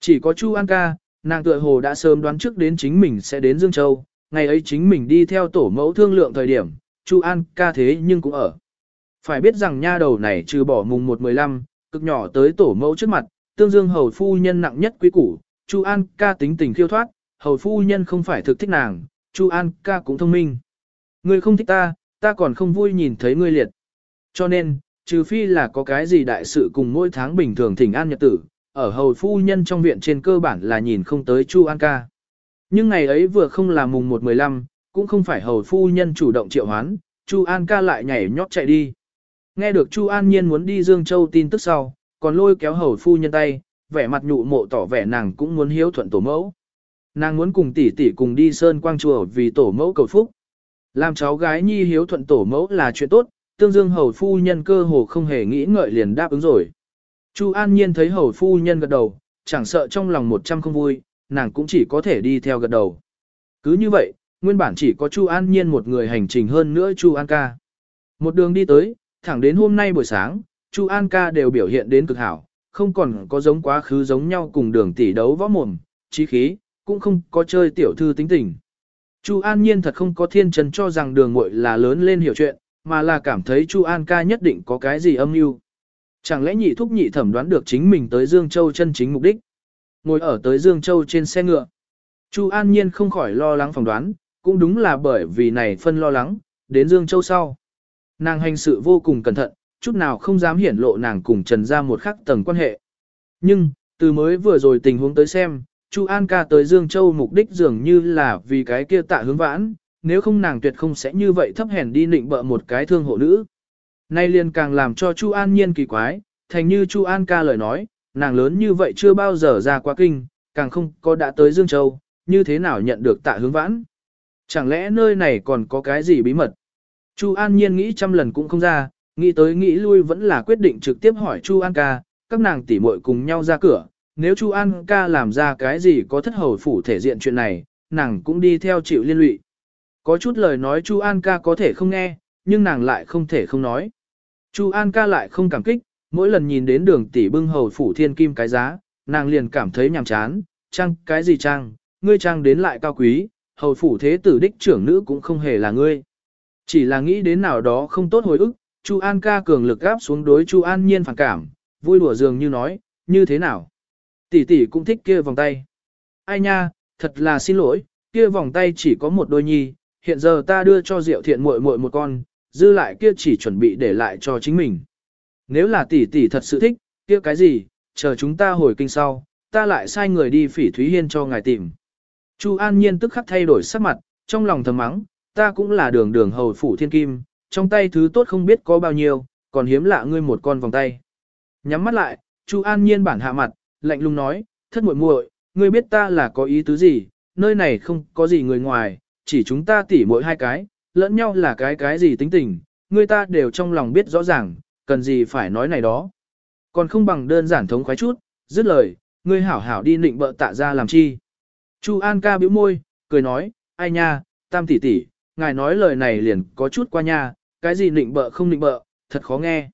Chỉ có Chu An ca, nàng tựa hồ đã sớm đoán trước đến chính mình sẽ đến Dương Châu, ngày ấy chính mình đi theo tổ mẫu thương lượng thời điểm, Chu An ca thế nhưng cũng ở. Phải biết rằng nha đầu này trừ bỏ mùng 1-15, cực nhỏ tới tổ mẫu trước mặt, tương dương hầu phu nhân nặng nhất quý củ, Chu An ca tính tình khiêu thoát, hầu phu nhân không phải thực thích nàng, Chu An ca cũng thông minh. Ngươi không thích ta, ta còn không vui nhìn thấy ngươi liệt. Cho nên, trừ phi là có cái gì đại sự cùng mỗi tháng bình thường thỉnh an nhật tử, ở hầu phu nhân trong viện trên cơ bản là nhìn không tới Chu An ca. Nhưng ngày ấy vừa không là mùng 1-15, cũng không phải hầu phu nhân chủ động triệu hoán, Chu An ca lại nhảy nhót chạy đi. Nghe được Chu An Nhiên muốn đi Dương Châu tin tức sau, còn lôi kéo hầu phu nhân tay, vẻ mặt nhụ mộ tỏ vẻ nàng cũng muốn hiếu thuận tổ mẫu. Nàng muốn cùng tỷ tỷ cùng đi sơn quang chùa vì tổ mẫu cầu phúc. Làm cháu gái nhi hiếu thuận tổ mẫu là chuyện tốt, tương dương hầu phu nhân cơ hồ không hề nghĩ ngợi liền đáp ứng rồi. Chu An Nhiên thấy hầu phu nhân gật đầu, chẳng sợ trong lòng một trăm không vui, nàng cũng chỉ có thể đi theo gật đầu. Cứ như vậy, nguyên bản chỉ có Chu An Nhiên một người hành trình hơn nữa Chu An ca. Một đường đi tới, thẳng đến hôm nay buổi sáng, Chu An ca đều biểu hiện đến cực hảo, không còn có giống quá khứ giống nhau cùng đường tỷ đấu võ mồm, trí khí, cũng không có chơi tiểu thư tính tình. Chu An Nhiên thật không có thiên trần cho rằng đường muội là lớn lên hiểu chuyện, mà là cảm thấy Chu An ca nhất định có cái gì âm mưu. Chẳng lẽ nhị thúc nhị thẩm đoán được chính mình tới Dương Châu chân chính mục đích. Ngồi ở tới Dương Châu trên xe ngựa. Chu An Nhiên không khỏi lo lắng phỏng đoán, cũng đúng là bởi vì này phân lo lắng, đến Dương Châu sau. Nàng hành sự vô cùng cẩn thận, chút nào không dám hiển lộ nàng cùng Trần ra một khắc tầng quan hệ. Nhưng, từ mới vừa rồi tình huống tới xem, Chu An ca tới Dương Châu mục đích dường như là vì cái kia tạ hướng vãn, nếu không nàng tuyệt không sẽ như vậy thấp hèn đi nịnh bợ một cái thương hộ nữ. Nay liền càng làm cho Chu An nhiên kỳ quái, thành như Chu An ca lời nói, nàng lớn như vậy chưa bao giờ ra qua kinh, càng không có đã tới Dương Châu, như thế nào nhận được tạ hướng vãn. Chẳng lẽ nơi này còn có cái gì bí mật? Chu An nhiên nghĩ trăm lần cũng không ra, nghĩ tới nghĩ lui vẫn là quyết định trực tiếp hỏi Chu An ca, các nàng tỉ muội cùng nhau ra cửa, nếu Chu An ca làm ra cái gì có thất hầu phủ thể diện chuyện này, nàng cũng đi theo chịu liên lụy. Có chút lời nói Chu An ca có thể không nghe, nhưng nàng lại không thể không nói. Chu An ca lại không cảm kích, mỗi lần nhìn đến đường tỷ bưng hầu phủ thiên kim cái giá, nàng liền cảm thấy nhàm chán, trang cái gì trang, ngươi trang đến lại cao quý, hầu phủ thế tử đích trưởng nữ cũng không hề là ngươi. Chỉ là nghĩ đến nào đó không tốt hồi ức, Chu An ca cường lực gáp xuống đối Chu An nhiên phản cảm, vui đùa dường như nói, như thế nào. Tỷ tỷ cũng thích kia vòng tay. Ai nha, thật là xin lỗi, kia vòng tay chỉ có một đôi nhi, hiện giờ ta đưa cho Diệu Thiện muội muội một con, dư lại kia chỉ chuẩn bị để lại cho chính mình. Nếu là tỷ tỷ thật sự thích, kia cái gì, chờ chúng ta hồi kinh sau, ta lại sai người đi phỉ Thúy Hiên cho ngài tìm. Chu An Nhiên tức khắc thay đổi sắc mặt, trong lòng thầm mắng, ta cũng là đường đường hầu phủ thiên kim, trong tay thứ tốt không biết có bao nhiêu, còn hiếm lạ ngươi một con vòng tay. Nhắm mắt lại, Chu An Nhiên bản hạ mặt, lạnh lùng nói, thất muội muội, ngươi biết ta là có ý tứ gì, nơi này không có gì người ngoài, chỉ chúng ta tỉ mỗi hai cái, lẫn nhau là cái cái gì tính tình, người ta đều trong lòng biết rõ ràng, cần gì phải nói này đó. Còn không bằng đơn giản thống khoái chút, dứt lời, ngươi hảo hảo đi nịnh bợ tạ ra làm chi. Chu An ca bĩu môi, cười nói, ai nha, tam tỷ tỷ, ngài nói lời này liền có chút qua nha, cái gì nịnh bợ không nịnh bợ, thật khó nghe.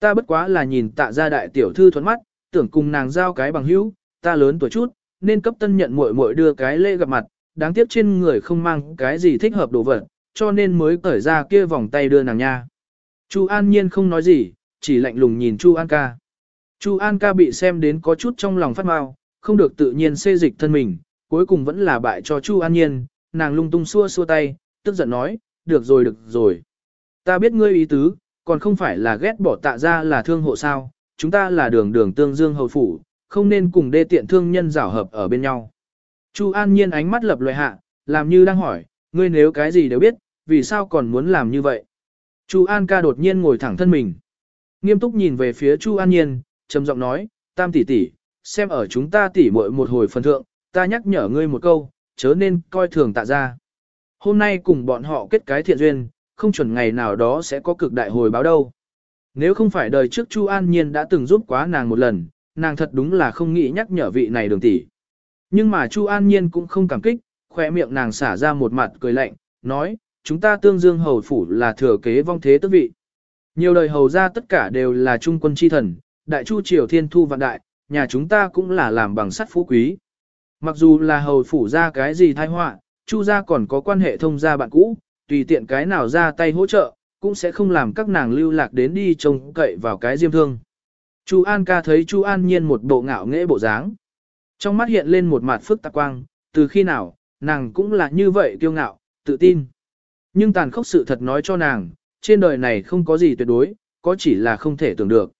Ta bất quá là nhìn tạ ra đại tiểu thư thuẫn mắt, tưởng cùng nàng giao cái bằng hữu, ta lớn tuổi chút, nên cấp tân nhận muội muội đưa cái lễ gặp mặt, đáng tiếc trên người không mang cái gì thích hợp đồ vật, cho nên mới cởi ra kia vòng tay đưa nàng nha. Chu An Nhiên không nói gì, chỉ lạnh lùng nhìn Chu An ca. Chu An ca bị xem đến có chút trong lòng phát mau, không được tự nhiên xê dịch thân mình, cuối cùng vẫn là bại cho Chu An Nhiên, nàng lung tung xua xua tay, tức giận nói, được rồi được rồi. Ta biết ngươi ý tứ, còn không phải là ghét bỏ tạ ra là thương hộ sao, chúng ta là đường đường tương dương hầu phủ, không nên cùng đê tiện thương nhân rảo hợp ở bên nhau. Chu An Nhiên ánh mắt lập loại hạ, làm như đang hỏi, ngươi nếu cái gì đều biết, vì sao còn muốn làm như vậy? Chu An ca đột nhiên ngồi thẳng thân mình. Nghiêm túc nhìn về phía Chu An Nhiên, trầm giọng nói, tam tỷ tỷ, xem ở chúng ta tỷ muội một hồi phần thượng, ta nhắc nhở ngươi một câu, chớ nên coi thường tạ ra. Hôm nay cùng bọn họ kết cái thiện duyên, không chuẩn ngày nào đó sẽ có cực đại hồi báo đâu. Nếu không phải đời trước Chu An Nhiên đã từng giúp quá nàng một lần, nàng thật đúng là không nghĩ nhắc nhở vị này đường tỷ. Nhưng mà Chu An Nhiên cũng không cảm kích, khỏe miệng nàng xả ra một mặt cười lạnh, nói, chúng ta tương dương hầu phủ là thừa kế vong thế tước vị. Nhiều đời hầu ra tất cả đều là trung quân chi thần, đại chu triều thiên thu vạn đại, nhà chúng ta cũng là làm bằng sắt phú quý. Mặc dù là hầu phủ ra cái gì tai họa, chu gia còn có quan hệ thông gia bạn cũ, tùy tiện cái nào ra tay hỗ trợ, cũng sẽ không làm các nàng lưu lạc đến đi trông cậy vào cái diêm thương. Chu An ca thấy Chu An nhiên một bộ ngạo nghễ bộ dáng. Trong mắt hiện lên một mặt phức tạp quang, từ khi nào, nàng cũng là như vậy kiêu ngạo, tự tin. Nhưng tàn khốc sự thật nói cho nàng, trên đời này không có gì tuyệt đối, có chỉ là không thể tưởng được.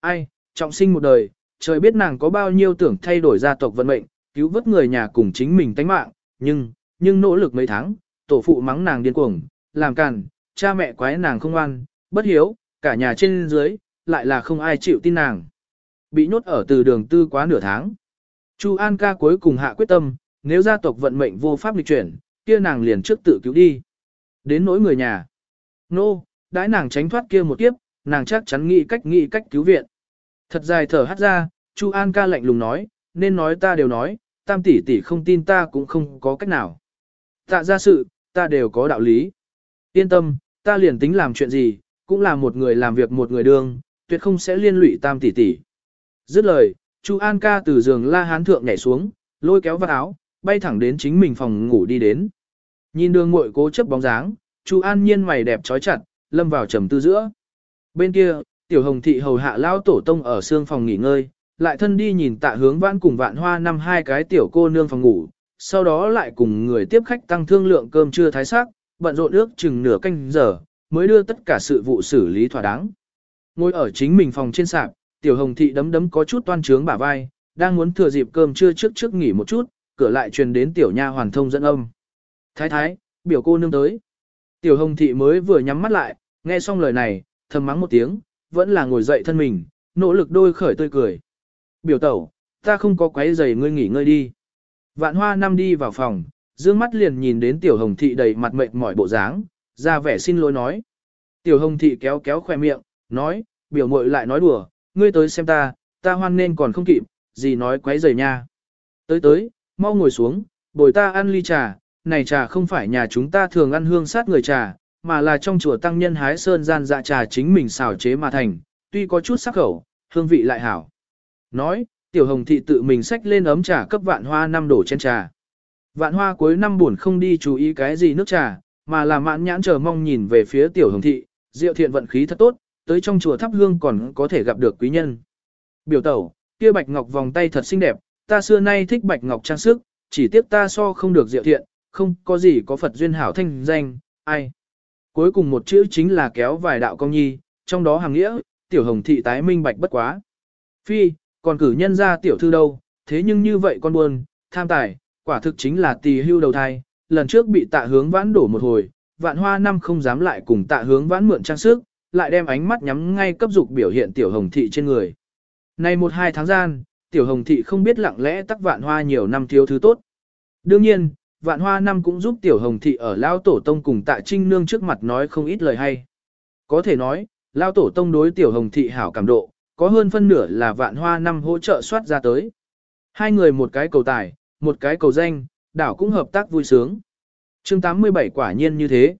Ai, trọng sinh một đời, trời biết nàng có bao nhiêu tưởng thay đổi gia tộc vận mệnh, cứu vớt người nhà cùng chính mình tánh mạng, nhưng, nhưng nỗ lực mấy tháng, tổ phụ mắng nàng điên cuồng, làm càn, cha mẹ quái nàng không ngoan, bất hiếu, cả nhà trên dưới, lại là không ai chịu tin nàng. Bị nhốt ở từ đường tư quá nửa tháng. Chu An ca cuối cùng hạ quyết tâm, nếu gia tộc vận mệnh vô pháp lịch chuyển, kia nàng liền trước tự cứu đi. Đến nỗi người nhà. Nô, no, đãi nàng tránh thoát kia một kiếp, nàng chắc chắn nghĩ cách nghĩ cách cứu viện. Thật dài thở hắt ra, Chu An ca lạnh lùng nói, nên nói ta đều nói, tam tỷ tỷ không tin ta cũng không có cách nào. Tạ ra sự, ta đều có đạo lý. Yên tâm, ta liền tính làm chuyện gì, cũng là một người làm việc một người đương, tuyệt không sẽ liên lụy tam tỷ tỷ. Dứt lời, Chu An ca từ giường la hán thượng nhảy xuống, lôi kéo vào áo, bay thẳng đến chính mình phòng ngủ đi đến. Nhìn đường muội cố chấp bóng dáng, Chu An nhiên mày đẹp trói chặt, lâm vào trầm tư giữa. Bên kia, tiểu hồng thị hầu hạ lao tổ tông ở xương phòng nghỉ ngơi, lại thân đi nhìn tạ hướng vãn cùng vạn hoa năm hai cái tiểu cô nương phòng ngủ, sau đó lại cùng người tiếp khách tăng thương lượng cơm trưa thái sắc, bận rộn ước chừng nửa canh giờ, mới đưa tất cả sự vụ xử lý thỏa đáng. Ngồi ở chính mình phòng trên sạp, tiểu hồng thị đấm đấm có chút toan trướng bả vai, đang muốn thừa dịp cơm trưa trước trước nghỉ một chút, cửa lại truyền đến tiểu nha hoàn thông dẫn âm. Thái thái, biểu cô nương tới. Tiểu hồng thị mới vừa nhắm mắt lại, nghe xong lời này, thầm mắng một tiếng, vẫn là ngồi dậy thân mình, nỗ lực đôi khởi tươi cười. Biểu tẩu, ta không có quấy giày ngươi nghỉ ngơi đi. Vạn hoa năm đi vào phòng, dương mắt liền nhìn đến tiểu hồng thị đầy mặt mệt mỏi bộ dáng, ra vẻ xin lỗi nói. Tiểu hồng thị kéo kéo khoe miệng, nói, biểu muội lại nói đùa, ngươi tới xem ta, ta hoan nên còn không kịp, gì nói quấy giày nha. Tới tới, mau ngồi xuống, bồi ta ăn ly trà, này trà không phải nhà chúng ta thường ăn hương sát người trà, mà là trong chùa tăng nhân hái sơn gian dạ trà chính mình xào chế mà thành, tuy có chút sắc khẩu, hương vị lại hảo. Nói, tiểu hồng thị tự mình xách lên ấm trà cấp vạn hoa năm đổ trên trà. Vạn hoa cuối năm buồn không đi chú ý cái gì nước trà, mà là mãn nhãn chờ mong nhìn về phía tiểu hồng thị, diệu thiện vận khí thật tốt, tới trong chùa thắp hương còn có thể gặp được quý nhân. Biểu tẩu, kia bạch ngọc vòng tay thật xinh đẹp, ta xưa nay thích bạch ngọc trang sức, chỉ tiếc ta so không được diệu thiện, không có gì có Phật duyên hảo thanh danh, ai. Cuối cùng một chữ chính là kéo vài đạo công nhi, trong đó hàng nghĩa, tiểu hồng thị tái minh bạch bất quá. Phi, còn cử nhân ra tiểu thư đâu, thế nhưng như vậy con buồn, tham tài, quả thực chính là tỳ hưu đầu thai, lần trước bị tạ hướng vãn đổ một hồi, vạn hoa năm không dám lại cùng tạ hướng vãn mượn trang sức, lại đem ánh mắt nhắm ngay cấp dục biểu hiện tiểu hồng thị trên người. Nay một hai tháng gian, tiểu hồng thị không biết lặng lẽ tắc vạn hoa nhiều năm thiếu thứ tốt. Đương nhiên, vạn hoa năm cũng giúp tiểu hồng thị ở lao tổ tông cùng tạ trinh nương trước mặt nói không ít lời hay. Có thể nói, lao tổ tông đối tiểu hồng thị hảo cảm độ, có hơn phân nửa là vạn hoa năm hỗ trợ soát ra tới. Hai người một cái cầu tài, một cái cầu danh, đảo cũng hợp tác vui sướng. chương 87 quả nhiên như thế.